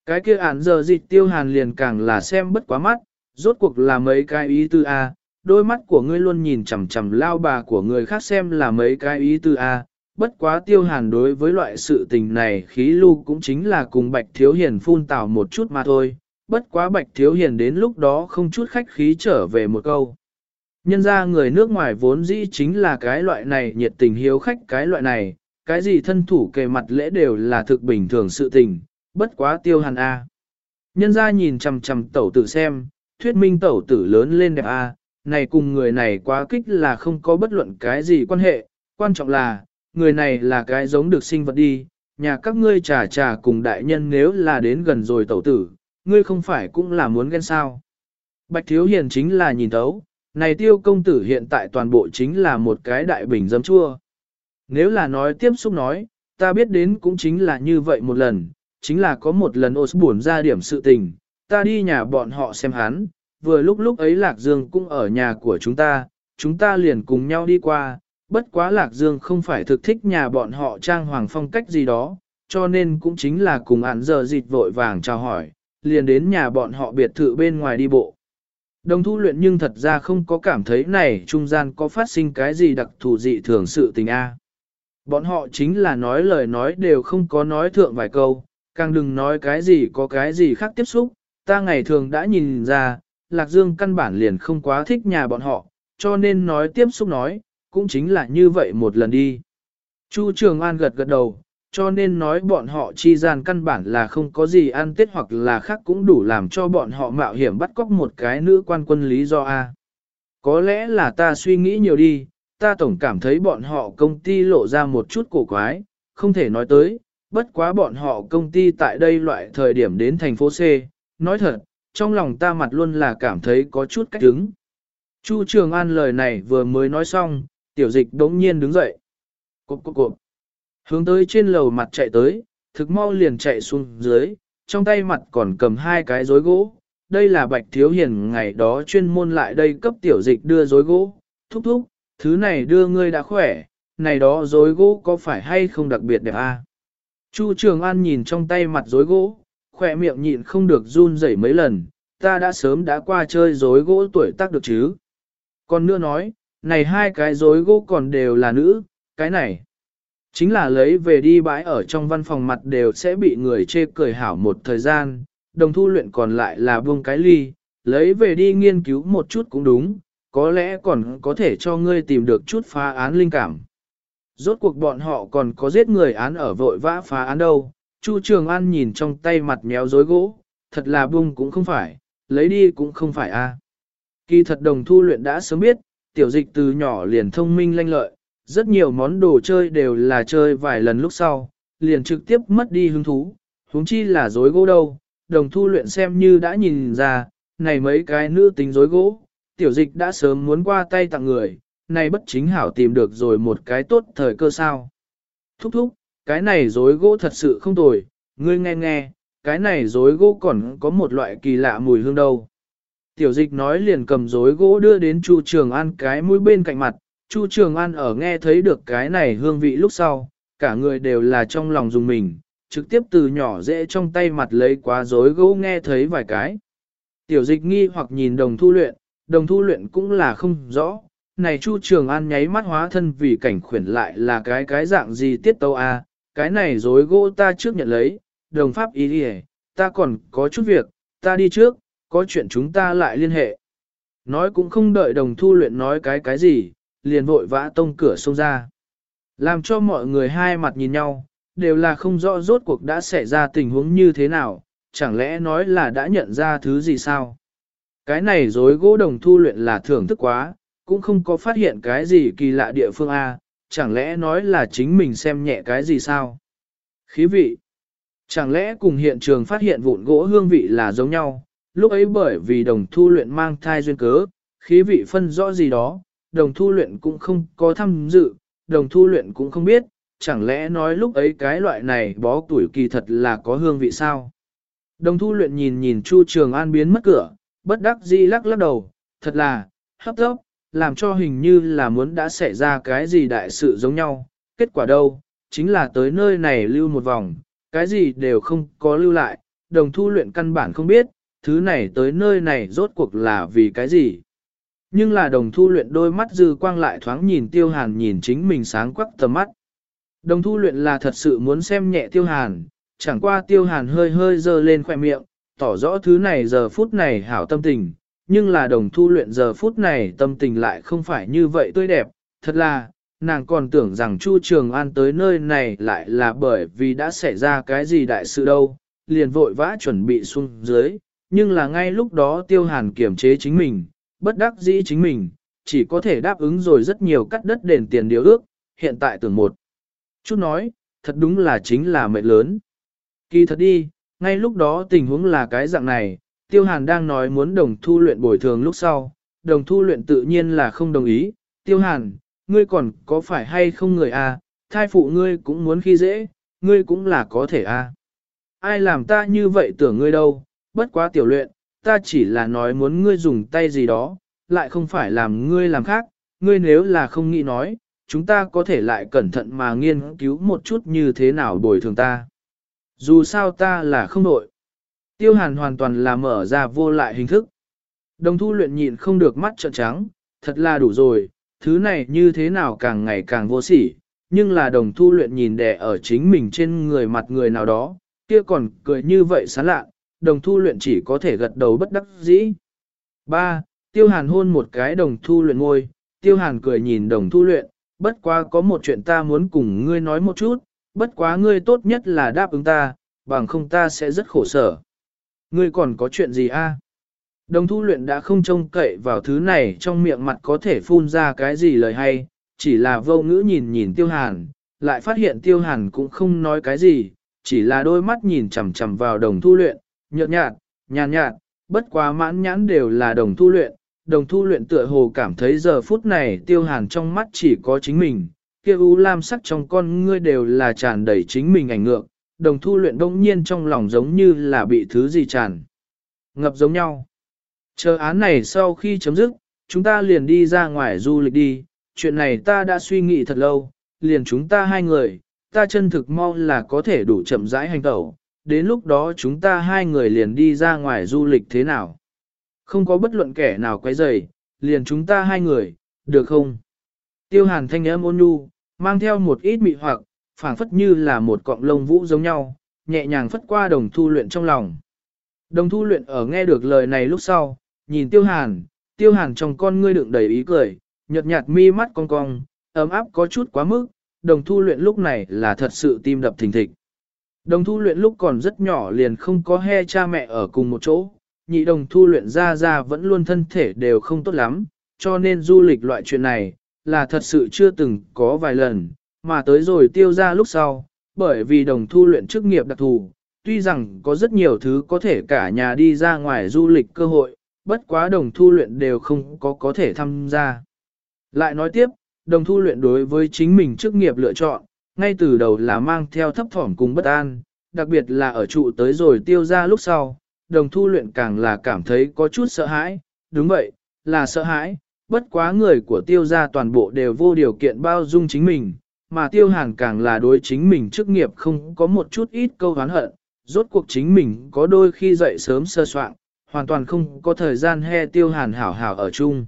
Cái kia án giờ dịch tiêu hàn liền càng là xem bất quá mắt, rốt cuộc là mấy cái ý tư A, đôi mắt của ngươi luôn nhìn chằm chằm lao bà của người khác xem là mấy cái ý tư A, bất quá tiêu hàn đối với loại sự tình này khí lưu cũng chính là cùng bạch thiếu hiền phun tào một chút mà thôi, bất quá bạch thiếu hiền đến lúc đó không chút khách khí trở về một câu. Nhân ra người nước ngoài vốn dĩ chính là cái loại này nhiệt tình hiếu khách cái loại này, cái gì thân thủ kề mặt lễ đều là thực bình thường sự tình, bất quá tiêu hàn A. Nhân ra nhìn chằm chằm tẩu tử xem, thuyết minh tẩu tử lớn lên đẹp A, này cùng người này quá kích là không có bất luận cái gì quan hệ, quan trọng là, người này là cái giống được sinh vật đi, nhà các ngươi trà trà cùng đại nhân nếu là đến gần rồi tẩu tử, ngươi không phải cũng là muốn ghen sao. Bạch Thiếu Hiền chính là nhìn thấu, này tiêu công tử hiện tại toàn bộ chính là một cái đại bình dấm chua. Nếu là nói tiếp xúc nói, ta biết đến cũng chính là như vậy một lần, chính là có một lần buồn ra điểm sự tình, ta đi nhà bọn họ xem hắn, vừa lúc lúc ấy Lạc Dương cũng ở nhà của chúng ta, chúng ta liền cùng nhau đi qua, bất quá Lạc Dương không phải thực thích nhà bọn họ trang hoàng phong cách gì đó, cho nên cũng chính là cùng án giờ dịt vội vàng chào hỏi, liền đến nhà bọn họ biệt thự bên ngoài đi bộ. Đồng thu luyện nhưng thật ra không có cảm thấy này trung gian có phát sinh cái gì đặc thù dị thường sự tình A. Bọn họ chính là nói lời nói đều không có nói thượng vài câu, càng đừng nói cái gì có cái gì khác tiếp xúc, ta ngày thường đã nhìn ra, Lạc Dương căn bản liền không quá thích nhà bọn họ, cho nên nói tiếp xúc nói, cũng chính là như vậy một lần đi. Chu Trường An gật gật đầu, cho nên nói bọn họ chi gian căn bản là không có gì ăn tết hoặc là khác cũng đủ làm cho bọn họ mạo hiểm bắt cóc một cái nữ quan quân lý do A. Có lẽ là ta suy nghĩ nhiều đi, ta tổng cảm thấy bọn họ công ty lộ ra một chút cổ quái, không thể nói tới, bất quá bọn họ công ty tại đây loại thời điểm đến thành phố C, nói thật, trong lòng ta mặt luôn là cảm thấy có chút cách đứng. Chu Trường An lời này vừa mới nói xong, tiểu dịch đống nhiên đứng dậy. Cộp cộp cộp. Hướng tới trên lầu mặt chạy tới, thực mau liền chạy xuống dưới, trong tay mặt còn cầm hai cái rối gỗ. Đây là bạch thiếu hiền ngày đó chuyên môn lại đây cấp tiểu dịch đưa rối gỗ, thúc thúc, thứ này đưa ngươi đã khỏe, này đó rối gỗ có phải hay không đặc biệt đẹp a? À? Chu Trường An nhìn trong tay mặt rối gỗ, khỏe miệng nhịn không được run rẩy mấy lần, ta đã sớm đã qua chơi rối gỗ tuổi tác được chứ. Còn nữa nói, này hai cái rối gỗ còn đều là nữ, cái này. Chính là lấy về đi bãi ở trong văn phòng mặt đều sẽ bị người chê cười hảo một thời gian, đồng thu luyện còn lại là buông cái ly, lấy về đi nghiên cứu một chút cũng đúng, có lẽ còn có thể cho ngươi tìm được chút phá án linh cảm. Rốt cuộc bọn họ còn có giết người án ở vội vã phá án đâu, Chu Trường An nhìn trong tay mặt méo rối gỗ, thật là buông cũng không phải, lấy đi cũng không phải a. Kỳ thật đồng thu luyện đã sớm biết, tiểu dịch từ nhỏ liền thông minh lanh lợi, rất nhiều món đồ chơi đều là chơi vài lần lúc sau, liền trực tiếp mất đi hứng thú, huống chi là dối gỗ đâu, đồng thu luyện xem như đã nhìn ra, này mấy cái nữ tính dối gỗ, tiểu dịch đã sớm muốn qua tay tặng người, này bất chính hảo tìm được rồi một cái tốt thời cơ sao. Thúc thúc, cái này dối gỗ thật sự không tồi, ngươi nghe nghe, cái này dối gỗ còn có một loại kỳ lạ mùi hương đâu. Tiểu dịch nói liền cầm dối gỗ đưa đến Chu Trường An cái mũi bên cạnh mặt, Chu Trường An ở nghe thấy được cái này hương vị lúc sau, cả người đều là trong lòng dùng mình, trực tiếp từ nhỏ dễ trong tay mặt lấy quá rối gỗ nghe thấy vài cái. Tiểu dịch nghi hoặc nhìn đồng thu luyện, đồng thu luyện cũng là không rõ, này Chu Trường An nháy mắt hóa thân vì cảnh khuyển lại là cái cái dạng gì tiết tâu a à, cái này rối gỗ ta trước nhận lấy, đồng pháp ý đi ta còn có chút việc, ta đi trước, có chuyện chúng ta lại liên hệ. Nói cũng không đợi đồng thu luyện nói cái cái gì, liền vội vã tông cửa xông ra. Làm cho mọi người hai mặt nhìn nhau, đều là không rõ rốt cuộc đã xảy ra tình huống như thế nào, chẳng lẽ nói là đã nhận ra thứ gì sao? Cái này dối gỗ đồng thu luyện là thưởng thức quá, cũng không có phát hiện cái gì kỳ lạ địa phương A, chẳng lẽ nói là chính mình xem nhẹ cái gì sao? Khí vị. Chẳng lẽ cùng hiện trường phát hiện vụn gỗ hương vị là giống nhau, lúc ấy bởi vì đồng thu luyện mang thai duyên cớ, khí vị phân rõ gì đó, đồng thu luyện cũng không có tham dự, đồng thu luyện cũng không biết, chẳng lẽ nói lúc ấy cái loại này bó tuổi kỳ thật là có hương vị sao? Đồng thu luyện nhìn nhìn Chu Trường An biến mất cửa, bất đắc dĩ lắc lắc đầu, thật là, hấp tốc, làm cho hình như là muốn đã xảy ra cái gì đại sự giống nhau, kết quả đâu, chính là tới nơi này lưu một vòng, cái gì đều không có lưu lại, đồng thu luyện căn bản không biết, thứ này tới nơi này rốt cuộc là vì cái gì. Nhưng là đồng thu luyện đôi mắt dư quang lại thoáng nhìn tiêu hàn nhìn chính mình sáng quắc tầm mắt. Đồng thu luyện là thật sự muốn xem nhẹ tiêu hàn, chẳng qua tiêu hàn hơi hơi dơ lên khoẻ miệng, tỏ rõ thứ này giờ phút này hảo tâm tình, nhưng là đồng thu luyện giờ phút này tâm tình lại không phải như vậy tươi đẹp, thật là, nàng còn tưởng rằng Chu Trường An tới nơi này lại là bởi vì đã xảy ra cái gì đại sự đâu, liền vội vã chuẩn bị xuống dưới, nhưng là ngay lúc đó tiêu hàn kiểm chế chính mình, bất đắc dĩ chính mình, chỉ có thể đáp ứng rồi rất nhiều cắt đất đền tiền điều ước, hiện tại tưởng một. Chút nói, thật đúng là chính là mệnh lớn. Kỳ thật đi, ngay lúc đó tình huống là cái dạng này, Tiêu Hàn đang nói muốn đồng thu luyện bồi thường lúc sau, đồng thu luyện tự nhiên là không đồng ý. Tiêu Hàn, ngươi còn có phải hay không người a? À? thai phụ ngươi cũng muốn khi dễ, ngươi cũng là có thể a. À? Ai làm ta như vậy tưởng ngươi đâu, bất quá tiểu luyện, ta chỉ là nói muốn ngươi dùng tay gì đó, lại không phải làm ngươi làm khác, ngươi nếu là không nghĩ nói, chúng ta có thể lại cẩn thận mà nghiên cứu một chút như thế nào bồi thường ta. Dù sao ta là không nội. Tiêu hàn hoàn toàn là mở ra vô lại hình thức. Đồng thu luyện nhịn không được mắt trợn trắng, thật là đủ rồi, thứ này như thế nào càng ngày càng vô sỉ, nhưng là đồng thu luyện nhìn đẻ ở chính mình trên người mặt người nào đó, kia còn cười như vậy sán lạ, đồng thu luyện chỉ có thể gật đầu bất đắc dĩ. 3. Tiêu hàn hôn một cái đồng thu luyện ngôi, tiêu hàn cười nhìn đồng thu luyện, bất quá có một chuyện ta muốn cùng ngươi nói một chút, bất quá ngươi tốt nhất là đáp ứng ta, bằng không ta sẽ rất khổ sở. Ngươi còn có chuyện gì a? Đồng thu luyện đã không trông cậy vào thứ này trong miệng mặt có thể phun ra cái gì lời hay, chỉ là vô ngữ nhìn nhìn tiêu hàn, lại phát hiện tiêu hàn cũng không nói cái gì, chỉ là đôi mắt nhìn chằm chằm vào đồng thu luyện, nhợt nhạt, nhàn nhạt, bất quá mãn nhãn đều là đồng thu luyện. Đồng thu luyện tựa hồ cảm thấy giờ phút này tiêu hàn trong mắt chỉ có chính mình, kia u lam sắc trong con ngươi đều là tràn đầy chính mình ảnh ngược, đồng thu luyện đông nhiên trong lòng giống như là bị thứ gì tràn. Ngập giống nhau. Chờ án này sau khi chấm dứt, chúng ta liền đi ra ngoài du lịch đi, chuyện này ta đã suy nghĩ thật lâu, liền chúng ta hai người, ta chân thực mong là có thể đủ chậm rãi hành tẩu, đến lúc đó chúng ta hai người liền đi ra ngoài du lịch thế nào. Không có bất luận kẻ nào quấy rầy, liền chúng ta hai người, được không? Tiêu hàn thanh âm ôn nhu, mang theo một ít mị hoặc, phảng phất như là một cọng lông vũ giống nhau, nhẹ nhàng phất qua đồng thu luyện trong lòng. Đồng thu luyện ở nghe được lời này lúc sau, nhìn tiêu hàn, tiêu hàn trong con ngươi đựng đầy ý cười, nhợt nhạt mi mắt cong cong, ấm áp có chút quá mức, đồng thu luyện lúc này là thật sự tim đập thình thịch. Đồng thu luyện lúc còn rất nhỏ liền không có he cha mẹ ở cùng một chỗ, nhị đồng thu luyện ra ra vẫn luôn thân thể đều không tốt lắm, cho nên du lịch loại chuyện này, là thật sự chưa từng có vài lần, mà tới rồi tiêu ra lúc sau, bởi vì đồng thu luyện chức nghiệp đặc thù, tuy rằng có rất nhiều thứ có thể cả nhà đi ra ngoài du lịch cơ hội, bất quá đồng thu luyện đều không có có thể tham gia. Lại nói tiếp, đồng thu luyện đối với chính mình chức nghiệp lựa chọn, ngay từ đầu là mang theo thấp thỏm cùng bất an, đặc biệt là ở trụ tới rồi tiêu ra lúc sau, đồng thu luyện càng là cảm thấy có chút sợ hãi, đúng vậy, là sợ hãi, bất quá người của tiêu gia toàn bộ đều vô điều kiện bao dung chính mình, mà tiêu hàn càng là đối chính mình chức nghiệp không có một chút ít câu hán hận, rốt cuộc chính mình có đôi khi dậy sớm sơ soạn, hoàn toàn không có thời gian he tiêu hàn hảo hảo ở chung.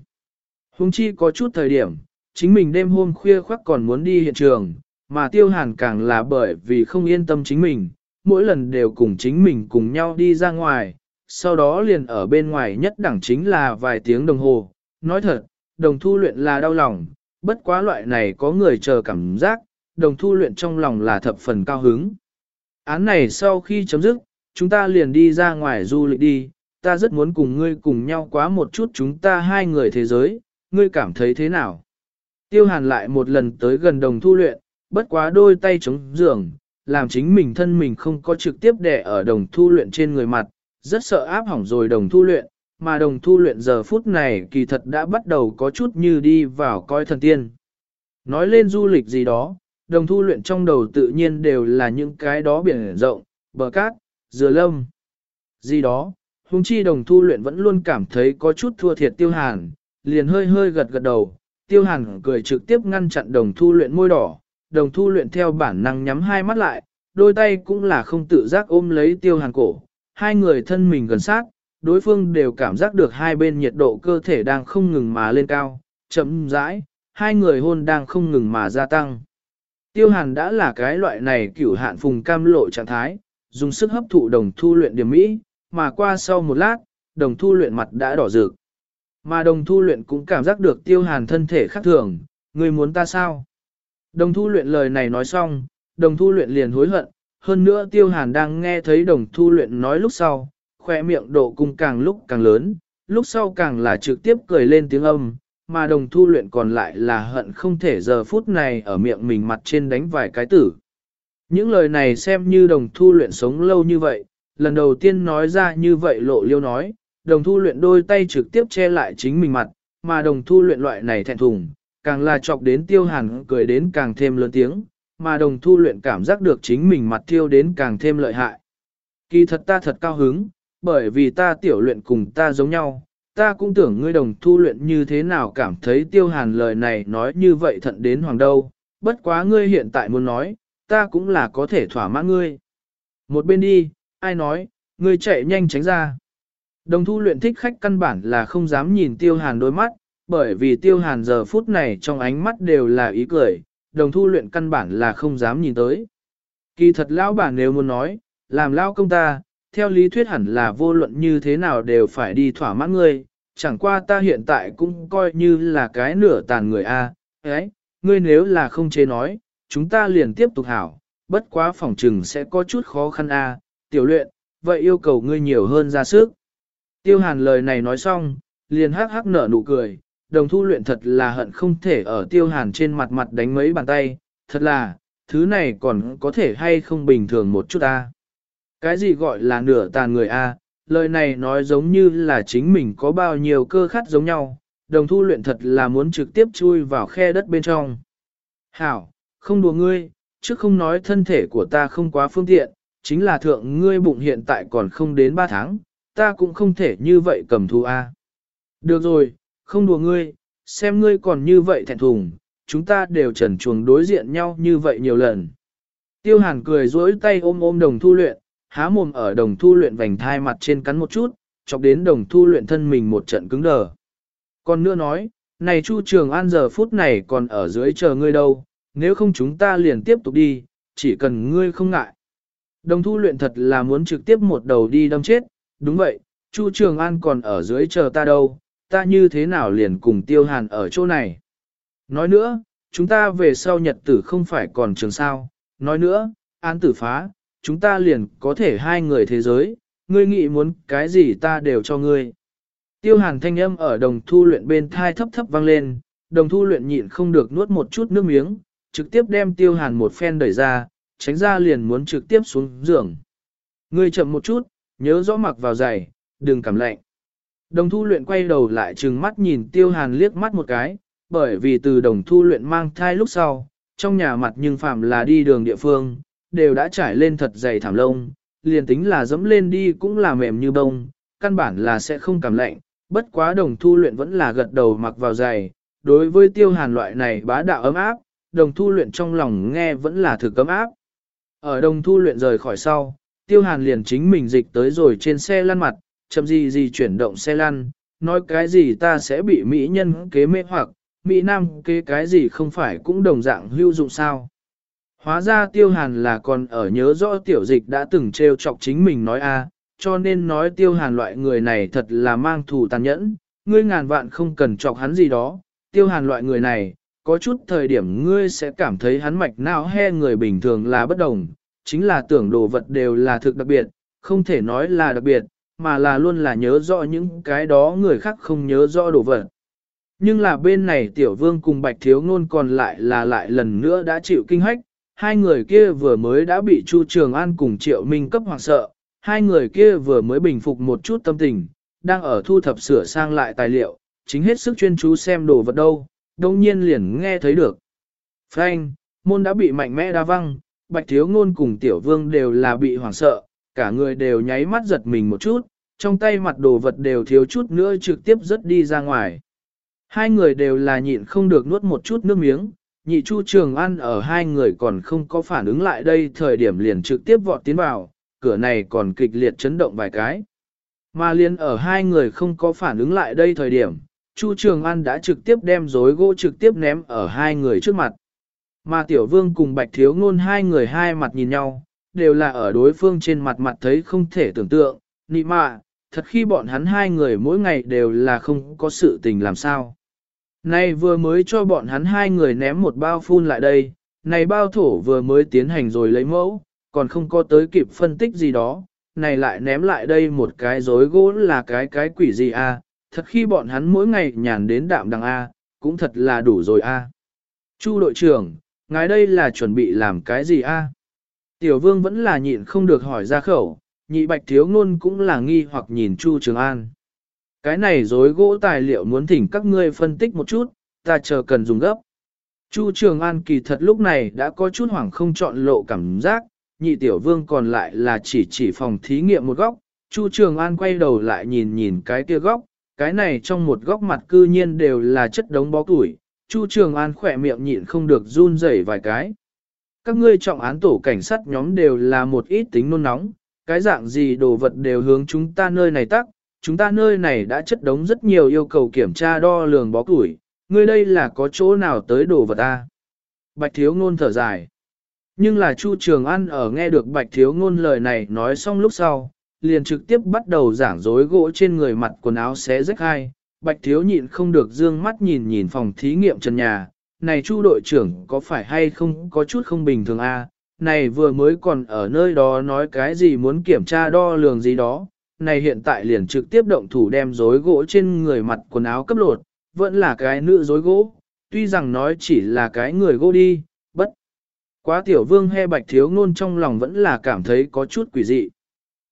Hùng chi có chút thời điểm, chính mình đêm hôm khuya khoắc còn muốn đi hiện trường, mà tiêu hàn càng là bởi vì không yên tâm chính mình, mỗi lần đều cùng chính mình cùng nhau đi ra ngoài, sau đó liền ở bên ngoài nhất đẳng chính là vài tiếng đồng hồ. Nói thật, đồng thu luyện là đau lòng, bất quá loại này có người chờ cảm giác, đồng thu luyện trong lòng là thập phần cao hứng. Án này sau khi chấm dứt, chúng ta liền đi ra ngoài du lịch đi, ta rất muốn cùng ngươi cùng nhau quá một chút chúng ta hai người thế giới, ngươi cảm thấy thế nào? Tiêu hàn lại một lần tới gần đồng thu luyện, bất quá đôi tay chống giường, làm chính mình thân mình không có trực tiếp đè ở đồng thu luyện trên người mặt, rất sợ áp hỏng rồi đồng thu luyện, mà đồng thu luyện giờ phút này kỳ thật đã bắt đầu có chút như đi vào coi thần tiên. Nói lên du lịch gì đó, đồng thu luyện trong đầu tự nhiên đều là những cái đó biển rộng, bờ cát, dừa lâm. Gì đó, hùng chi đồng thu luyện vẫn luôn cảm thấy có chút thua thiệt tiêu hàn, liền hơi hơi gật gật đầu, tiêu hàn cười trực tiếp ngăn chặn đồng thu luyện môi đỏ, đồng thu luyện theo bản năng nhắm hai mắt lại, đôi tay cũng là không tự giác ôm lấy tiêu hàn cổ, hai người thân mình gần sát, đối phương đều cảm giác được hai bên nhiệt độ cơ thể đang không ngừng mà lên cao, chậm rãi, hai người hôn đang không ngừng mà gia tăng. Tiêu hàn đã là cái loại này cửu hạn phùng cam lộ trạng thái, dùng sức hấp thụ đồng thu luyện điểm mỹ, mà qua sau một lát, đồng thu luyện mặt đã đỏ rực. Mà đồng thu luyện cũng cảm giác được tiêu hàn thân thể khác thường, người muốn ta sao? Đồng thu luyện lời này nói xong, đồng thu luyện liền hối hận, hơn nữa tiêu hàn đang nghe thấy đồng thu luyện nói lúc sau, khoe miệng độ cung càng lúc càng lớn, lúc sau càng là trực tiếp cười lên tiếng âm, mà đồng thu luyện còn lại là hận không thể giờ phút này ở miệng mình mặt trên đánh vài cái tử. Những lời này xem như đồng thu luyện sống lâu như vậy, lần đầu tiên nói ra như vậy lộ liêu nói, đồng thu luyện đôi tay trực tiếp che lại chính mình mặt, mà đồng thu luyện loại này thẹn thùng, càng là chọc đến tiêu hàn cười đến càng thêm lớn tiếng, mà đồng thu luyện cảm giác được chính mình mặt tiêu đến càng thêm lợi hại. Kỳ thật ta thật cao hứng, bởi vì ta tiểu luyện cùng ta giống nhau, ta cũng tưởng ngươi đồng thu luyện như thế nào cảm thấy tiêu hàn lời này nói như vậy thận đến hoàng đâu, bất quá ngươi hiện tại muốn nói, ta cũng là có thể thỏa mãn ngươi. Một bên đi, ai nói, ngươi chạy nhanh tránh ra. Đồng thu luyện thích khách căn bản là không dám nhìn tiêu hàn đôi mắt, bởi vì tiêu hàn giờ phút này trong ánh mắt đều là ý cười, đồng thu luyện căn bản là không dám nhìn tới. Kỳ thật lão bản nếu muốn nói, làm lão công ta, theo lý thuyết hẳn là vô luận như thế nào đều phải đi thỏa mãn ngươi, chẳng qua ta hiện tại cũng coi như là cái nửa tàn người a. ấy, ngươi nếu là không chế nói, chúng ta liền tiếp tục hảo, bất quá phòng trừng sẽ có chút khó khăn a. tiểu luyện, vậy yêu cầu ngươi nhiều hơn ra sức. Tiêu hàn lời này nói xong, liền hắc hắc nở nụ cười, đồng thu luyện thật là hận không thể ở tiêu hàn trên mặt mặt đánh mấy bàn tay, thật là, thứ này còn có thể hay không bình thường một chút ta. Cái gì gọi là nửa tàn người a? lời này nói giống như là chính mình có bao nhiêu cơ khát giống nhau, đồng thu luyện thật là muốn trực tiếp chui vào khe đất bên trong. Hảo, không đùa ngươi, chứ không nói thân thể của ta không quá phương tiện, chính là thượng ngươi bụng hiện tại còn không đến 3 tháng, ta cũng không thể như vậy cầm thu a. Được rồi, không đùa ngươi, xem ngươi còn như vậy thẹn thùng, chúng ta đều trần chuồng đối diện nhau như vậy nhiều lần. Tiêu hàn cười dối tay ôm ôm đồng thu luyện, há mồm ở đồng thu luyện vành thai mặt trên cắn một chút, chọc đến đồng thu luyện thân mình một trận cứng đờ. Còn nữa nói, này Chu Trường An giờ phút này còn ở dưới chờ ngươi đâu, nếu không chúng ta liền tiếp tục đi, chỉ cần ngươi không ngại. Đồng thu luyện thật là muốn trực tiếp một đầu đi đâm chết, đúng vậy, Chu Trường An còn ở dưới chờ ta đâu, ta như thế nào liền cùng tiêu hàn ở chỗ này. Nói nữa, chúng ta về sau nhật tử không phải còn trường sao, nói nữa, án tử phá, chúng ta liền có thể hai người thế giới, ngươi nghĩ muốn cái gì ta đều cho ngươi. Tiêu hàn thanh âm ở đồng thu luyện bên thai thấp thấp vang lên, đồng thu luyện nhịn không được nuốt một chút nước miếng, trực tiếp đem tiêu hàn một phen đẩy ra, tránh ra liền muốn trực tiếp xuống giường. Ngươi chậm một chút, nhớ rõ mặc vào giày, đừng cảm lạnh. Đồng thu luyện quay đầu lại trừng mắt nhìn tiêu hàn liếc mắt một cái, bởi vì từ đồng thu luyện mang thai lúc sau, trong nhà mặt nhưng phạm là đi đường địa phương, đều đã trải lên thật dày thảm lông, liền tính là dẫm lên đi cũng là mềm như bông, căn bản là sẽ không cảm lạnh, bất quá đồng thu luyện vẫn là gật đầu mặc vào giày, đối với tiêu hàn loại này bá đạo ấm áp, đồng thu luyện trong lòng nghe vẫn là thực ấm áp. Ở đồng thu luyện rời khỏi sau, tiêu hàn liền chính mình dịch tới rồi trên xe lăn mặt, chậm gì gì chuyển động xe lăn, nói cái gì ta sẽ bị mỹ nhân kế mê hoặc, mỹ nam kế cái gì không phải cũng đồng dạng hữu dụng sao. Hóa ra tiêu hàn là còn ở nhớ rõ tiểu dịch đã từng trêu chọc chính mình nói a, cho nên nói tiêu hàn loại người này thật là mang thù tàn nhẫn, ngươi ngàn vạn không cần chọc hắn gì đó, tiêu hàn loại người này, có chút thời điểm ngươi sẽ cảm thấy hắn mạch não he người bình thường là bất đồng, chính là tưởng đồ vật đều là thực đặc biệt, không thể nói là đặc biệt, mà là luôn là nhớ rõ những cái đó người khác không nhớ rõ đồ vật. Nhưng là bên này tiểu vương cùng bạch thiếu ngôn còn lại là lại lần nữa đã chịu kinh hách, hai người kia vừa mới đã bị Chu Trường An cùng Triệu Minh cấp hoàng sợ, hai người kia vừa mới bình phục một chút tâm tình, đang ở thu thập sửa sang lại tài liệu, chính hết sức chuyên chú xem đồ vật đâu, đồng nhiên liền nghe thấy được. Frank, môn đã bị mạnh mẽ đa văng, bạch thiếu ngôn cùng tiểu vương đều là bị hoảng sợ, cả người đều nháy mắt giật mình một chút, trong tay mặt đồ vật đều thiếu chút nữa trực tiếp rớt đi ra ngoài. Hai người đều là nhịn không được nuốt một chút nước miếng, nhị chu trường ăn ở hai người còn không có phản ứng lại đây thời điểm liền trực tiếp vọt tiến vào, cửa này còn kịch liệt chấn động vài cái. Mà liền ở hai người không có phản ứng lại đây thời điểm, Chu Trường An đã trực tiếp đem rối gỗ trực tiếp ném ở hai người trước mặt. Mà Tiểu Vương cùng Bạch Thiếu Ngôn hai người hai mặt nhìn nhau, đều là ở đối phương trên mặt mặt thấy không thể tưởng tượng, nị mạ, thật khi bọn hắn hai người mỗi ngày đều là không có sự tình làm sao. Này vừa mới cho bọn hắn hai người ném một bao phun lại đây, này bao thổ vừa mới tiến hành rồi lấy mẫu, còn không có tới kịp phân tích gì đó, này lại ném lại đây một cái rối gỗ là cái cái quỷ gì a? thật khi bọn hắn mỗi ngày nhàn đến đạm đằng a, cũng thật là đủ rồi a. Chu đội trưởng, ngài đây là chuẩn bị làm cái gì a? Tiểu vương vẫn là nhịn không được hỏi ra khẩu, nhị bạch thiếu ngôn cũng là nghi hoặc nhìn Chu Trường An. Cái này dối gỗ tài liệu muốn thỉnh các ngươi phân tích một chút, ta chờ cần dùng gấp. Chu Trường An kỳ thật lúc này đã có chút hoảng không chọn lộ cảm giác, nhị tiểu vương còn lại là chỉ chỉ phòng thí nghiệm một góc. Chu Trường An quay đầu lại nhìn nhìn cái kia góc, cái này trong một góc mặt cư nhiên đều là chất đống bó tuổi. Chu Trường An khỏe miệng nhịn không được run rẩy vài cái. Các ngươi trọng án tổ cảnh sát nhóm đều là một ít tính nôn nóng, cái dạng gì đồ vật đều hướng chúng ta nơi này tắc, chúng ta nơi này đã chất đống rất nhiều yêu cầu kiểm tra đo lường bó củi, ngươi đây là có chỗ nào tới đồ vật ta. Bạch thiếu ngôn thở dài. Nhưng là Chu Trường An ở nghe được bạch thiếu ngôn lời này nói xong lúc sau, liền trực tiếp bắt đầu giảng dối gỗ trên người mặt quần áo xé rách hai. Bạch thiếu nhịn không được dương mắt nhìn nhìn phòng thí nghiệm trần nhà, này Chu đội trưởng có phải hay không có chút không bình thường a? này vừa mới còn ở nơi đó nói cái gì muốn kiểm tra đo lường gì đó, này hiện tại liền trực tiếp động thủ đem rối gỗ trên người mặt quần áo cấp lột, vẫn là cái nữ rối gỗ, tuy rằng nói chỉ là cái người gỗ đi, bất. Quá tiểu vương he bạch thiếu ngôn trong lòng vẫn là cảm thấy có chút quỷ dị.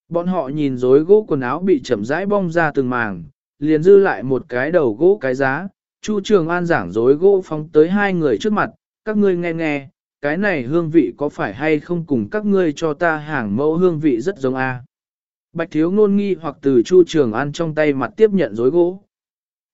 Bọn họ nhìn rối gỗ quần áo bị chậm rãi bong ra từng màng, liền dư lại một cái đầu gỗ cái giá, Chu Trường An giảng rối gỗ phóng tới hai người trước mặt, các ngươi nghe nghe, cái này hương vị có phải hay không cùng các ngươi cho ta hàng mẫu hương vị rất giống a. Bạch thiếu ngôn nghi hoặc từ Chu Trường An trong tay mặt tiếp nhận rối gỗ.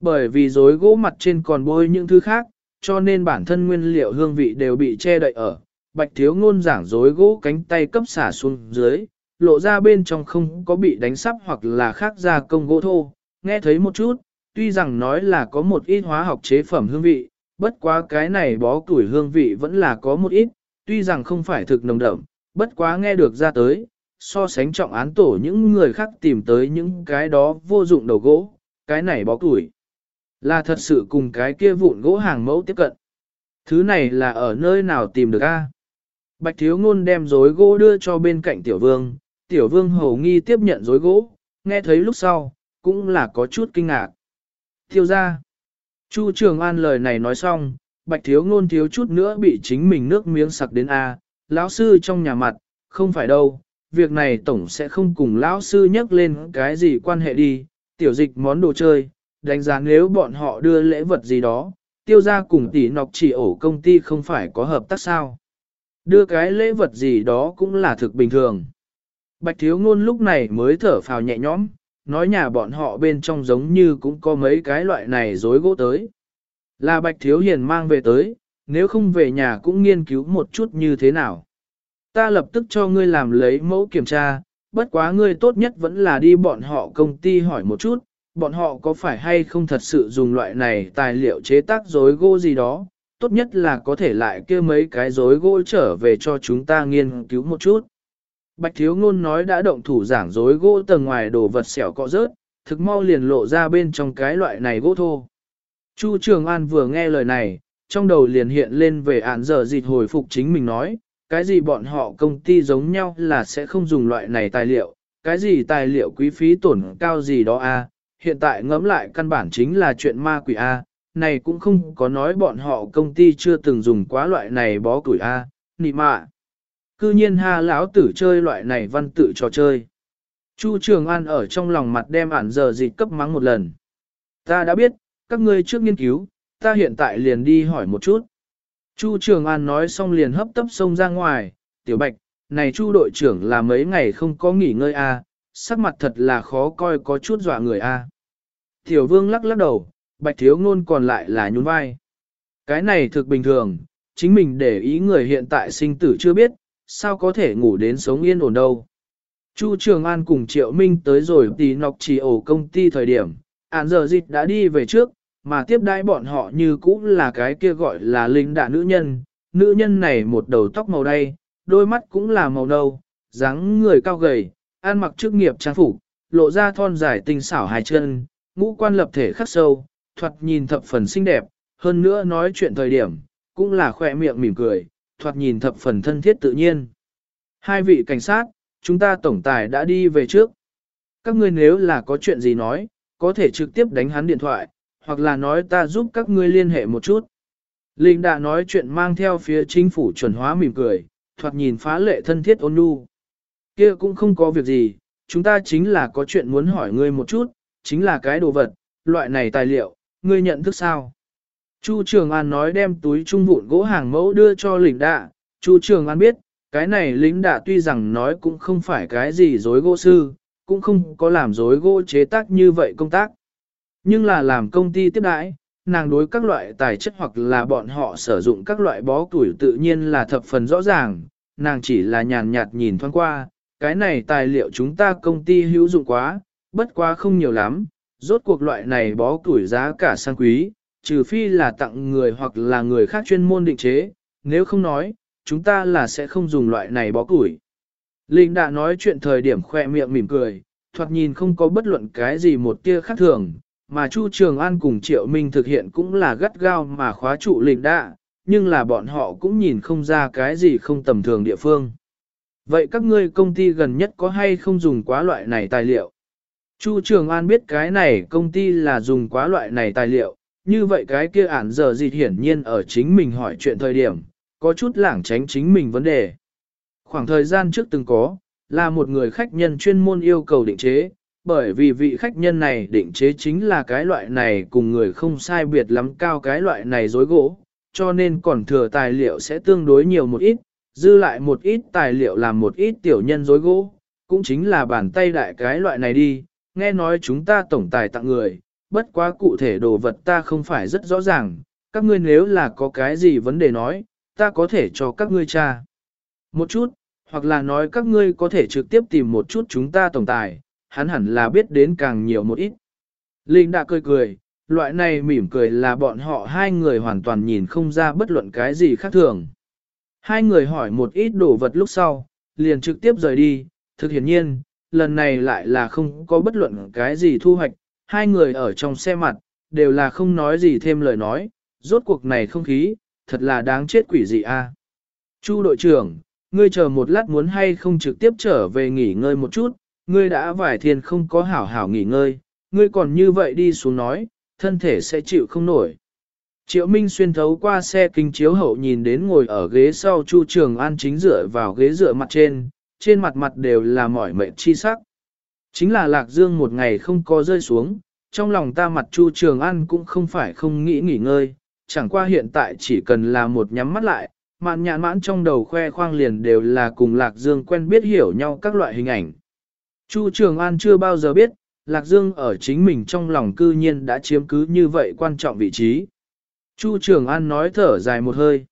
Bởi vì rối gỗ mặt trên còn bôi những thứ khác, cho nên bản thân nguyên liệu hương vị đều bị che đậy ở. Bạch thiếu ngôn giảng rối gỗ cánh tay cấp xả xuống dưới, lộ ra bên trong không có bị đánh sắp hoặc là khác ra công gỗ thô. Nghe thấy một chút, tuy rằng nói là có một ít hóa học chế phẩm hương vị, bất quá cái này bó củi hương vị vẫn là có một ít, tuy rằng không phải thực nồng đậm, bất quá nghe được ra tới, so sánh trọng án tổ những người khác tìm tới những cái đó vô dụng đầu gỗ, cái này bó tuổi. Là thật sự cùng cái kia vụn gỗ hàng mẫu tiếp cận. Thứ này là ở nơi nào tìm được a? Bạch thiếu ngôn đem rối gỗ đưa cho bên cạnh tiểu vương, tiểu vương hầu nghi tiếp nhận rối gỗ, nghe thấy lúc sau, cũng là có chút kinh ngạc. Thiêu ra. Chu Trường An lời này nói xong, bạch thiếu ngôn thiếu chút nữa bị chính mình nước miếng sặc đến A, lão sư trong nhà mặt, không phải đâu, việc này tổng sẽ không cùng lão sư nhắc lên cái gì quan hệ đi, tiểu dịch món đồ chơi, đánh giá nếu bọn họ đưa lễ vật gì đó, tiêu ra cùng tỷ nọc chỉ ổ công ty không phải có hợp tác sao. Đưa cái lễ vật gì đó cũng là thực bình thường. Bạch thiếu ngôn lúc này mới thở phào nhẹ nhõm, nói nhà bọn họ bên trong giống như cũng có mấy cái loại này dối gỗ tới. Là bạch thiếu hiền mang về tới, nếu không về nhà cũng nghiên cứu một chút như thế nào. Ta lập tức cho ngươi làm lấy mẫu kiểm tra, bất quá ngươi tốt nhất vẫn là đi bọn họ công ty hỏi một chút, bọn họ có phải hay không thật sự dùng loại này tài liệu chế tác dối gỗ gì đó, tốt nhất là có thể lại kia mấy cái dối gỗ trở về cho chúng ta nghiên cứu một chút. Bạch thiếu ngôn nói đã động thủ giảng dối gỗ tầng ngoài đồ vật xẻo cọ rớt, thực mau liền lộ ra bên trong cái loại này gỗ thô. Chu Trường An vừa nghe lời này, trong đầu liền hiện lên về án giờ dịt hồi phục chính mình nói, cái gì bọn họ công ty giống nhau là sẽ không dùng loại này tài liệu, cái gì tài liệu quý phí tổn cao gì đó a, hiện tại ngẫm lại căn bản chính là chuyện ma quỷ a, này cũng không có nói bọn họ công ty chưa từng dùng quá loại này bó củi a, nị mạ. Cư nhiên ha lão tử chơi loại này văn tự trò chơi. Chu Trường An ở trong lòng mặt đem ản giờ dịch cấp mắng một lần. Ta đã biết, các ngươi trước nghiên cứu, ta hiện tại liền đi hỏi một chút. Chu Trường An nói xong liền hấp tấp xông ra ngoài, tiểu bạch, này Chu đội trưởng là mấy ngày không có nghỉ ngơi a, à, sắc mặt thật là khó coi có chút dọa người a. À. Tiểu vương lắc lắc đầu, bạch thiếu ngôn còn lại là nhún vai. Cái này thực bình thường, chính mình để ý người hiện tại sinh tử chưa biết, sao có thể ngủ đến sống yên ổn đâu. Chu Trường An cùng Triệu Minh tới rồi tí nọc trì ổ công ty thời điểm, án giờ dịch đã đi về trước, mà tiếp đãi bọn họ như cũ là cái kia gọi là linh đạ nữ nhân. Nữ nhân này một đầu tóc màu đay, đôi mắt cũng là màu nâu, dáng người cao gầy, ăn mặc chức nghiệp trang phục, lộ ra thon dài tinh xảo hai chân, ngũ quan lập thể khắc sâu, thoạt nhìn thập phần xinh đẹp, hơn nữa nói chuyện thời điểm, cũng là khỏe miệng mỉm cười, thoạt nhìn thập phần thân thiết tự nhiên. Hai vị cảnh sát, chúng ta tổng tài đã đi về trước. Các ngươi nếu là có chuyện gì nói, có thể trực tiếp đánh hắn điện thoại, hoặc là nói ta giúp các ngươi liên hệ một chút. Linh đã nói chuyện mang theo phía chính phủ chuẩn hóa mỉm cười, thoạt nhìn phá lệ thân thiết ôn nhu. Kia cũng không có việc gì, chúng ta chính là có chuyện muốn hỏi ngươi một chút, chính là cái đồ vật, loại này tài liệu, ngươi nhận thức sao? Chu Trường An nói đem túi trung vụn gỗ hàng mẫu đưa cho Lĩnh đạ, Chu Trường An biết, cái này lính đạ tuy rằng nói cũng không phải cái gì dối gỗ sư, cũng không có làm dối gỗ chế tác như vậy công tác. Nhưng là làm công ty tiếp đãi, nàng đối các loại tài chất hoặc là bọn họ sử dụng các loại bó tuổi tự nhiên là thập phần rõ ràng, nàng chỉ là nhàn nhạt nhìn thoáng qua, cái này tài liệu chúng ta công ty hữu dụng quá, bất quá không nhiều lắm, rốt cuộc loại này bó tuổi giá cả sang quý, trừ phi là tặng người hoặc là người khác chuyên môn định chế, nếu không nói, chúng ta là sẽ không dùng loại này bó củi. Linh đã nói chuyện thời điểm khoe miệng mỉm cười, thoạt nhìn không có bất luận cái gì một tia khác thường, mà Chu Trường An cùng Triệu Minh thực hiện cũng là gắt gao mà khóa trụ linh đạ, nhưng là bọn họ cũng nhìn không ra cái gì không tầm thường địa phương. Vậy các ngươi công ty gần nhất có hay không dùng quá loại này tài liệu? Chu Trường An biết cái này công ty là dùng quá loại này tài liệu, như vậy cái kia ản giờ gì hiển nhiên ở chính mình hỏi chuyện thời điểm, có chút lảng tránh chính mình vấn đề. Khoảng thời gian trước từng có, là một người khách nhân chuyên môn yêu cầu định chế, bởi vì vị khách nhân này định chế chính là cái loại này cùng người không sai biệt lắm cao cái loại này dối gỗ, cho nên còn thừa tài liệu sẽ tương đối nhiều một ít, dư lại một ít tài liệu làm một ít tiểu nhân dối gỗ, cũng chính là bàn tay đại cái loại này đi, nghe nói chúng ta tổng tài tặng người, bất quá cụ thể đồ vật ta không phải rất rõ ràng, các ngươi nếu là có cái gì vấn đề nói, ta có thể cho các ngươi tra. Một chút, hoặc là nói các ngươi có thể trực tiếp tìm một chút chúng ta tổng tài, hắn hẳn là biết đến càng nhiều một ít. Linh đã cười cười, loại này mỉm cười là bọn họ hai người hoàn toàn nhìn không ra bất luận cái gì khác thường. Hai người hỏi một ít đồ vật lúc sau, liền trực tiếp rời đi, thực hiện nhiên, lần này lại là không có bất luận cái gì thu hoạch, hai người ở trong xe mặt, đều là không nói gì thêm lời nói, rốt cuộc này không khí, thật là đáng chết quỷ dị a. Chu đội trưởng, ngươi chờ một lát muốn hay không trực tiếp trở về nghỉ ngơi một chút, ngươi đã vải thiên không có hảo hảo nghỉ ngơi, ngươi còn như vậy đi xuống nói, thân thể sẽ chịu không nổi. Triệu Minh xuyên thấu qua xe kính chiếu hậu nhìn đến ngồi ở ghế sau Chu Trường An chính dựa vào ghế dựa mặt trên, trên mặt mặt đều là mỏi mệt chi sắc. Chính là Lạc Dương một ngày không có rơi xuống, trong lòng ta mặt Chu Trường An cũng không phải không nghĩ nghỉ ngơi, chẳng qua hiện tại chỉ cần là một nhắm mắt lại, mạn nhãn mãn trong đầu khoe khoang liền đều là cùng Lạc Dương quen biết hiểu nhau các loại hình ảnh. Chu Trường An chưa bao giờ biết, Lạc Dương ở chính mình trong lòng cư nhiên đã chiếm cứ như vậy quan trọng vị trí. Chu Trường An nói thở dài một hơi.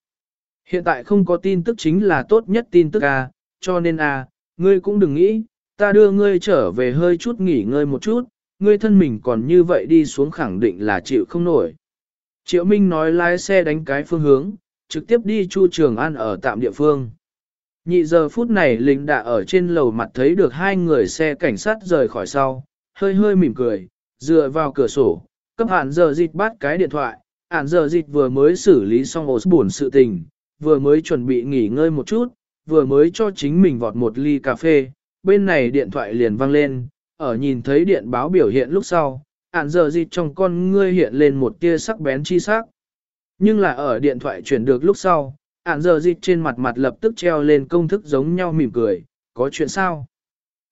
Hiện tại không có tin tức chính là tốt nhất tin tức à, cho nên à, ngươi cũng đừng nghĩ, ta đưa ngươi trở về hơi chút nghỉ ngơi một chút, ngươi thân mình còn như vậy đi xuống khẳng định là chịu không nổi. Triệu Minh nói lái xe đánh cái phương hướng, trực tiếp đi Chu Trường An ở tạm địa phương. Nhị giờ phút này lính đã ở trên lầu mặt thấy được hai người xe cảnh sát rời khỏi sau, hơi hơi mỉm cười, dựa vào cửa sổ, cấp hạn giờ dịch bắt cái điện thoại, hạn giờ dịch vừa mới xử lý xong ổ buồn sự tình, vừa mới chuẩn bị nghỉ ngơi một chút, vừa mới cho chính mình vọt một ly cà phê, bên này điện thoại liền vang lên, ở nhìn thấy điện báo biểu hiện lúc sau, ản giờ dịch trong con ngươi hiện lên một tia sắc bén chi sắc. Nhưng là ở điện thoại chuyển được lúc sau, ản giờ dịch trên mặt mặt lập tức treo lên công thức giống nhau mỉm cười, có chuyện sao?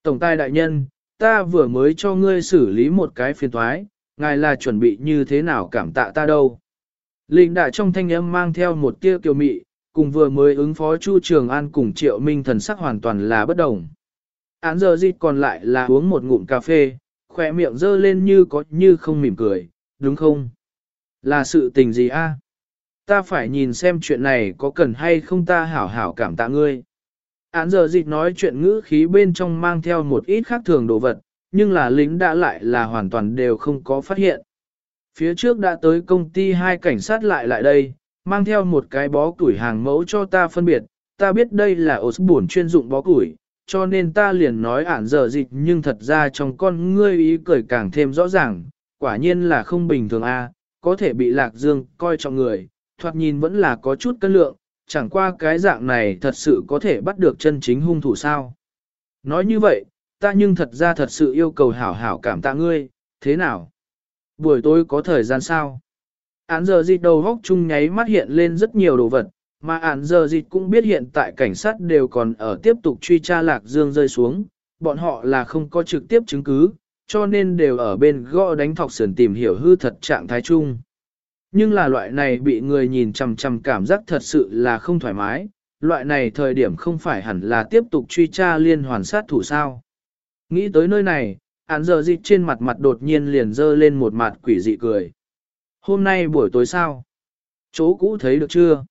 Tổng tài đại nhân, ta vừa mới cho ngươi xử lý một cái phiền thoái, ngài là chuẩn bị như thế nào cảm tạ ta đâu? Linh đại trong thanh âm mang theo một tia kiều mị, cùng vừa mới ứng phó Chu Trường An cùng Triệu Minh thần sắc hoàn toàn là bất đồng. Án giờ dịch còn lại là uống một ngụm cà phê, khỏe miệng dơ lên như có như không mỉm cười, đúng không? Là sự tình gì a? Ta phải nhìn xem chuyện này có cần hay không ta hảo hảo cảm tạ ngươi. Án giờ dịch nói chuyện ngữ khí bên trong mang theo một ít khác thường đồ vật, nhưng là lính đã lại là hoàn toàn đều không có phát hiện. Phía trước đã tới công ty hai cảnh sát lại lại đây, mang theo một cái bó củi hàng mẫu cho ta phân biệt, ta biết đây là ổ buồn chuyên dụng bó củi, cho nên ta liền nói ản giờ dịch nhưng thật ra trong con ngươi ý cười càng thêm rõ ràng, quả nhiên là không bình thường a, có thể bị lạc dương coi trọng người, thoạt nhìn vẫn là có chút cân lượng, chẳng qua cái dạng này thật sự có thể bắt được chân chính hung thủ sao. Nói như vậy, ta nhưng thật ra thật sự yêu cầu hảo hảo cảm tạ ngươi, thế nào? Buổi tối có thời gian sao? Án giờ dịch đầu góc chung nháy mắt hiện lên rất nhiều đồ vật, mà ản giờ dịch cũng biết hiện tại cảnh sát đều còn ở tiếp tục truy tra Lạc Dương rơi xuống, bọn họ là không có trực tiếp chứng cứ, cho nên đều ở bên gõ đánh thọc sườn tìm hiểu hư thật trạng thái chung. Nhưng là loại này bị người nhìn chằm chằm cảm giác thật sự là không thoải mái, loại này thời điểm không phải hẳn là tiếp tục truy tra liên hoàn sát thủ sao. Nghĩ tới nơi này, án giờ dịch trên mặt mặt đột nhiên liền dơ lên một mặt quỷ dị cười. Hôm nay buổi tối sao? Chỗ cũ thấy được chưa?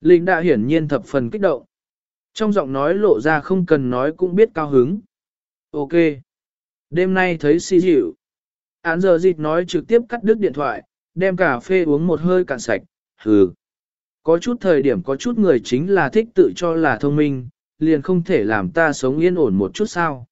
Linh đã hiển nhiên thập phần kích động. Trong giọng nói lộ ra không cần nói cũng biết cao hứng. Ok. Đêm nay thấy si dịu. Án giờ dịch nói trực tiếp cắt đứt điện thoại, đem cà phê uống một hơi cạn sạch. Hừ. Có chút thời điểm có chút người chính là thích tự cho là thông minh, liền không thể làm ta sống yên ổn một chút sao.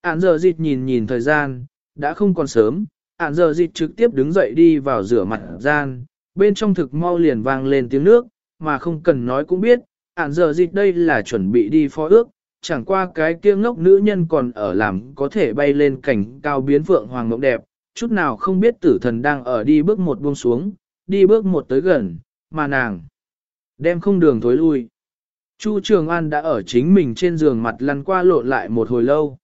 Án giờ dịch nhìn nhìn thời gian, đã không còn sớm, án giờ dịch trực tiếp đứng dậy đi vào rửa mặt gian, bên trong thực mau liền vang lên tiếng nước, mà không cần nói cũng biết, ản giờ dịch đây là chuẩn bị đi phó ước, chẳng qua cái kia ngốc nữ nhân còn ở làm có thể bay lên cảnh cao biến phượng hoàng mộng đẹp, chút nào không biết tử thần đang ở đi bước một buông xuống, đi bước một tới gần, mà nàng đem không đường thối lui. Chu Trường An đã ở chính mình trên giường mặt lăn qua lộn lại một hồi lâu.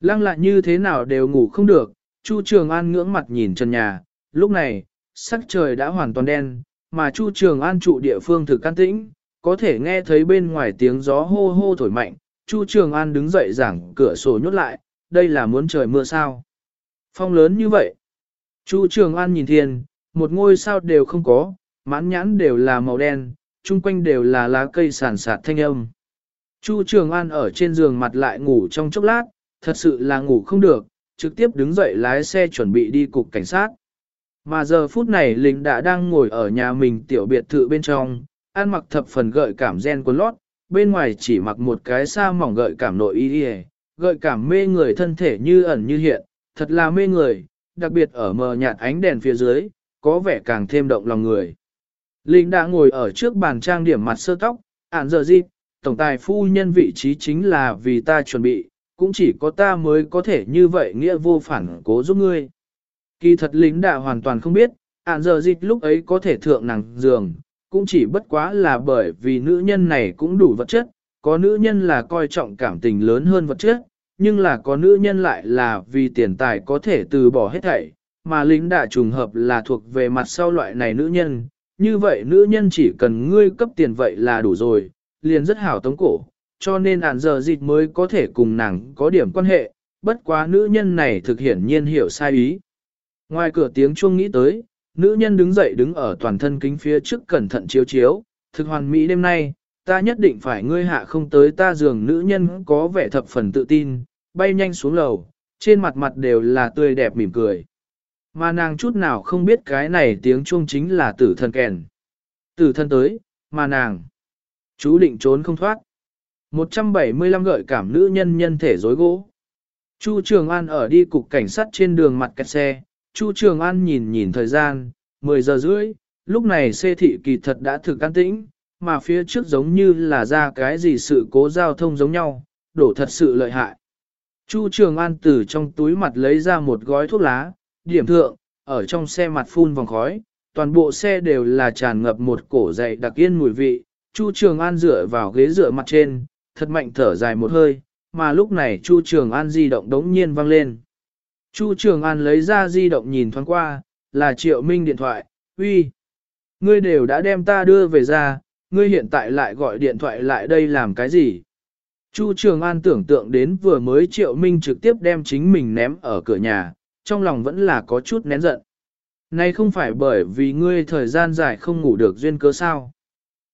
Lăng lại như thế nào đều ngủ không được, Chu Trường An ngưỡng mặt nhìn trần nhà, lúc này, sắc trời đã hoàn toàn đen, mà Chu Trường An trụ địa phương thực can tĩnh, có thể nghe thấy bên ngoài tiếng gió hô hô thổi mạnh, Chu Trường An đứng dậy giảng cửa sổ nhốt lại, đây là muốn trời mưa sao. Phong lớn như vậy. Chu Trường An nhìn thiên, một ngôi sao đều không có, mãn nhãn đều là màu đen, chung quanh đều là lá cây sản sạt thanh âm. Chu Trường An ở trên giường mặt lại ngủ trong chốc lát, thật sự là ngủ không được, trực tiếp đứng dậy lái xe chuẩn bị đi cục cảnh sát. Mà giờ phút này lính đã đang ngồi ở nhà mình tiểu biệt thự bên trong, ăn mặc thập phần gợi cảm gen quần lót, bên ngoài chỉ mặc một cái sa mỏng gợi cảm nội y y, gợi cảm mê người thân thể như ẩn như hiện, thật là mê người, đặc biệt ở mờ nhạt ánh đèn phía dưới, có vẻ càng thêm động lòng người. Linh đã ngồi ở trước bàn trang điểm mặt sơ tóc, ản giờ gì, tổng tài phu nhân vị trí chính là vì ta chuẩn bị, cũng chỉ có ta mới có thể như vậy nghĩa vô phản cố giúp ngươi. Kỳ thật lính đã hoàn toàn không biết, ản giờ dịch lúc ấy có thể thượng nàng giường, cũng chỉ bất quá là bởi vì nữ nhân này cũng đủ vật chất, có nữ nhân là coi trọng cảm tình lớn hơn vật chất, nhưng là có nữ nhân lại là vì tiền tài có thể từ bỏ hết thảy, mà lính đã trùng hợp là thuộc về mặt sau loại này nữ nhân, như vậy nữ nhân chỉ cần ngươi cấp tiền vậy là đủ rồi, liền rất hảo tống cổ, cho nên ản giờ dịch mới có thể cùng nàng có điểm quan hệ, bất quá nữ nhân này thực hiển nhiên hiểu sai ý. Ngoài cửa tiếng chuông nghĩ tới, nữ nhân đứng dậy đứng ở toàn thân kính phía trước cẩn thận chiếu chiếu, thực hoàn mỹ đêm nay, ta nhất định phải ngươi hạ không tới ta giường nữ nhân có vẻ thập phần tự tin, bay nhanh xuống lầu, trên mặt mặt đều là tươi đẹp mỉm cười. Mà nàng chút nào không biết cái này tiếng chuông chính là tử thần kèn. Tử thân tới, mà nàng, chú định trốn không thoát. 175 gợi cảm nữ nhân nhân thể dối gỗ. Chu Trường An ở đi cục cảnh sát trên đường mặt kẹt xe, Chu Trường An nhìn nhìn thời gian, 10 giờ rưỡi, lúc này xe thị kỳ thật đã thực an tĩnh, mà phía trước giống như là ra cái gì sự cố giao thông giống nhau, đổ thật sự lợi hại. Chu Trường An từ trong túi mặt lấy ra một gói thuốc lá, điểm thượng, ở trong xe mặt phun vòng khói, toàn bộ xe đều là tràn ngập một cổ dậy đặc yên mùi vị. Chu Trường An dựa vào ghế dựa mặt trên, thật mạnh thở dài một hơi, mà lúc này Chu Trường An di động đống nhiên vang lên. Chu Trường An lấy ra di động nhìn thoáng qua, là Triệu Minh điện thoại, uy, ngươi đều đã đem ta đưa về ra, ngươi hiện tại lại gọi điện thoại lại đây làm cái gì? Chu Trường An tưởng tượng đến vừa mới Triệu Minh trực tiếp đem chính mình ném ở cửa nhà, trong lòng vẫn là có chút nén giận. Này không phải bởi vì ngươi thời gian dài không ngủ được duyên cớ sao.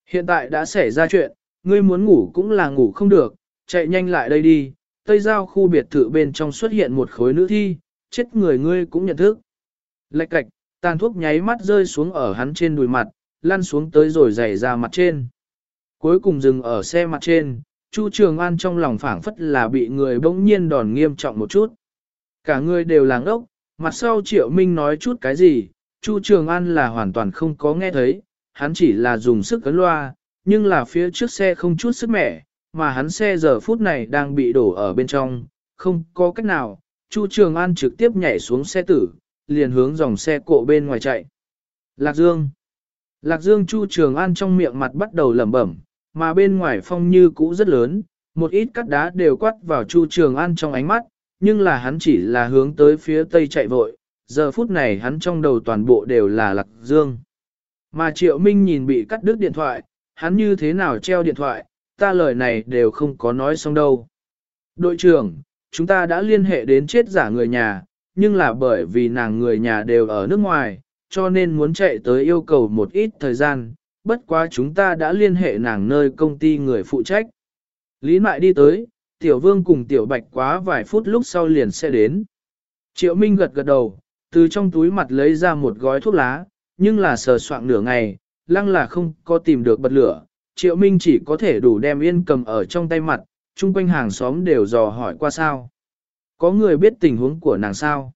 Hiện tại đã xảy ra chuyện, ngươi muốn ngủ cũng là ngủ không được, chạy nhanh lại đây đi. Tây giao khu biệt thự bên trong xuất hiện một khối nữ thi, chết người ngươi cũng nhận thức. Lạch cạch, tàn thuốc nháy mắt rơi xuống ở hắn trên đùi mặt, lăn xuống tới rồi dày ra mặt trên. Cuối cùng dừng ở xe mặt trên, Chu Trường An trong lòng phảng phất là bị người bỗng nhiên đòn nghiêm trọng một chút. Cả người đều làng ốc, mặt sau Triệu Minh nói chút cái gì, Chu Trường An là hoàn toàn không có nghe thấy, hắn chỉ là dùng sức ấn loa, nhưng là phía trước xe không chút sức mẻ, mà hắn xe giờ phút này đang bị đổ ở bên trong, không có cách nào, Chu Trường An trực tiếp nhảy xuống xe tử, liền hướng dòng xe cộ bên ngoài chạy. Lạc Dương Lạc Dương Chu Trường An trong miệng mặt bắt đầu lẩm bẩm, mà bên ngoài phong như cũ rất lớn, một ít cắt đá đều quát vào Chu Trường An trong ánh mắt, nhưng là hắn chỉ là hướng tới phía tây chạy vội, giờ phút này hắn trong đầu toàn bộ đều là Lạc Dương. Mà Triệu Minh nhìn bị cắt đứt điện thoại, hắn như thế nào treo điện thoại, ta lời này đều không có nói xong đâu. Đội trưởng, chúng ta đã liên hệ đến chết giả người nhà, nhưng là bởi vì nàng người nhà đều ở nước ngoài, cho nên muốn chạy tới yêu cầu một ít thời gian, bất quá chúng ta đã liên hệ nàng nơi công ty người phụ trách. Lý Mại đi tới, Tiểu Vương cùng Tiểu Bạch quá vài phút lúc sau liền sẽ đến. Triệu Minh gật gật đầu, từ trong túi mặt lấy ra một gói thuốc lá, nhưng là sờ soạn nửa ngày, lăng là không có tìm được bật lửa. Triệu Minh chỉ có thể đủ đem yên cầm ở trong tay mặt, chung quanh hàng xóm đều dò hỏi qua sao. Có người biết tình huống của nàng sao?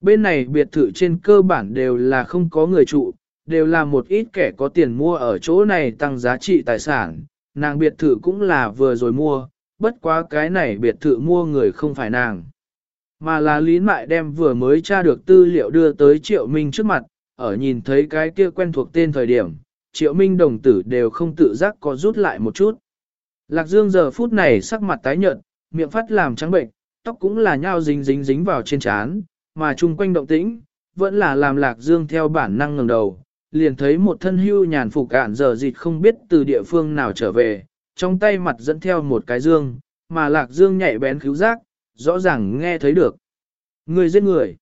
Bên này biệt thự trên cơ bản đều là không có người trụ, đều là một ít kẻ có tiền mua ở chỗ này tăng giá trị tài sản. Nàng biệt thự cũng là vừa rồi mua, bất quá cái này biệt thự mua người không phải nàng. Mà là Lý Mại đem vừa mới tra được tư liệu đưa tới Triệu Minh trước mặt, ở nhìn thấy cái kia quen thuộc tên thời điểm, Triệu Minh đồng tử đều không tự giác có rút lại một chút. Lạc Dương giờ phút này sắc mặt tái nhợt, miệng phát làm trắng bệnh, tóc cũng là nhao dính dính dính vào trên trán, mà chung quanh động tĩnh, vẫn là làm Lạc Dương theo bản năng ngẩng đầu, liền thấy một thân hưu nhàn phục cạn giờ dịt không biết từ địa phương nào trở về, trong tay mặt dẫn theo một cái dương, mà Lạc Dương nhạy bén cứu giác, rõ ràng nghe thấy được. Người giết người.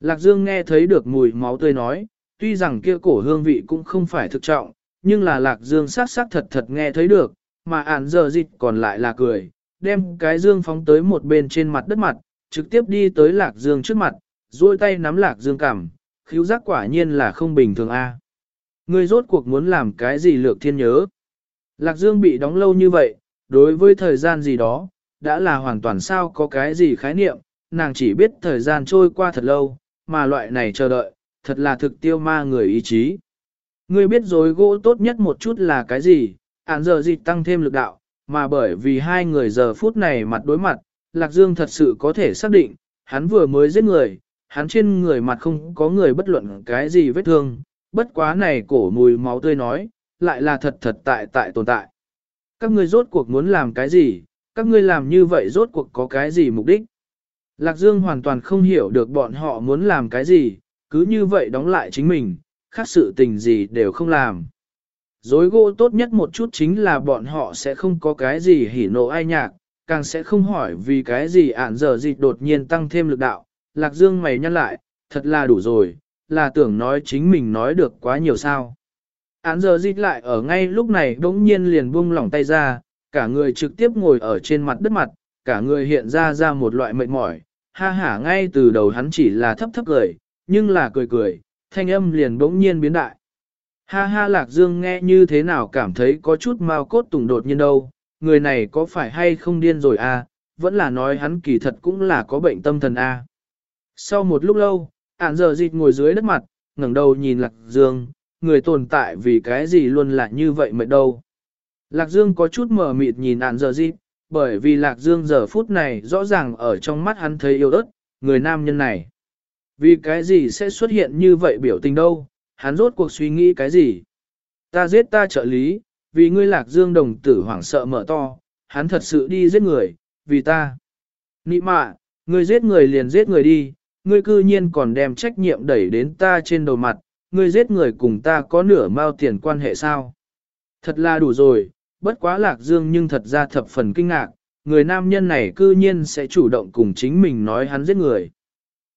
Lạc Dương nghe thấy được mùi máu tươi nói, tuy rằng kia cổ hương vị cũng không phải thực trọng, nhưng là Lạc Dương sát sát thật thật nghe thấy được, mà ản giờ dịch còn lại là cười, đem cái dương phóng tới một bên trên mặt đất mặt, trực tiếp đi tới Lạc Dương trước mặt, duỗi tay nắm Lạc Dương cằm, khíu giác quả nhiên là không bình thường a. Ngươi rốt cuộc muốn làm cái gì lược thiên nhớ? Lạc Dương bị đóng lâu như vậy, đối với thời gian gì đó, đã là hoàn toàn sao có cái gì khái niệm, nàng chỉ biết thời gian trôi qua thật lâu, mà loại này chờ đợi, thật là thực tiêu ma người ý chí. Ngươi biết rồi gỗ tốt nhất một chút là cái gì, ản giờ dịch tăng thêm lực đạo, mà bởi vì hai người giờ phút này mặt đối mặt, Lạc Dương thật sự có thể xác định, hắn vừa mới giết người, hắn trên người mặt không có người bất luận cái gì vết thương, bất quá này cổ mùi máu tươi nói, lại là thật thật tại tại tồn tại. Các ngươi rốt cuộc muốn làm cái gì, các ngươi làm như vậy rốt cuộc có cái gì mục đích. Lạc Dương hoàn toàn không hiểu được bọn họ muốn làm cái gì, cứ như vậy đóng lại chính mình, khác sự tình gì đều không làm. Dối gỗ tốt nhất một chút chính là bọn họ sẽ không có cái gì hỉ nộ ai nhạc, càng sẽ không hỏi vì cái gì ản giờ dịch đột nhiên tăng thêm lực đạo. Lạc Dương mày nhăn lại, thật là đủ rồi, là tưởng nói chính mình nói được quá nhiều sao. Án giờ dịch lại ở ngay lúc này đống nhiên liền buông lỏng tay ra, cả người trực tiếp ngồi ở trên mặt đất mặt, cả người hiện ra ra một loại mệt mỏi, ha hả ngay từ đầu hắn chỉ là thấp thấp cười, nhưng là cười cười, thanh âm liền bỗng nhiên biến đại. Ha ha lạc dương nghe như thế nào cảm thấy có chút mau cốt tùng đột nhiên đâu, người này có phải hay không điên rồi à, vẫn là nói hắn kỳ thật cũng là có bệnh tâm thần à. Sau một lúc lâu, ản giờ dịch ngồi dưới đất mặt, ngẩng đầu nhìn lạc dương, người tồn tại vì cái gì luôn là như vậy mệt đâu. Lạc dương có chút mờ mịt nhìn ản giờ dịch, bởi vì lạc dương giờ phút này rõ ràng ở trong mắt hắn thấy yêu ớt, người nam nhân này. Vì cái gì sẽ xuất hiện như vậy biểu tình đâu, hắn rốt cuộc suy nghĩ cái gì? Ta giết ta trợ lý, vì ngươi lạc dương đồng tử hoảng sợ mở to, hắn thật sự đi giết người, vì ta. Nị mạ, ngươi giết người liền giết người đi, ngươi cư nhiên còn đem trách nhiệm đẩy đến ta trên đầu mặt, ngươi giết người cùng ta có nửa mao tiền quan hệ sao? Thật là đủ rồi, bất quá lạc dương nhưng thật ra thập phần kinh ngạc, người nam nhân này cư nhiên sẽ chủ động cùng chính mình nói hắn giết người.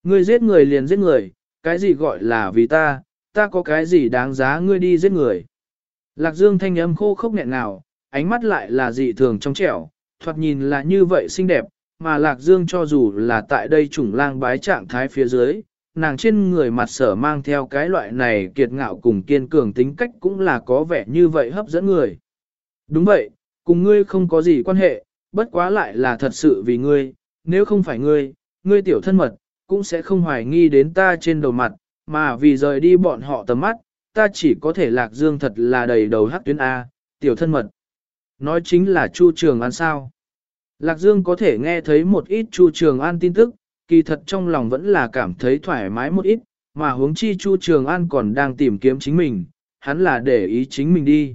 Ngươi giết người liền giết người, cái gì gọi là vì ta, ta có cái gì đáng giá ngươi đi giết người. Lạc Dương thanh âm khô khốc nghẹn nào, ánh mắt lại là dị thường trong trẻo, thoạt nhìn là như vậy xinh đẹp, mà Lạc Dương cho dù là tại đây chủng lang bái trạng thái phía dưới, nàng trên người mặt sở mang theo cái loại này kiệt ngạo cùng kiên cường tính cách cũng là có vẻ như vậy hấp dẫn người. Đúng vậy, cùng ngươi không có gì quan hệ, bất quá lại là thật sự vì ngươi, nếu không phải ngươi, ngươi tiểu thân mật, cũng sẽ không hoài nghi đến ta trên đầu mặt, mà vì rời đi bọn họ tầm mắt, ta chỉ có thể lạc dương thật là đầy đầu hắc tuyến A, tiểu thân mật. Nói chính là Chu Trường An sao. Lạc Dương có thể nghe thấy một ít Chu Trường An tin tức, kỳ thật trong lòng vẫn là cảm thấy thoải mái một ít, mà huống chi Chu Trường An còn đang tìm kiếm chính mình, hắn là để ý chính mình đi.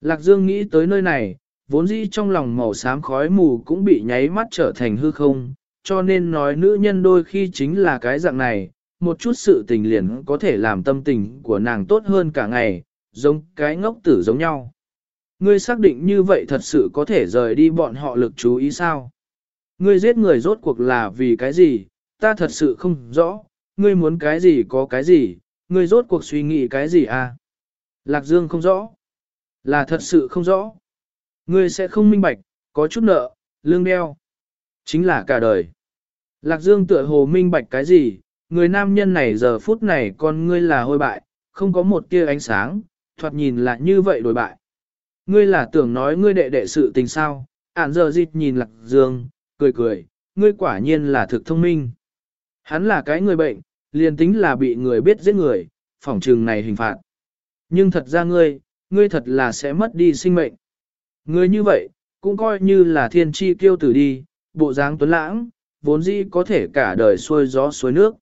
Lạc Dương nghĩ tới nơi này, vốn dĩ trong lòng màu xám khói mù cũng bị nháy mắt trở thành hư không, cho nên nói nữ nhân đôi khi chính là cái dạng này, một chút sự tình liền có thể làm tâm tình của nàng tốt hơn cả ngày, giống cái ngốc tử giống nhau. Ngươi xác định như vậy thật sự có thể rời đi bọn họ lực chú ý sao? Ngươi giết người rốt cuộc là vì cái gì? Ta thật sự không rõ, ngươi muốn cái gì có cái gì, ngươi rốt cuộc suy nghĩ cái gì à? Lạc Dương không rõ. Là thật sự không rõ. Ngươi sẽ không minh bạch, có chút nợ, lương đeo. Chính là cả đời. Lạc Dương tựa hồ minh bạch cái gì, người nam nhân này giờ phút này con ngươi là hôi bại, không có một tia ánh sáng, thoạt nhìn là như vậy đổi bại. Ngươi là tưởng nói ngươi đệ đệ sự tình sao, ản giờ dịch nhìn Lạc Dương, cười cười, ngươi quả nhiên là thực thông minh. Hắn là cái người bệnh, liền tính là bị người biết giết người, phỏng trừng này hình phạt. Nhưng thật ra ngươi, ngươi thật là sẽ mất đi sinh mệnh. Ngươi như vậy, cũng coi như là thiên tri kiêu tử đi, bộ dáng tuấn lãng, vốn dĩ có thể cả đời xuôi gió xuôi nước.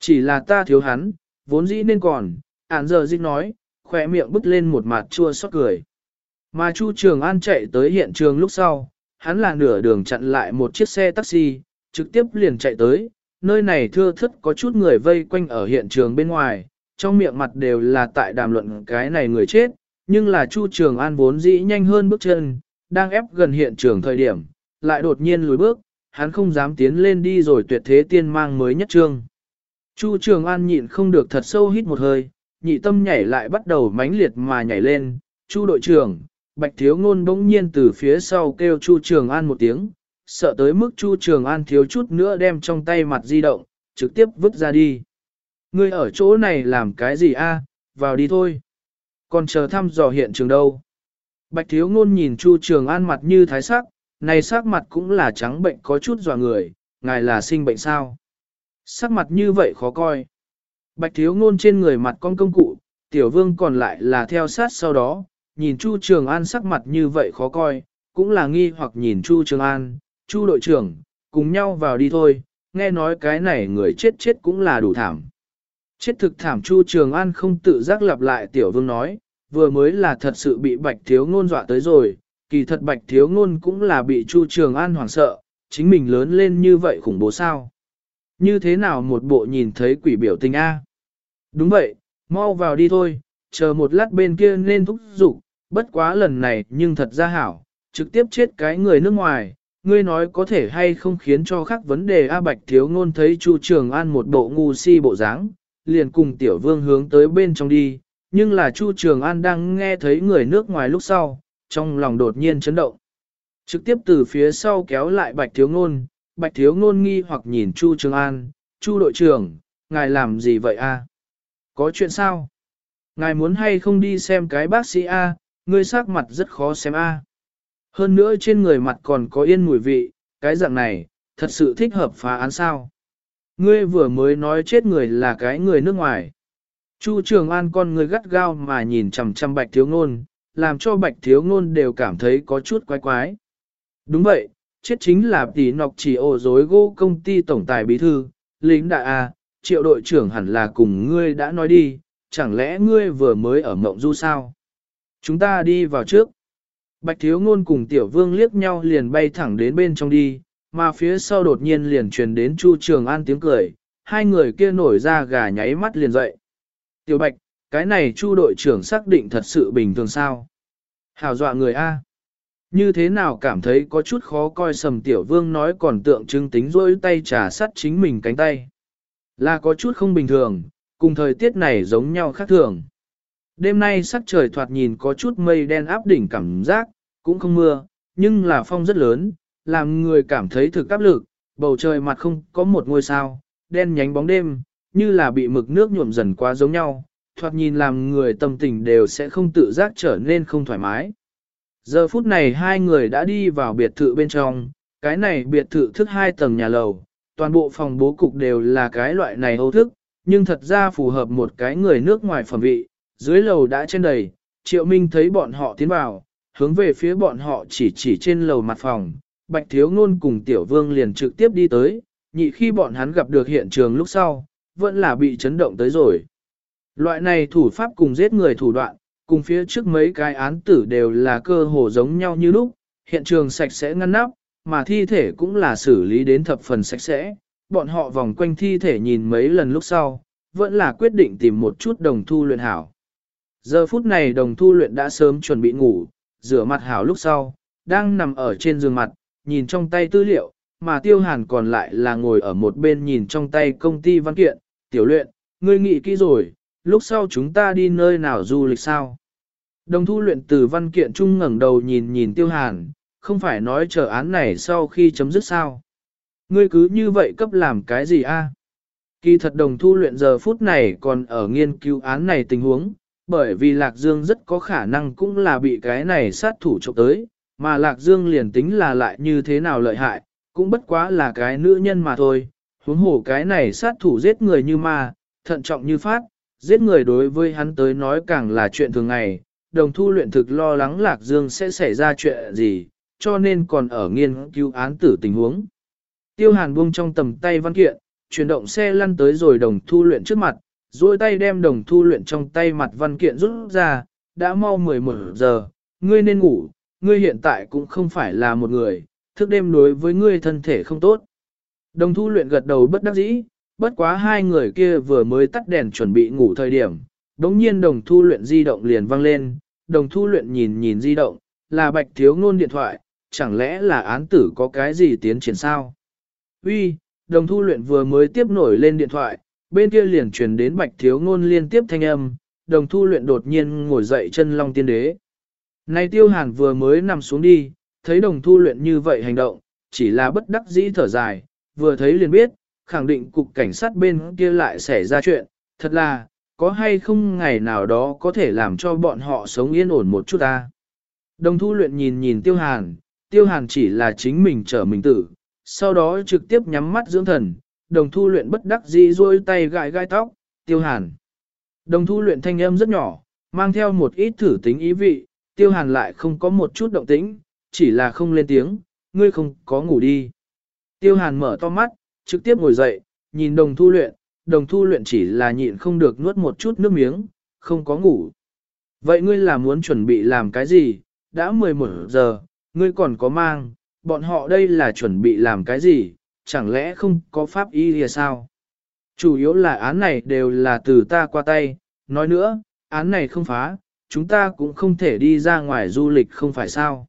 Chỉ là ta thiếu hắn, vốn dĩ nên còn, án giờ dịch nói, khỏe miệng bứt lên một mặt chua xót cười. Mà Chu Trường An chạy tới hiện trường lúc sau, hắn là nửa đường chặn lại một chiếc xe taxi, trực tiếp liền chạy tới, nơi này thưa thất có chút người vây quanh ở hiện trường bên ngoài, trong miệng mặt đều là tại đàm luận cái này người chết, nhưng là Chu Trường An vốn dĩ nhanh hơn bước chân, đang ép gần hiện trường thời điểm, lại đột nhiên lùi bước, hắn không dám tiến lên đi rồi tuyệt thế tiên mang mới nhất trương. Chu Trường An nhịn không được thật sâu hít một hơi, nhị tâm nhảy lại bắt đầu mãnh liệt mà nhảy lên, Chu đội trưởng, Bạch Thiếu Ngôn bỗng nhiên từ phía sau kêu Chu Trường An một tiếng, sợ tới mức Chu Trường An thiếu chút nữa đem trong tay mặt di động, trực tiếp vứt ra đi. Ngươi ở chỗ này làm cái gì a? vào đi thôi. Còn chờ thăm dò hiện trường đâu? Bạch thiếu ngôn nhìn Chu Trường An mặt như thái sắc, này sắc mặt cũng là trắng bệnh có chút dò người, ngài là sinh bệnh sao? Sắc mặt như vậy khó coi. Bạch thiếu ngôn trên người mặt con công cụ, tiểu vương còn lại là theo sát sau đó, nhìn Chu Trường An sắc mặt như vậy khó coi, cũng là nghi hoặc nhìn Chu Trường An, Chu đội trưởng, cùng nhau vào đi thôi, nghe nói cái này người chết chết cũng là đủ thảm. Chết thực thảm Chu Trường An không tự giác lặp lại tiểu vương nói, vừa mới là thật sự bị bạch thiếu ngôn dọa tới rồi, kỳ thật bạch thiếu ngôn cũng là bị Chu Trường An hoảng sợ, chính mình lớn lên như vậy khủng bố sao. Như thế nào một bộ nhìn thấy quỷ biểu tình A? Đúng vậy, mau vào đi thôi, chờ một lát bên kia nên thúc giục, bất quá lần này nhưng thật ra hảo, trực tiếp chết cái người nước ngoài, ngươi nói có thể hay không khiến cho khác vấn đề A Bạch Thiếu Ngôn thấy Chu Trường An một bộ ngu si bộ dáng, liền cùng Tiểu Vương hướng tới bên trong đi, nhưng là Chu Trường An đang nghe thấy người nước ngoài lúc sau, trong lòng đột nhiên chấn động. Trực tiếp từ phía sau kéo lại Bạch Thiếu Ngôn, Bạch Thiếu Ngôn nghi hoặc nhìn Chu Trường An, Chu đội trưởng, ngài làm gì vậy a? Có chuyện sao? Ngài muốn hay không đi xem cái bác sĩ A, ngươi sắc mặt rất khó xem A. Hơn nữa trên người mặt còn có yên mùi vị, cái dạng này, thật sự thích hợp phá án sao. Ngươi vừa mới nói chết người là cái người nước ngoài. Chu Trường An con người gắt gao mà nhìn chằm chằm bạch thiếu ngôn, làm cho bạch thiếu ngôn đều cảm thấy có chút quái quái. Đúng vậy, chết chính là tỷ nọc chỉ ổ dối gỗ công ty tổng tài bí thư, lính đại A, triệu đội trưởng hẳn là cùng ngươi đã nói đi, chẳng lẽ ngươi vừa mới ở mộng du sao? Chúng ta đi vào trước. Bạch thiếu ngôn cùng tiểu vương liếc nhau liền bay thẳng đến bên trong đi, mà phía sau đột nhiên liền truyền đến Chu Trường An tiếng cười, hai người kia nổi ra gà nháy mắt liền dậy. Tiểu Bạch, cái này Chu đội trưởng xác định thật sự bình thường sao? Hảo dọa người A. Như thế nào cảm thấy có chút khó coi sầm tiểu vương nói còn tượng trưng tính rôi tay trà sắt chính mình cánh tay. Là có chút không bình thường, cùng thời tiết này giống nhau khác thường. Đêm nay sắc trời thoạt nhìn có chút mây đen áp đỉnh cảm giác, cũng không mưa, nhưng là phong rất lớn, làm người cảm thấy thực áp lực, bầu trời mặt không có một ngôi sao, đen nhánh bóng đêm, như là bị mực nước nhuộm dần quá giống nhau, thoạt nhìn làm người tâm tình đều sẽ không tự giác trở nên không thoải mái. Giờ phút này hai người đã đi vào biệt thự bên trong, cái này biệt thự thức hai tầng nhà lầu, toàn bộ phòng bố cục đều là cái loại này hô thức, nhưng thật ra phù hợp một cái người nước ngoài phẩm vị, dưới lầu đã trên đầy, triệu minh thấy bọn họ tiến vào, hướng về phía bọn họ chỉ chỉ trên lầu mặt phòng, bạch thiếu ngôn cùng tiểu vương liền trực tiếp đi tới, nhị khi bọn hắn gặp được hiện trường lúc sau, vẫn là bị chấn động tới rồi. Loại này thủ pháp cùng giết người thủ đoạn, cùng phía trước mấy cái án tử đều là cơ hồ giống nhau như lúc, hiện trường sạch sẽ ngăn nắp, mà thi thể cũng là xử lý đến thập phần sạch sẽ. Bọn họ vòng quanh thi thể nhìn mấy lần lúc sau, vẫn là quyết định tìm một chút đồng thu luyện hảo. Giờ phút này đồng thu luyện đã sớm chuẩn bị ngủ, rửa mặt hảo lúc sau, đang nằm ở trên giường mặt, nhìn trong tay tư liệu, mà tiêu hàn còn lại là ngồi ở một bên nhìn trong tay công ty văn kiện, tiểu luyện, ngươi nghĩ kỹ rồi, lúc sau chúng ta đi nơi nào du lịch sao? Đồng thu luyện từ văn kiện trung ngẩng đầu nhìn nhìn tiêu hàn, không phải nói chờ án này sau khi chấm dứt sao. Ngươi cứ như vậy cấp làm cái gì a? Kỳ thật đồng thu luyện giờ phút này còn ở nghiên cứu án này tình huống, bởi vì Lạc Dương rất có khả năng cũng là bị cái này sát thủ trộm tới, mà Lạc Dương liền tính là lại như thế nào lợi hại, cũng bất quá là cái nữ nhân mà thôi, huống hồ cái này sát thủ giết người như ma, thận trọng như phát, giết người đối với hắn tới nói càng là chuyện thường ngày, đồng thu luyện thực lo lắng Lạc Dương sẽ xảy ra chuyện gì, cho nên còn ở nghiên cứu án tử tình huống. Tiêu hàn buông trong tầm tay văn kiện, chuyển động xe lăn tới rồi đồng thu luyện trước mặt, duỗi tay đem đồng thu luyện trong tay mặt văn kiện rút ra, đã mau 11 giờ, ngươi nên ngủ, ngươi hiện tại cũng không phải là một người, thức đêm đối với ngươi thân thể không tốt. Đồng thu luyện gật đầu bất đắc dĩ, bất quá hai người kia vừa mới tắt đèn chuẩn bị ngủ thời điểm, đống nhiên đồng thu luyện di động liền vang lên, đồng thu luyện nhìn nhìn di động, là bạch thiếu ngôn điện thoại, chẳng lẽ là án tử có cái gì tiến triển sao? Uy, đồng thu luyện vừa mới tiếp nổi lên điện thoại, bên kia liền truyền đến bạch thiếu ngôn liên tiếp thanh âm, đồng thu luyện đột nhiên ngồi dậy chân long tiên đế. Này tiêu hàn vừa mới nằm xuống đi, thấy đồng thu luyện như vậy hành động, chỉ là bất đắc dĩ thở dài, vừa thấy liền biết, khẳng định cục cảnh sát bên kia lại xảy ra chuyện, thật là, có hay không ngày nào đó có thể làm cho bọn họ sống yên ổn một chút ta. Đồng thu luyện nhìn nhìn tiêu hàn, tiêu hàn chỉ là chính mình trở mình tử, sau đó trực tiếp nhắm mắt dưỡng thần, đồng thu luyện bất đắc dĩ rôi tay gãi gai tóc, tiêu hàn. Đồng thu luyện thanh âm rất nhỏ, mang theo một ít thử tính ý vị, tiêu hàn lại không có một chút động tĩnh, chỉ là không lên tiếng, ngươi không có ngủ đi. Tiêu hàn mở to mắt, trực tiếp ngồi dậy, nhìn đồng thu luyện, đồng thu luyện chỉ là nhịn không được nuốt một chút nước miếng, không có ngủ. Vậy ngươi là muốn chuẩn bị làm cái gì? Đã 11 giờ, ngươi còn có mang, bọn họ đây là chuẩn bị làm cái gì? Chẳng lẽ không có pháp y thì sao? Chủ yếu là án này đều là từ ta qua tay, nói nữa, án này không phá, chúng ta cũng không thể đi ra ngoài du lịch không phải sao.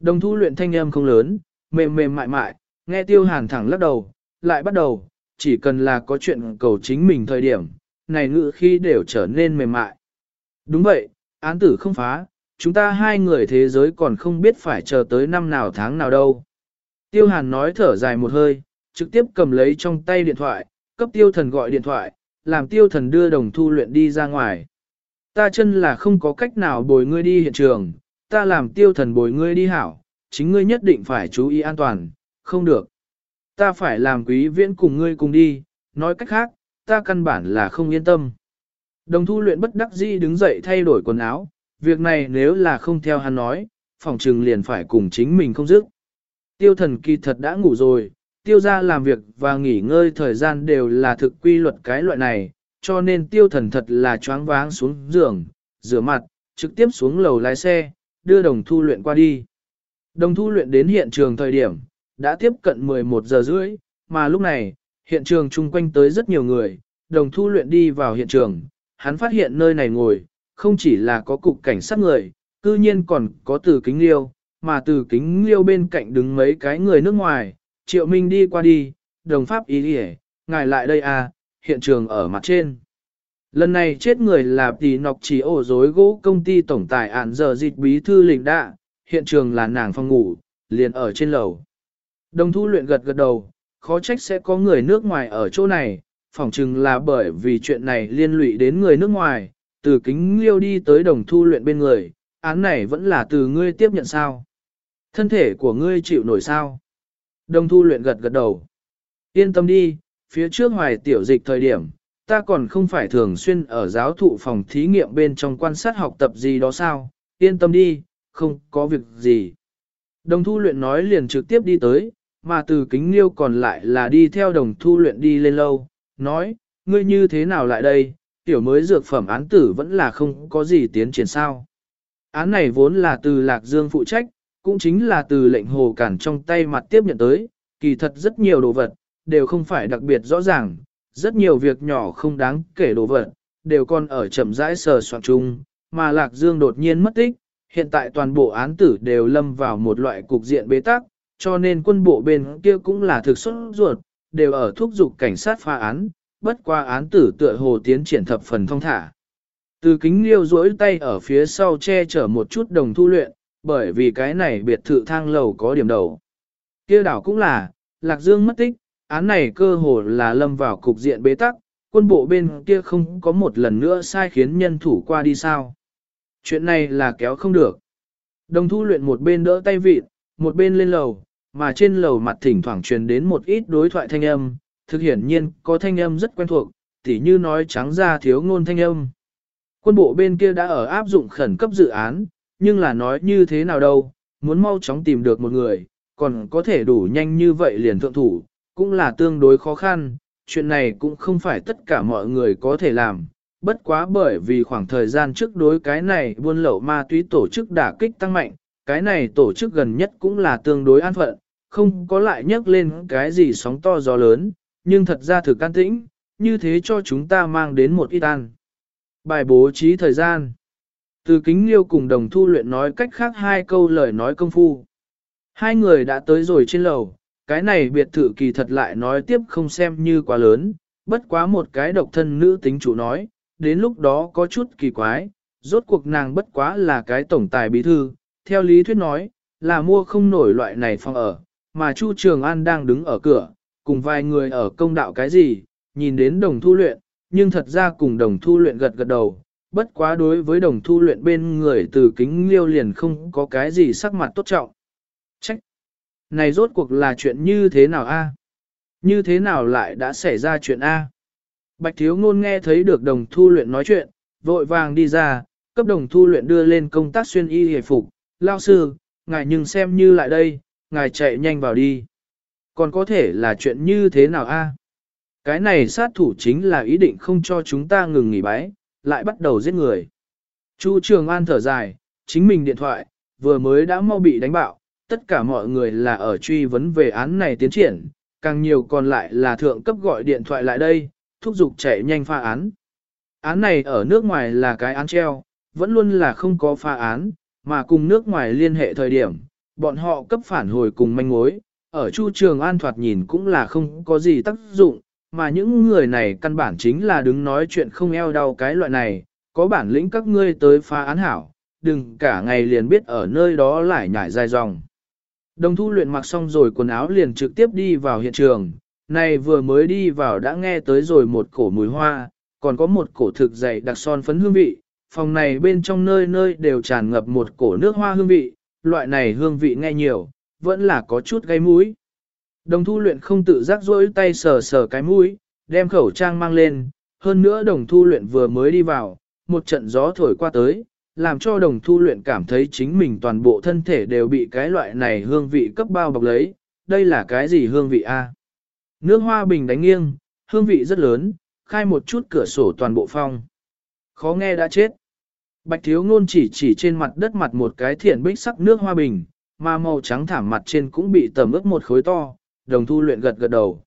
Đồng thu luyện thanh âm không lớn, mềm mềm mại mại, nghe tiêu hàn thẳng lắc đầu, lại bắt đầu, chỉ cần là có chuyện cầu chính mình thời điểm, này ngữ khi đều trở nên mềm mại. Đúng vậy, án tử không phá, chúng ta hai người thế giới còn không biết phải chờ tới năm nào tháng nào đâu. Tiêu hàn nói thở dài một hơi, trực tiếp cầm lấy trong tay điện thoại, cấp tiêu thần gọi điện thoại, làm tiêu thần đưa đồng thu luyện đi ra ngoài. Ta chân là không có cách nào bồi ngươi đi hiện trường, ta làm tiêu thần bồi ngươi đi hảo, chính ngươi nhất định phải chú ý an toàn, không được. Ta phải làm quý viễn cùng ngươi cùng đi, nói cách khác, ta căn bản là không yên tâm. Đồng thu luyện bất đắc dĩ đứng dậy thay đổi quần áo, việc này nếu là không theo hắn nói, phòng trừng liền phải cùng chính mình không dứt. Tiêu thần kỳ thật đã ngủ rồi, tiêu ra làm việc và nghỉ ngơi thời gian đều là thực quy luật cái loại này, cho nên tiêu thần thật là choáng váng xuống giường, rửa mặt, trực tiếp xuống lầu lái xe, đưa đồng thu luyện qua đi. Đồng thu luyện đến hiện trường thời điểm, đã tiếp cận 11 giờ rưỡi, mà lúc này, hiện trường chung quanh tới rất nhiều người, đồng thu luyện đi vào hiện trường, hắn phát hiện nơi này ngồi, không chỉ là có cục cảnh sát người, cư nhiên còn có từ kính liêu, mà từ kính liêu bên cạnh đứng mấy cái người nước ngoài, triệu minh đi qua đi, đồng pháp ý nghĩa, ngài lại đây à, hiện trường ở mặt trên. Lần này chết người là tỷ nọc chỉ ổ dối gỗ công ty tổng tài ản giờ dịch bí thư lịch đạ, hiện trường là nàng phòng ngủ, liền ở trên lầu. Đồng thu luyện gật gật đầu, khó trách sẽ có người nước ngoài ở chỗ này, phỏng chừng là bởi vì chuyện này liên lụy đến người nước ngoài, từ kính liêu đi tới đồng thu luyện bên người, án này vẫn là từ ngươi tiếp nhận sao. Thân thể của ngươi chịu nổi sao. Đồng thu luyện gật gật đầu. Yên tâm đi, phía trước hoài tiểu dịch thời điểm, ta còn không phải thường xuyên ở giáo thụ phòng thí nghiệm bên trong quan sát học tập gì đó sao, yên tâm đi, không có việc gì. Đồng thu luyện nói liền trực tiếp đi tới, mà từ kính liêu còn lại là đi theo đồng thu luyện đi lên lâu, nói, ngươi như thế nào lại đây, tiểu mới dược phẩm án tử vẫn là không có gì tiến triển sao. Án này vốn là từ Lạc Dương phụ trách, cũng chính là từ lệnh hồ cản trong tay mặt tiếp nhận tới, kỳ thật rất nhiều đồ vật, đều không phải đặc biệt rõ ràng, rất nhiều việc nhỏ không đáng kể đồ vật, đều còn ở chậm rãi sờ soạn chung, mà Lạc Dương đột nhiên mất tích, hiện tại toàn bộ án tử đều lâm vào một loại cục diện bế tắc, cho nên quân bộ bên kia cũng là thực xuất ruột, đều ở thúc giục cảnh sát phá án, bất qua án tử tựa hồ tiến triển thập phần thông thả. Từ kính liêu duỗi tay ở phía sau che chở một chút đồng thu luyện, bởi vì cái này biệt thự thang lầu có điểm đầu. kia đảo cũng là, Lạc Dương mất tích, án này cơ hồ là lâm vào cục diện bế tắc, quân bộ bên kia không có một lần nữa sai khiến nhân thủ qua đi sao. Chuyện này là kéo không được. Đồng thu luyện một bên đỡ tay vịt, một bên lên lầu, mà trên lầu mặt thỉnh thoảng truyền đến một ít đối thoại thanh âm, thực hiển nhiên có thanh âm rất quen thuộc, tỉ như nói trắng ra thiếu ngôn thanh âm. Quân bộ bên kia đã ở áp dụng khẩn cấp dự án, nhưng là nói như thế nào đâu, muốn mau chóng tìm được một người, còn có thể đủ nhanh như vậy liền thượng thủ, cũng là tương đối khó khăn, chuyện này cũng không phải tất cả mọi người có thể làm. Bất quá bởi vì khoảng thời gian trước đối cái này buôn lậu ma túy tổ chức đả kích tăng mạnh, cái này tổ chức gần nhất cũng là tương đối an phận, không có lại nhắc lên cái gì sóng to gió lớn, nhưng thật ra thực can tĩnh, như thế cho chúng ta mang đến một ít an. Bài bố trí thời gian Từ kính liêu cùng đồng thu luyện nói cách khác hai câu lời nói công phu. Hai người đã tới rồi trên lầu, cái này biệt thự kỳ thật lại nói tiếp không xem như quá lớn, bất quá một cái độc thân nữ tính chủ nói, đến lúc đó có chút kỳ quái, rốt cuộc nàng bất quá là cái tổng tài bí thư, theo lý thuyết nói, là mua không nổi loại này phòng ở, mà Chu Trường An đang đứng ở cửa, cùng vài người ở công đạo cái gì, nhìn đến đồng thu luyện, nhưng thật ra cùng đồng thu luyện gật gật đầu, bất quá đối với đồng thu luyện bên người từ kính liêu liền không có cái gì sắc mặt tốt trọng. Trách! Này rốt cuộc là chuyện như thế nào a? Như thế nào lại đã xảy ra chuyện a? Bạch thiếu ngôn nghe thấy được đồng thu luyện nói chuyện, vội vàng đi ra, cấp đồng thu luyện đưa lên công tác xuyên y hề phục, lao sư, ngài nhưng xem như lại đây, ngài chạy nhanh vào đi. Còn có thể là chuyện như thế nào a? Cái này sát thủ chính là ý định không cho chúng ta ngừng nghỉ bái, lại bắt đầu giết người. Chu Trường An thở dài, chính mình điện thoại, vừa mới đã mau bị đánh bạo, tất cả mọi người là ở truy vấn về án này tiến triển, càng nhiều còn lại là thượng cấp gọi điện thoại lại đây, thúc giục chạy nhanh pha án. Án này ở nước ngoài là cái án treo, vẫn luôn là không có pha án, mà cùng nước ngoài liên hệ thời điểm, bọn họ cấp phản hồi cùng manh mối, ở Chu Trường An thoạt nhìn cũng là không có gì tác dụng, mà những người này căn bản chính là đứng nói chuyện không eo đau cái loại này, có bản lĩnh các ngươi tới phá án hảo, đừng cả ngày liền biết ở nơi đó lại nhảy dài dòng. Đồng thu luyện mặc xong rồi quần áo liền trực tiếp đi vào hiện trường, này vừa mới đi vào đã nghe tới rồi một cổ mùi hoa, còn có một cổ thực dày đặc son phấn hương vị, phòng này bên trong nơi nơi đều tràn ngập một cổ nước hoa hương vị, loại này hương vị nghe nhiều, vẫn là có chút gây mũi. Đồng thu luyện không tự giác rỗi tay sờ sờ cái mũi, đem khẩu trang mang lên, hơn nữa đồng thu luyện vừa mới đi vào, một trận gió thổi qua tới, làm cho đồng thu luyện cảm thấy chính mình toàn bộ thân thể đều bị cái loại này hương vị cấp bao bọc lấy, đây là cái gì hương vị a? Nước hoa bình đánh nghiêng, hương vị rất lớn, khai một chút cửa sổ toàn bộ phong. Khó nghe đã chết. Bạch thiếu ngôn chỉ chỉ trên mặt đất mặt một cái thiện bích sắc nước hoa bình, mà màu trắng thảm mặt trên cũng bị tầm ướt một khối to, đồng thu luyện gật gật đầu.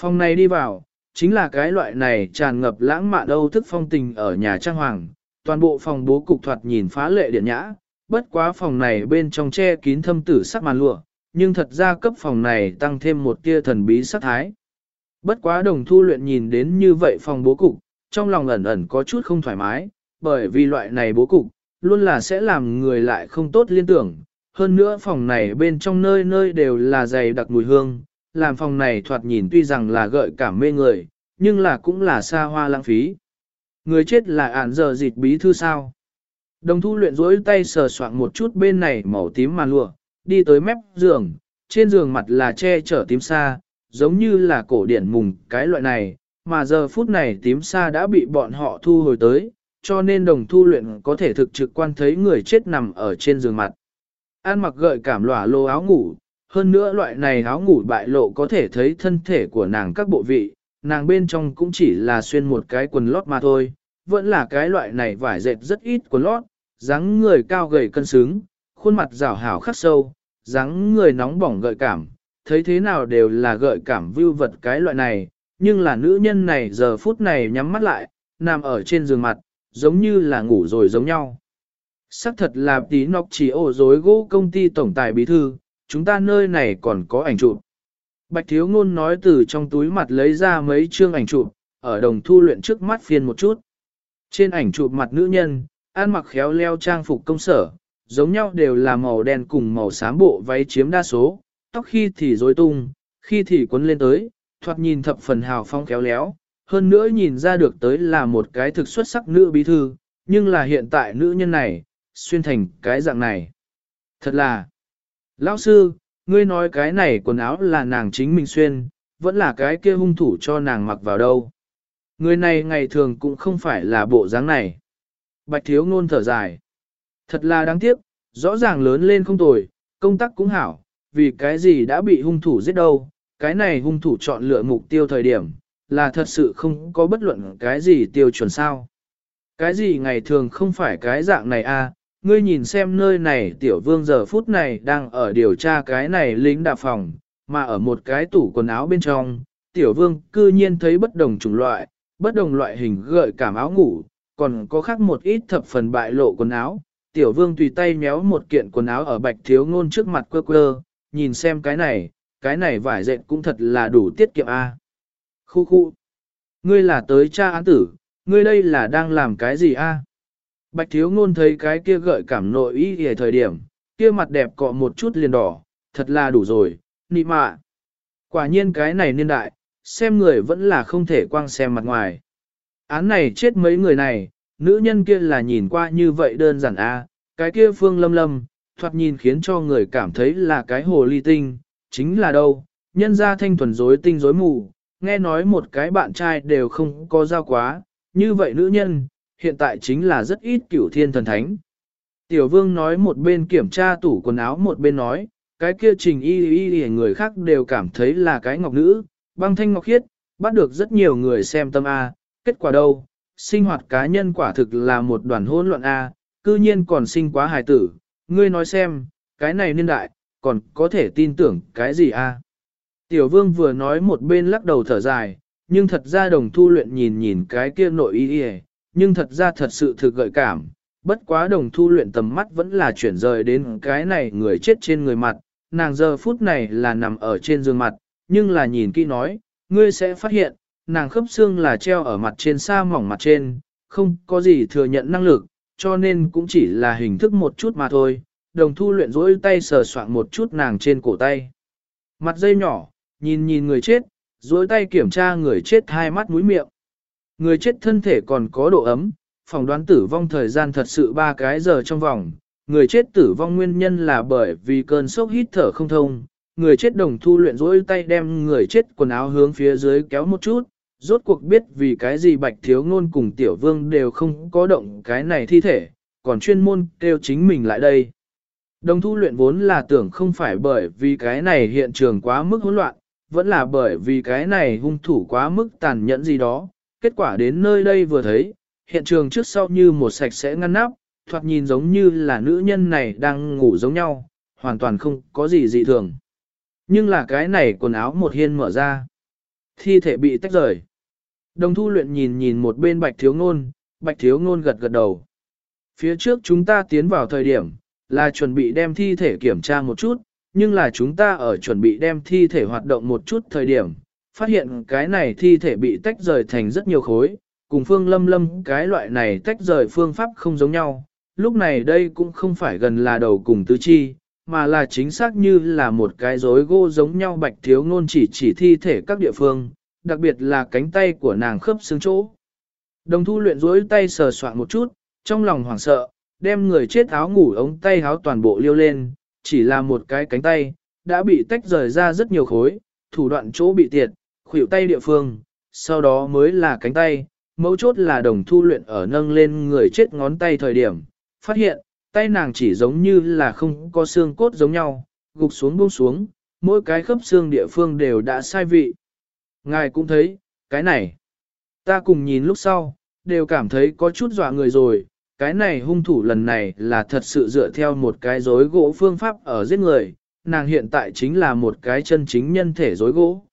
Phòng này đi vào, chính là cái loại này tràn ngập lãng mạn âu thức phong tình ở nhà trang hoàng, toàn bộ phòng bố cục thoạt nhìn phá lệ điện nhã, bất quá phòng này bên trong che kín thâm tử sắc màn lụa, nhưng thật ra cấp phòng này tăng thêm một tia thần bí sắc thái. Bất quá đồng thu luyện nhìn đến như vậy phòng bố cục, trong lòng ẩn ẩn có chút không thoải mái, bởi vì loại này bố cục, luôn là sẽ làm người lại không tốt liên tưởng. Hơn nữa phòng này bên trong nơi nơi đều là dày đặc mùi hương, làm phòng này thoạt nhìn tuy rằng là gợi cảm mê người, nhưng là cũng là xa hoa lãng phí. Người chết là ản giờ dịt bí thư sao. Đồng thu luyện rỗi tay sờ soạn một chút bên này màu tím màn lụa, đi tới mép giường, trên giường mặt là che chở tím xa, giống như là cổ điển mùng cái loại này, mà giờ phút này tím xa đã bị bọn họ thu hồi tới, cho nên đồng thu luyện có thể thực trực quan thấy người chết nằm ở trên giường mặt. An mặc gợi cảm lỏa lô áo ngủ, hơn nữa loại này áo ngủ bại lộ có thể thấy thân thể của nàng các bộ vị, nàng bên trong cũng chỉ là xuyên một cái quần lót mà thôi, vẫn là cái loại này vải dệt rất ít quần lót, dáng người cao gầy cân xứng, khuôn mặt rảo hảo khắc sâu, dáng người nóng bỏng gợi cảm, thấy thế nào đều là gợi cảm vưu vật cái loại này, nhưng là nữ nhân này giờ phút này nhắm mắt lại, nằm ở trên giường mặt, giống như là ngủ rồi giống nhau. Sắc thật là tí nọc chỉ ổ dối gỗ công ty tổng tài bí thư, chúng ta nơi này còn có ảnh chụp. Bạch thiếu ngôn nói từ trong túi mặt lấy ra mấy chương ảnh chụp, ở đồng thu luyện trước mắt phiên một chút. Trên ảnh chụp mặt nữ nhân, ăn mặc khéo leo trang phục công sở, giống nhau đều là màu đen cùng màu xám bộ váy chiếm đa số, tóc khi thì rối tung, khi thì quấn lên tới, thoạt nhìn thập phần hào phong khéo léo, hơn nữa nhìn ra được tới là một cái thực xuất sắc nữ bí thư, nhưng là hiện tại nữ nhân này, xuyên thành cái dạng này. Thật là, lão sư, ngươi nói cái này quần áo là nàng chính mình xuyên, vẫn là cái kia hung thủ cho nàng mặc vào đâu. Người này ngày thường cũng không phải là bộ dáng này. Bạch thiếu ngôn thở dài. Thật là đáng tiếc, rõ ràng lớn lên không tồi, công tác cũng hảo, vì cái gì đã bị hung thủ giết đâu. Cái này hung thủ chọn lựa mục tiêu thời điểm, là thật sự không có bất luận cái gì tiêu chuẩn sao. Cái gì ngày thường không phải cái dạng này a? À, ngươi nhìn xem nơi này tiểu vương giờ phút này đang ở điều tra cái này lính đạp phòng, mà ở một cái tủ quần áo bên trong, tiểu vương cư nhiên thấy bất đồng chủng loại, bất đồng loại hình gợi cảm áo ngủ, còn có khác một ít thập phần bại lộ quần áo. Tiểu vương tùy tay méo một kiện quần áo ở bạch thiếu ngôn trước mặt quơ quơ, nhìn xem cái này, cái này vải dệt cũng thật là đủ tiết kiệm a. Khu khu. Ngươi là tới cha án tử, ngươi đây là đang làm cái gì a? Bạch thiếu ngôn thấy cái kia gợi cảm nội ý về thời điểm, kia mặt đẹp cọ một chút liền đỏ, thật là đủ rồi, nị mạ. Quả nhiên cái này niên đại, xem người vẫn là không thể quang xem mặt ngoài. Án này chết mấy người này, nữ nhân kia là nhìn qua như vậy đơn giản a, cái kia phương lâm lâm, thoạt nhìn khiến cho người cảm thấy là cái hồ ly tinh, chính là đâu, nhân ra thanh thuần rối tinh rối mù, nghe nói một cái bạn trai đều không có giao quá, như vậy nữ nhân, hiện tại chính là rất ít cửu thiên thần thánh. Tiểu vương nói một bên kiểm tra tủ quần áo một bên nói, cái kia trình y y y người khác đều cảm thấy là cái ngọc nữ, băng thanh ngọc khiết, bắt được rất nhiều người xem tâm A, kết quả đâu, sinh hoạt cá nhân quả thực là một đoàn hỗn loạn A, cư nhiên còn sinh quá hài tử, ngươi nói xem, cái này niên đại, còn có thể tin tưởng cái gì A. Tiểu vương vừa nói một bên lắc đầu thở dài, nhưng thật ra đồng thu luyện nhìn nhìn cái kia nội y y, nhưng thật ra thật sự thực gợi cảm, bất quá đồng thu luyện tầm mắt vẫn là chuyển rời đến cái này người chết trên người mặt, nàng giờ phút này là nằm ở trên giường mặt, nhưng là nhìn kỹ nói, ngươi sẽ phát hiện, nàng khớp xương là treo ở mặt trên xa mỏng mặt trên, không có gì thừa nhận năng lực, cho nên cũng chỉ là hình thức một chút mà thôi. Đồng thu luyện rỗi tay sờ soạn một chút nàng trên cổ tay. Mặt dây nhỏ, nhìn nhìn người chết, duỗi tay kiểm tra người chết hai mắt mũi miệng. Người chết thân thể còn có độ ấm, phỏng đoán tử vong thời gian thật sự ba cái giờ trong vòng. Người chết tử vong nguyên nhân là bởi vì cơn sốc hít thở không thông. Người chết đồng thu luyện rỗi tay đem người chết quần áo hướng phía dưới kéo một chút, rốt cuộc biết vì cái gì bạch thiếu ngôn cùng tiểu vương đều không có động cái này thi thể, còn chuyên môn kêu chính mình lại đây. Đồng thu luyện vốn là tưởng không phải bởi vì cái này hiện trường quá mức hỗn loạn, vẫn là bởi vì cái này hung thủ quá mức tàn nhẫn gì đó, kết quả đến nơi đây vừa thấy, hiện trường trước sau như một sạch sẽ ngăn nắp, thoạt nhìn giống như là nữ nhân này đang ngủ giống nhau, hoàn toàn không có gì dị thường. Nhưng là cái này quần áo một hiên mở ra. Thi thể bị tách rời. Đồng thu luyện nhìn nhìn một bên bạch thiếu ngôn, bạch thiếu ngôn gật gật đầu. Phía trước chúng ta tiến vào thời điểm, là chuẩn bị đem thi thể kiểm tra một chút, nhưng là chúng ta ở chuẩn bị đem thi thể hoạt động một chút thời điểm, phát hiện cái này thi thể bị tách rời thành rất nhiều khối, cùng phương lâm lâm cái loại này tách rời phương pháp không giống nhau. Lúc này đây cũng không phải gần là đầu cùng tứ chi, mà là chính xác như là một cái rối gỗ giống nhau bạch thiếu ngôn chỉ chỉ thi thể các địa phương, đặc biệt là cánh tay của nàng khớp xương chỗ. Đồng thu luyện rối tay sờ soạn một chút, trong lòng hoảng sợ, đem người chết áo ngủ ống tay áo toàn bộ liêu lên, chỉ là một cái cánh tay, đã bị tách rời ra rất nhiều khối, thủ đoạn chỗ bị tiệt, khuỷu tay địa phương, sau đó mới là cánh tay, mấu chốt là đồng thu luyện ở nâng lên người chết ngón tay thời điểm, phát hiện, tay nàng chỉ giống như là không có xương cốt giống nhau, gục xuống buông xuống, mỗi cái khớp xương địa phương đều đã sai vị. Ngài cũng thấy, cái này, ta cùng nhìn lúc sau, đều cảm thấy có chút dọa người rồi, cái này hung thủ lần này là thật sự dựa theo một cái rối gỗ phương pháp ở giết người, nàng hiện tại chính là một cái chân chính nhân thể rối gỗ.